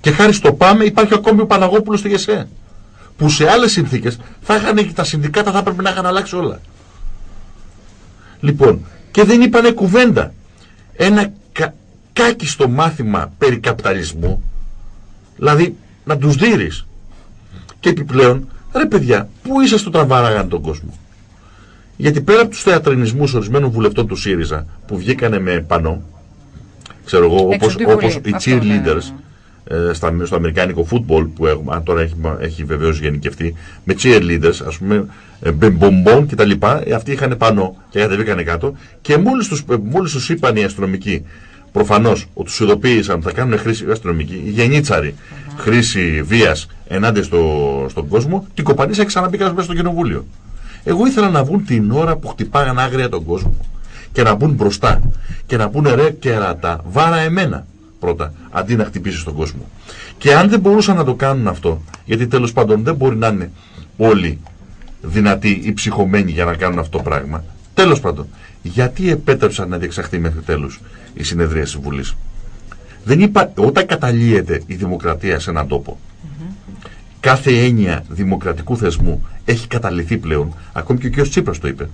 Και χάρη στο ΠΑΜΕ υπάρχει ακόμη ο Παναγόπουλος στη ΓΕΣΕ. Που σε άλλες συνθήκες θα είχαν τα συνδικάτα θα έπρεπε να είχαν αλλάξει όλα. Λοιπόν, και δεν είπανε κουβέντα. Ένα κα, κάκιστο μάθημα περί καπιταλισμού, δηλαδή να τους δείρεις. Και επιπλέον, ρε παιδιά, πού είσαστε το τραβάραγαν τον κόσμο; Γιατί πέρα από τους θεατρινισμούς ορισμένων βουλευτών του ΣΥΡΙΖΑ που βγήκανε με πανό, ξέρω εγώ, Έξω όπως, από τη Βουλή. όπως οι Αυτό, ναι. cheerleaders, ε, στα, στο αμερικάνικο φούτμπολ που έχουμε, αν τώρα έχει, έχει βεβαίως γενικευτεί, με cheerleaders, ας πούμε, ε, μπεμπομπον και τα λοιπά, ε, αυτοί είχαν πανό και κατεβήκανε κάτω και μόλις τους μόλις τους είπαν οι αστυνομικοί, προφανώς ότι του ειδοποίησαν ότι θα κάνουν χρήση οι αστυνομικοί, οι γενίτσαροι, χρήση βίας ενάντια στο, στον κόσμο, την κοπανίσα και ξαναμπήκαν μέσα στο κοινοβούλιο. Εγώ ήθελα να βγουν την ώρα που χτυπάγαν άγρια τον κόσμο και να μπουν μπροστά και να πούνε ρε κερατά, βάρα εμένα πρώτα, αντί να χτυπήσεις τον κόσμο. Και αν δεν μπορούσαν να το κάνουν αυτό, γιατί τέλος πάντων δεν μπορεί να είναι όλοι δυνατοί ή ψυχωμένοι για να κάνουν αυτό το πράγμα, τέλος πάντων, γιατί επέτρεψαν να διεξαχθεί μέχρι τέλους; Η συνεδρία της Βουλής. Δεν είπα, όταν καταλύεται η δημοκρατία σε έναν τόπο, κάθε έννοια δημοκρατικού θεσμού έχει καταληθεί πλέον. Ακόμη και ο κ. Τσίπρας το είπε.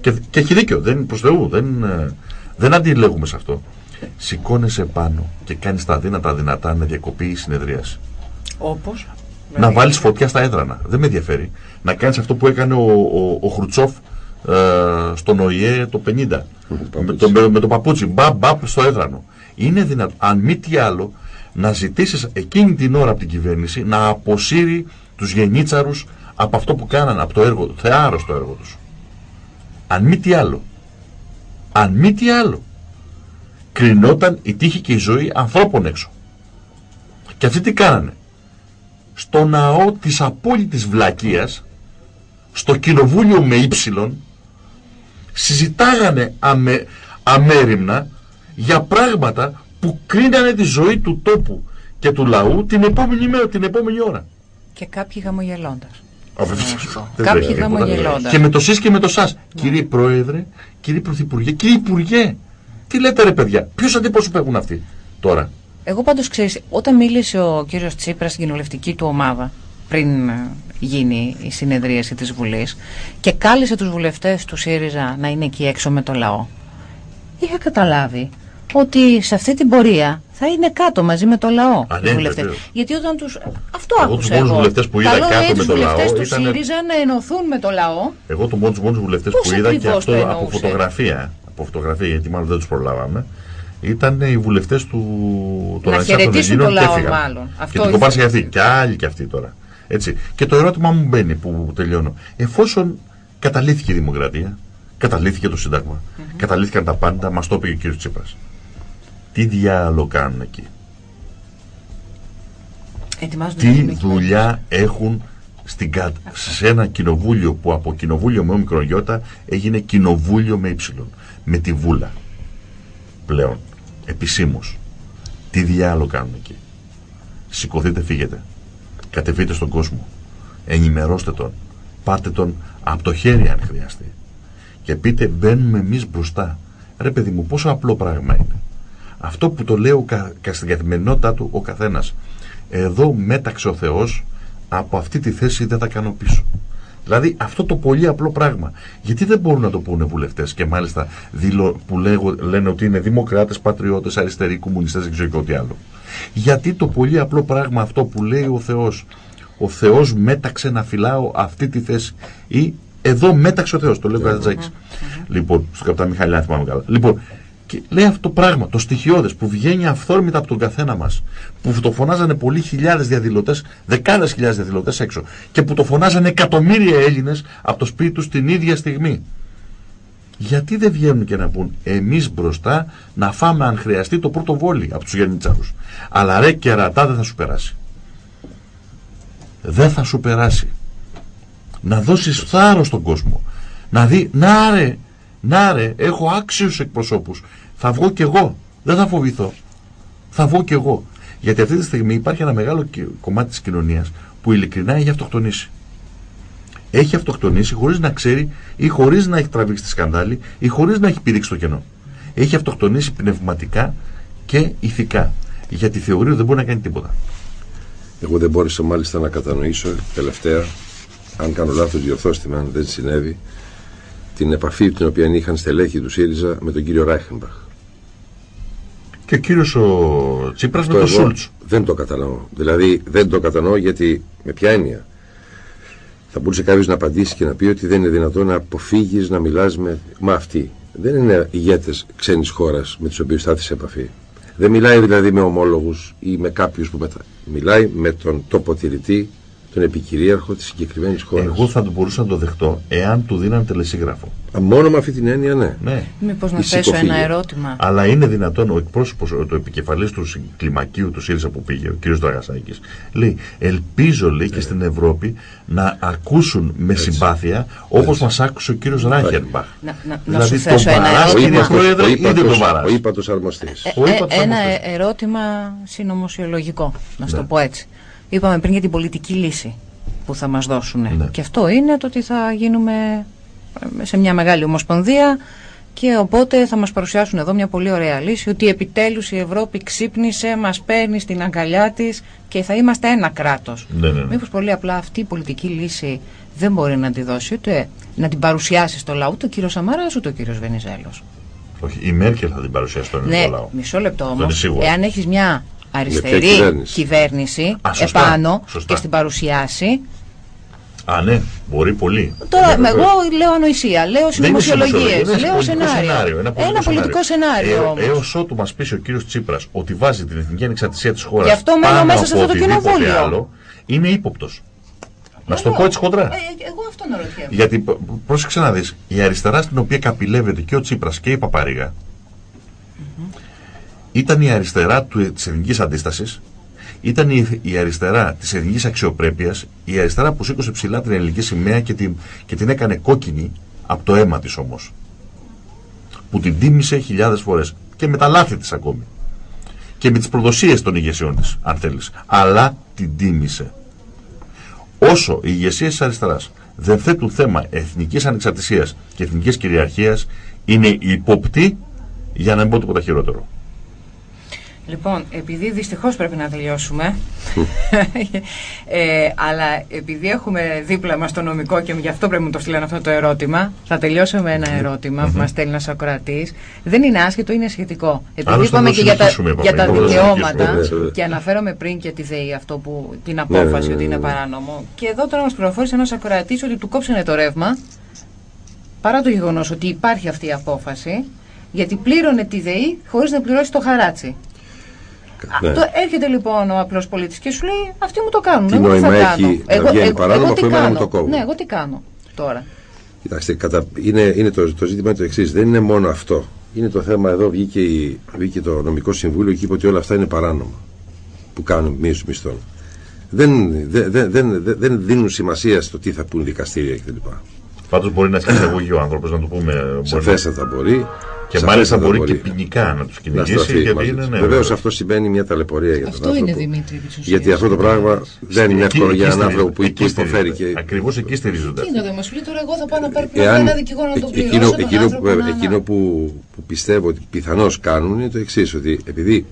Και, και έχει δίκιο. Δεν, προς Θεού, δεν, ε, δεν αντιλέγουμε σε αυτό. Σηκώνεσαι πάνω και κάνεις τα δύνατα δυνατά να διακοπεί η συνεδρίαση. Όπως; Να βάλεις φωτιά στα έδρανα. Δεν με ενδιαφέρει. Να κάνεις αυτό που έκανε ο, ο, ο Χρουτσόφ ε, στον ΟΗΕ το 50. με, το, με, με το παπούτσι. Μπαμ, μπαμ στο έδρανο. Είναι δυνατό, αν μη τι άλλο, να ζητήσεις εκείνη την ώρα από την κυβέρνηση να αποσύρει τους γενίτσαρου από αυτό που κάνανε, από το έργο τους. Θεάρωστο έργο τους. Αν μη τι άλλο. Αν μη τι άλλο. Κρινόταν η τύχη και η ζωή ανθρώπων έξω. Και αυτοί τι κάνανε. Στο ναό της απόλυτης βλακείας, στο κοινοβούλιο με ύψιλον, συζητάγανε αμε, αμέριμνα για πράγματα που κρίνανε τη ζωή του τόπου και του λαού την επόμενη μέρα, την επόμενη ώρα. Και κάποιοι χαμογελώντα. Δεν Κάποιοι λέει, χαμογελώντας. Και με το ΣΥΣ και με το ΣΑΣ. Κύριε Πρόεδρε, κύριε Πρωθυπουργέ, κύριε Υπουργέ, τι λέτε ρε παιδιά, ποιος αντίπροσωπο έχουν αυτοί τώρα; Εγώ πάντως ξέρεις, όταν μίλησε ο κύριος Τσίπρας στην κοινοβουλευτική του ομάδα πριν ε, γίνει η συνεδρίαση της Βουλής και κάλεσε τους βουλευτές του ΣΥΡΙΖΑ να είναι εκεί έξω με το λαό είχα καταλάβει ότι σε αυτή την πορεία θα είναι κάτω μαζί με το λαό Α, οι ναι, βουλευτές. βεβαίως. Γιατί όταν τους... Αυτό Εγώ τους άκουσα μόνους εγώ. βουλευτές που είδα Καλό κάτω λέει με τους το λαό βουλευτές του ήτανε- ΣΥΡΙΖΑ να ενωθούν με το λαό Εγώ το μόνο τους μόνους βουλευτές Πώς που είδα και ακριβώς αυτό το από εννοούσες; φωτογραφία, από φωτογραφία γιατί μάλλον δεν τους προλάβαμε, ήταν οι βουλευτές του των Να Ανεξάρτητων χαιρετήσουν Ελλήνων το και λαό, έφυγαν. μάλλον. Και Αυτό την ήθελα. κοπάρσε και αυτή. Και άλλοι και αυτοί τώρα. Έτσι. Και το ερώτημα μου μπαίνει που τελειώνω. Εφόσον καταλήθηκε η δημοκρατία, καταλήθηκε το συνταγμα καταλήθηκαν τα πάντα, μας το είπε και ο κ. Τσίπρας. Τι διάλογο κάνουν εκεί; Ετοιμάζονται Τι να γίνουν εκεί. δουλειά έχουν στην, κα- σε ένα κοινοβούλιο που από κοινοβούλιο με ομικρογιώτα έγινε κοινοβούλιο με ύψιλον. Με τη βούλα. Πλέον. Επισήμως. Τι διάλογο κάνουν εκεί; Σηκωθείτε, φύγετε. Κατεβείτε στον κόσμο. Ενημερώστε τον. Πάρτε τον από το χέρι αν χρειαστεί. Και πείτε μπαίνουμε εμείς μπροστά. Ρε παιδί μου, πόσο απλό πράγμα είναι. Αυτό που το λέω κα, κα στην καθημερινότητά του ο καθένας. Εδώ μέταξε ο Θεός από αυτή τη θέση δεν θα κάνω πίσω. Δηλαδή αυτό το πολύ απλό πράγμα. Γιατί δεν μπορούν να το πούνε βουλευτές και μάλιστα δηλω, που λέγω, λένε ότι είναι δημοκράτες, πατριώτες, αριστεροί, κομμουνιστές, δεν ξέρω και ό,τι άλλο. Γιατί το πολύ απλό πράγμα αυτό που λέει ο Θεός, ο Θεός μέταξε να φυλάω αυτή τη θέση. Ή εδώ μέταξε ο Θεός, το λέει ο Καρατζάκη. Λοιπόν, στον καπτά Μιχαλιά, αν θυμάμαι καλά. Λοιπόν, και λέει αυτό το πράγμα, το στοιχειώδες που βγαίνει αυθόρμητα από τον καθένα μας. Που το φωνάζανε πολλοί χιλιάδες διαδηλωτές, δεκάδες χιλιάδες διαδηλωτές έξω. Και που το φωνάζανε εκατομμύρια Έλληνες από το σπίτι τους την ίδια στιγμή. Γιατί δεν βγαίνουν και να πούν εμείς μπροστά να φάμε αν χρειαστεί το πρώτο βόλι από τους Γεννητσάρου. Αλλά ρε κερατά δεν θα σου περάσει. Δεν θα σου περάσει. Να δώσεις θάρρος στον κόσμο. Να δει, να ρε, να ρε, έχω άξιους εκπροσώπους. Θα βγω κι εγώ. Δεν θα φοβηθώ. Θα βγω κι εγώ. Γιατί αυτή τη στιγμή υπάρχει ένα μεγάλο κι- κομμάτι της κοινωνίας που ειλικρινά έχει αυτοκτονήσει. Έχει αυτοκτονήσει χωρίς να ξέρει ή χωρίς να έχει τραβήξει τη σκανδάλη ή χωρίς να έχει πηδήξει το κενό. Έχει αυτοκτονήσει πνευματικά και ηθικά. Γιατί θεωρεί ότι δεν μπορεί να κάνει τίποτα. Εγώ δεν μπόρεσα μάλιστα να κατανοήσω τελευταία, αν κάνω λάθος διορθώστε με αν δεν συνέβη, την επαφή την οποία είχαν στελέχη του ΣΥΡΙΖΑ με τον κύριο Ράιχενμπαχ. Και ο κύριος ο Τσίπρας με Το τον εγώ Σούλτς. δεν το κατανοώ. Δηλαδή δεν το κατανοώ γιατί με ποια έννοια; Θα μπορούσε κάποιος να απαντήσει και να πει ότι δεν είναι δυνατόν να αποφύγεις να μιλάς με. Μα αυτοί δεν είναι ηγέτες ξένης χώρας με τους οποίους θα έρθεις σε επαφή. Δεν μιλάει δηλαδή με ομόλογους ή με κάποιους που μετα... Μιλάει με τον τοποτηρητή, τον επικυρίαρχο της συγκεκριμένης χώρας. Εγώ θα το μπορούσα να το δεχτώ εάν του δίναν τελεσίγραφο. Μόνο με αυτή την έννοια, ναι. Ναι. Μήπως να Η θέσω συκοφύλια. ένα ερώτημα. Αλλά είναι δυνατόν ο εκπρόσωπος, το επικεφαλής του κλιμακίου του ΣΥΡΙΖΑ που πήγε, ο κ. Δραγασάκης, λέει: Ελπίζω, λέει, και στην Ευρώπη να ακούσουν με συμπάθεια όπως μας άκουσε ο κ. Ράχενμπαχ. Να, να, να Δηλαδή, σου θέσω τον ένα παράς, Ο κύριε ερώτημα. ύπατος- Πρόεδρε, ο ή δεν ύπατος- τον βαράς; Ο ύπατος αρμοστής. Ε, Ο ε, ύπατος ένα αρμοστής. ε- ερώτημα συνωμοσιολογικό, να σου Ναι. το πω έτσι. Είπαμε πριν για την πολιτική λύση που θα μας δώσουν. Ναι. Και αυτό είναι το ότι θα γίνουμε ε, σε μια μεγάλη ομοσπονδία και οπότε θα μας παρουσιάσουν εδώ μια πολύ ωραία λύση ότι επιτέλους η Ευρώπη ξύπνησε, μας παίρνει στην αγκαλιά της και θα είμαστε ένα κράτος. Ναι, ναι, ναι. Μήπως πολύ απλά αυτή η πολιτική λύση δεν μπορεί να τη δώσει ούτε να την παρουσιάσει στο λαό ούτε ο κύριος Σαμαράς ούτε ο κύριος Βενιζέλος. Όχι, η Μέρκελ θα την παρουσιάσει στον Ναι, ελληνικό λαό. μισό λεπτό Αυτό όμως. είναι σίγουρο. Εάν έχεις μια αριστερή ποια κυβέρνηση; κυβέρνηση, Α, σωστά, επάνω σωστά. και στην παρουσιάσει. Α, ναι, μπορεί πολύ. Τώρα, Ναι, εγώ λέω ανοησία, λέω Δεν είναι συνωμοσιολογίε, συνωμοσιολογία, είναι λέω πολιτικό σενάριο. Ένα Ένα πολιτικό σενάριο όμως. Έως ότου μας πείσει ο κύριος Τσίπρας ότι βάζει την εθνική ανεξαρτησία της χώρας Γι' αυτό μένω μέσα σε αυτό το κοινοβούλιο. άλλο, είναι ύποπτος. Να σου το πω έτσι χοντρά. Ε, εγώ αυτό να ρωτιέμαι. Γιατί π- π- πρόσεξε να δεις, η αριστερά στην οποία καπηλεύεται και ο Τσίπρας και η Παπαρίγα ήταν η αριστερά του, της εθνικής αντίστασης, ήταν η, η αριστερά της εθνικής αξιοπρέπειας, η αριστερά που σήκωσε ψηλά την ελληνική σημαία και την, και την έκανε κόκκινη από το αίμα της όμως. Που την τίμησε χιλιάδες φορές και με τα λάθη της ακόμη. Και με τις προδοσίες των ηγεσιών της, αν θέλεις. Αλλά την τίμησε όσο οι ηγεσίες της αριστεράς δεν θέτουν θέμα εθνικής ανεξαρτησίας και εθνικής κυριαρχίας, είναι υποπτή για να μην πω τίποτα χειρότερο. Λοιπόν, επειδή δυστυχώς πρέπει να τελειώσουμε, ε, αλλά επειδή έχουμε δίπλα μας το νομικό και γι' αυτό πρέπει να μου το στείλουν αυτό το ερώτημα, θα τελειώσω με ένα ερώτημα που μας στέλνει ένας ακροατής. Δεν είναι άσχετο, είναι σχετικό. Επειδή Άλλωστε, είπαμε να το και για τα, συνεχίσουμε, είπαμε. για τα Μπορούμε να δικαιώματα συνεχίσουμε, ναι. και αναφέρομαι πριν και τη ΔΕΗ αυτό που, την ναι, απόφαση ναι, ότι είναι ναι. παράνομο. Και εδώ τώρα μας πληροφόρησε ένας ακροατής ότι του κόψανε το ρεύμα παρά το γεγονός ότι υπάρχει αυτή η απόφαση, γιατί πλήρωνε τη ΔΕΗ χωρίς να πληρώσει το χαράτσι. Ναι. Το, έρχεται λοιπόν ο απλός πολίτης και σου λέει: Αυτοί μου το κάνουν. Τι εγώ τι θα νόημα κάνω. έχει να βγαίνει παράνομο, τι αφού εμένα μου κάνω; το κόβουν; Ναι, εγώ τι κάνω τώρα; Κοιτάξτε, κατα... είναι, είναι το, το ζήτημα είναι το εξής. Δεν είναι μόνο αυτό. Είναι το θέμα εδώ, βγήκε, η, βγήκε το νομικό συμβούλιο και είπε ότι όλα αυτά είναι παράνομα που κάνουν μίσου μισθών. Δεν, δεν, δεν, δεν, δεν δίνουν σημασία στο τι θα πούν δικαστήρια κτλ. Πάντως μπορεί να σκεφτεί ο άνθρωπος, να το πούμε. μπορεί να- Σαφέστατα μπορεί. Και σαφέστατα μάλιστα μπορεί, μπορεί και ποινικά να τους να κυνηγήσει. στραφεί Γιατί μαζί είναι. τους. Ναι, Βεβαίως βέβαια. αυτό σημαίνει μια ταλαιπωρία για τον Αυτό άνθρωπο. είναι Δημήτρη επί της ουσίας. Γιατί αυτό το πράγμα δεν είναι Εκεί- εύκολο εκεί για έναν στηρίζονται. άνθρωπο που, Εκεί που υποφέρει στηρίζονται. και Ακριβώς εκεί στηρίζονται. Τι είναι εδώ, μας λέει τώρα, εγώ θα πάω να πάρω πλέον Εάν, ένα δικηγόρο να το εκ- πληρώσω. εκείνο, τον εκείνο, άνθρωπο που, να- εκείνο να- που, που πιστεύω ότι πιθανώς κάνουν είναι το εξής, ότι επειδή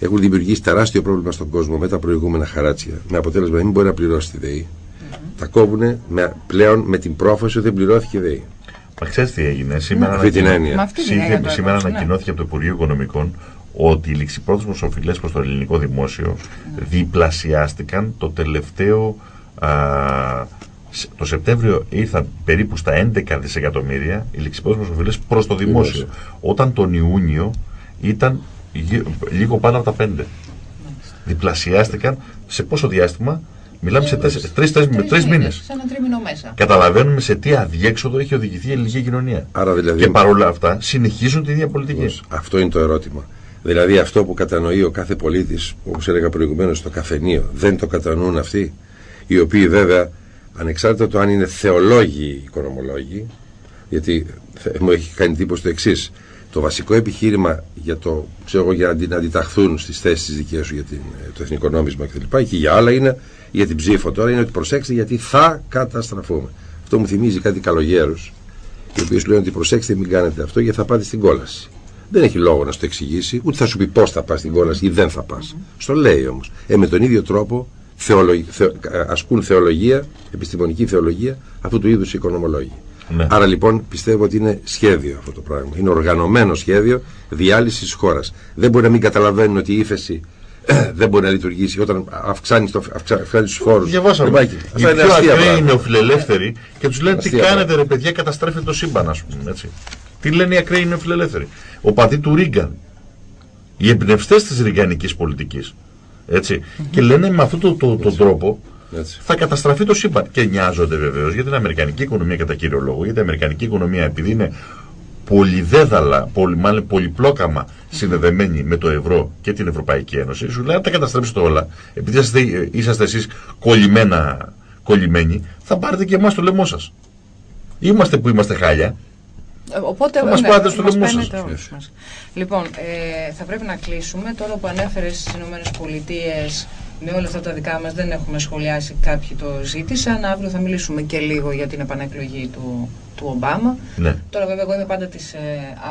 έχουν δημιουργήσει τεράστιο πρόβλημα στον κόσμο με τα προηγούμενα χαράτσια, με αποτέλεσμα να μην μπορεί να πληρώσει τη ΔΕΗ, τα κόβουν με, πλέον με την πρόφαση ότι δεν πληρώθηκε η ΔΕΗ. Μα ξέρεις τι έγινε. Σήμερα, Αυτή την ανακοινώ- έννοια. Με αυτή την Είχε- έννοια το σήμερα έγραψε, ναι. ανακοινώθηκε από το Υπουργείο Οικονομικών ότι οι ληξιπρόθεσμε οφειλέ προς το ελληνικό δημόσιο διπλασιάστηκαν το τελευταίο. Α, σ- το Σεπτέμβριο ήρθαν περίπου στα 11 δισεκατομμύρια οι ληξιπρόθεσμε οφειλέ προς το δημόσιο. Δημόσιο. Όταν τον Ιούνιο ήταν γύρω- λίγο πάνω από τα 5. Διπλασιάστηκαν σε πόσο διάστημα, μιλάμε σε τρεις Τρεις μήνες. Σε ένα τρίμηνο μέσα. Καταλαβαίνουμε σε τι αδιέξοδο έχει οδηγηθεί η ελληνική κοινωνία. Άρα δηλαδή. Και παρόλα αυτά συνεχίζουν την ίδια πολιτική. Αυτό είναι το ερώτημα. Δηλαδή αυτό που κατανοεί ο κάθε πολίτης, όπως έλεγα προηγουμένως, στο καφενείο, δεν το κατανοούν αυτοί, οι οποίοι βέβαια, ανεξάρτητα το αν είναι θεολόγοι ή οικονομολόγοι, γιατί θε- μου έχει κάνει εντύπωση το εξής. Το βασικό επιχείρημα για, το, ξέρω, εγώ, για να αντι- να αντιταχθούν στις θέσεις τη δικές σου για την, ε, το εθνικό νόμισμα κτλ. και για άλλα είναι για την ψήφο τώρα είναι ότι προσέξτε γιατί θα καταστραφούμε. Αυτό μου θυμίζει κάτι καλογέρους, οι οποίοι σου λένε ότι προσέξτε μην κάνετε αυτό γιατί θα πάτε στην κόλαση. Δεν έχει λόγο να σου το εξηγήσει, ούτε θα σου πει πώς θα πας στην κόλαση ή δεν θα πας. Στο λέει όμως. Ε, με τον ίδιο τρόπο θεολογ... θε... ασκούν θεολογία, επιστημονική θεολογία, αυτού του είδους οι οικονομολόγοι. Ναι. Άρα λοιπόν πιστεύω ότι είναι σχέδιο αυτό το πράγμα. Είναι οργανωμένο σχέδιο διάλυσης τη χώρας. Δεν μπορεί να μην καταλαβαίνουν ότι η ύφεση δεν μπορεί να λειτουργήσει όταν αυξάνει, το, αυξά, αυξάνει τους φόρους. Διαβάσαμε. Οι πιο ακραίοι είναι οφειλελεύθεροι και τους λένε τι Αστεία κάνετε πράγματα. ρε παιδιά, καταστρέφετε το σύμπαν, ας πούμε. Έτσι. Τι λένε οι ακραίοι είναι οφειλελεύθεροι. Ο πατή του Ρίγκαν. Οι εμπνευστές της ριγκανική πολιτικής. Έτσι. Και λένε με αυτόν τον το, το, τρόπο Έτσι. θα καταστραφεί το σύμπαν. Και νοιάζονται βεβαίως για την Αμερικανική οικονομία κατά κύριο λόγο. Γιατί η Αμερικανική οικονομία, επειδή είναι πολυδέδαλα, πολυ, μάλλον πολυπλόκαμα συνδεδεμένη με το ευρώ και την Ευρωπαϊκή Ένωση, σου λέει αν τα καταστρέψετε όλα, επειδή είσαστε, είσαστε εσείς κολλημένα, κολλημένοι, θα πάρετε και εμάς το λαιμό σας. Είμαστε που είμαστε χάλια. Ε, Οπότε Θα μας ναι, πάτε στο μας λαιμό παίρνετε σας. όλους μας. Λοιπόν, ε, θα πρέπει να κλείσουμε. Τώρα που ανέφερες στι Ηνωμένες Πολιτείες με όλα αυτά τα δικά μας δεν έχουμε σχολιάσει. Κάποιοι το ζήτησαν. Αύριο θα μιλήσουμε και λίγο για την επανεκλογή του, του Ομπάμα. Ναι. Τώρα, βέβαια, εγώ είμαι πάντα της ε,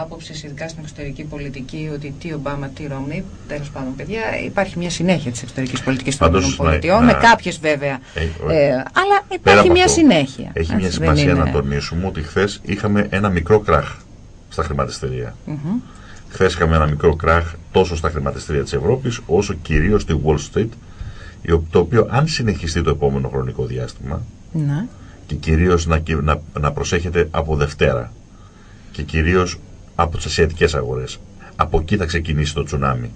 άποψης, ειδικά στην εξωτερική πολιτική, ότι τι Ομπάμα, τι Ρόμνη. Τέλος πάντων, παιδιά, υπάρχει μια συνέχεια της εξωτερικής πολιτικής των Πάντως, ΗΠΑ. να- Με να- κάποιες βέβαια. Ε, Ε, αλλά Πέρα υπάρχει από μια αυτό, συνέχεια. Έχει Έτσι, μια δεν σημασία είναι- να τονίσουμε ότι χθες είχαμε ένα μικρό κράχ. στα χρηματιστηρια Χθες είχαμε ένα μικρό κράχ τόσο στα χρηματιστήρια της Ευρώπης, όσο κυρίως στη Wall Street, το οποίο αν συνεχιστεί το επόμενο χρονικό διάστημα Ναι. και κυρίως να, να, να προσέχετε από Δευτέρα και κυρίως από τις ασιατικές αγορές. Από εκεί θα ξεκινήσει το τσουνάμι.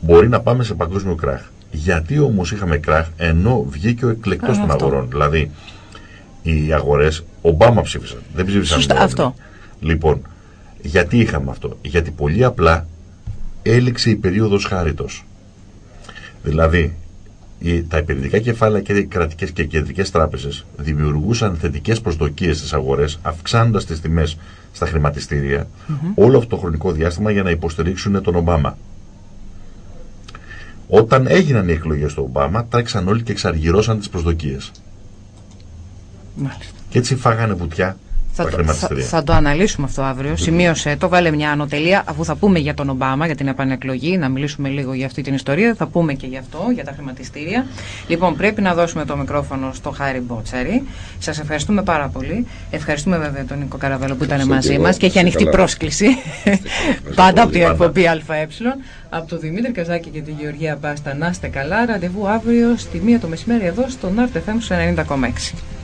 Μπορεί να πάμε σε παγκόσμιο κράχ. Γιατί όμως είχαμε κράχ ενώ βγήκε ο εκλεκτός Α, των αυτό. αγορών. Δηλαδή οι αγορές, Ομπάμα ψήφισαν. Δεν ψήφισαν Σωστά, οι άλλοι. αυτό. Λοιπόν, γιατί είχαμε αυτό. Γιατί πολύ απλά έληξε η περίοδος χάριτος. Δηλαδή, οι, τα επενδυτικά κεφάλαια και οι κρατικές και κεντρικές τράπεζες δημιουργούσαν θετικές προσδοκίες στις αγορές, αυξάνοντας τις τιμές στα χρηματιστήρια όλο αυτό το χρονικό διάστημα για να υποστηρίξουν τον Ομπάμα. Όταν έγιναν οι εκλογές του Ομπάμα, τρέξαν όλοι και εξαργυρώσαν τις προσδοκίες. Μάλιστα. Και έτσι φάγανε βουτιά Θα τα το, θα, χρηματιστήρια. θα το αναλύσουμε αυτό αύριο. Σημείωσε το, βάλε μια ανωτελεία. Αφού θα πούμε για τον Ομπάμα, για την επανεκλογή, να μιλήσουμε λίγο για αυτή την ιστορία, θα πούμε και για αυτό, για τα χρηματιστήρια. Λοιπόν, πρέπει να δώσουμε το μικρόφωνο στο Χάρη Μπότσαρη. Σας ευχαριστούμε πάρα πολύ. Ευχαριστούμε βέβαια τον Νίκο Καραβέλο που ήταν Ευχαριστώ μαζί και εγώ. μας και έχει Είστε ανοιχτή καλά. πρόσκληση. Πάντα από την Πάντα. εκπομπή ΑΕ. Από τον Δημήτρη Καζάκη και τη Γεωργία Μπάστα. Να είστε καλά. Ραντεβού αύριο στη μία το μεσημέρι εδώ στο NART FM 90,6.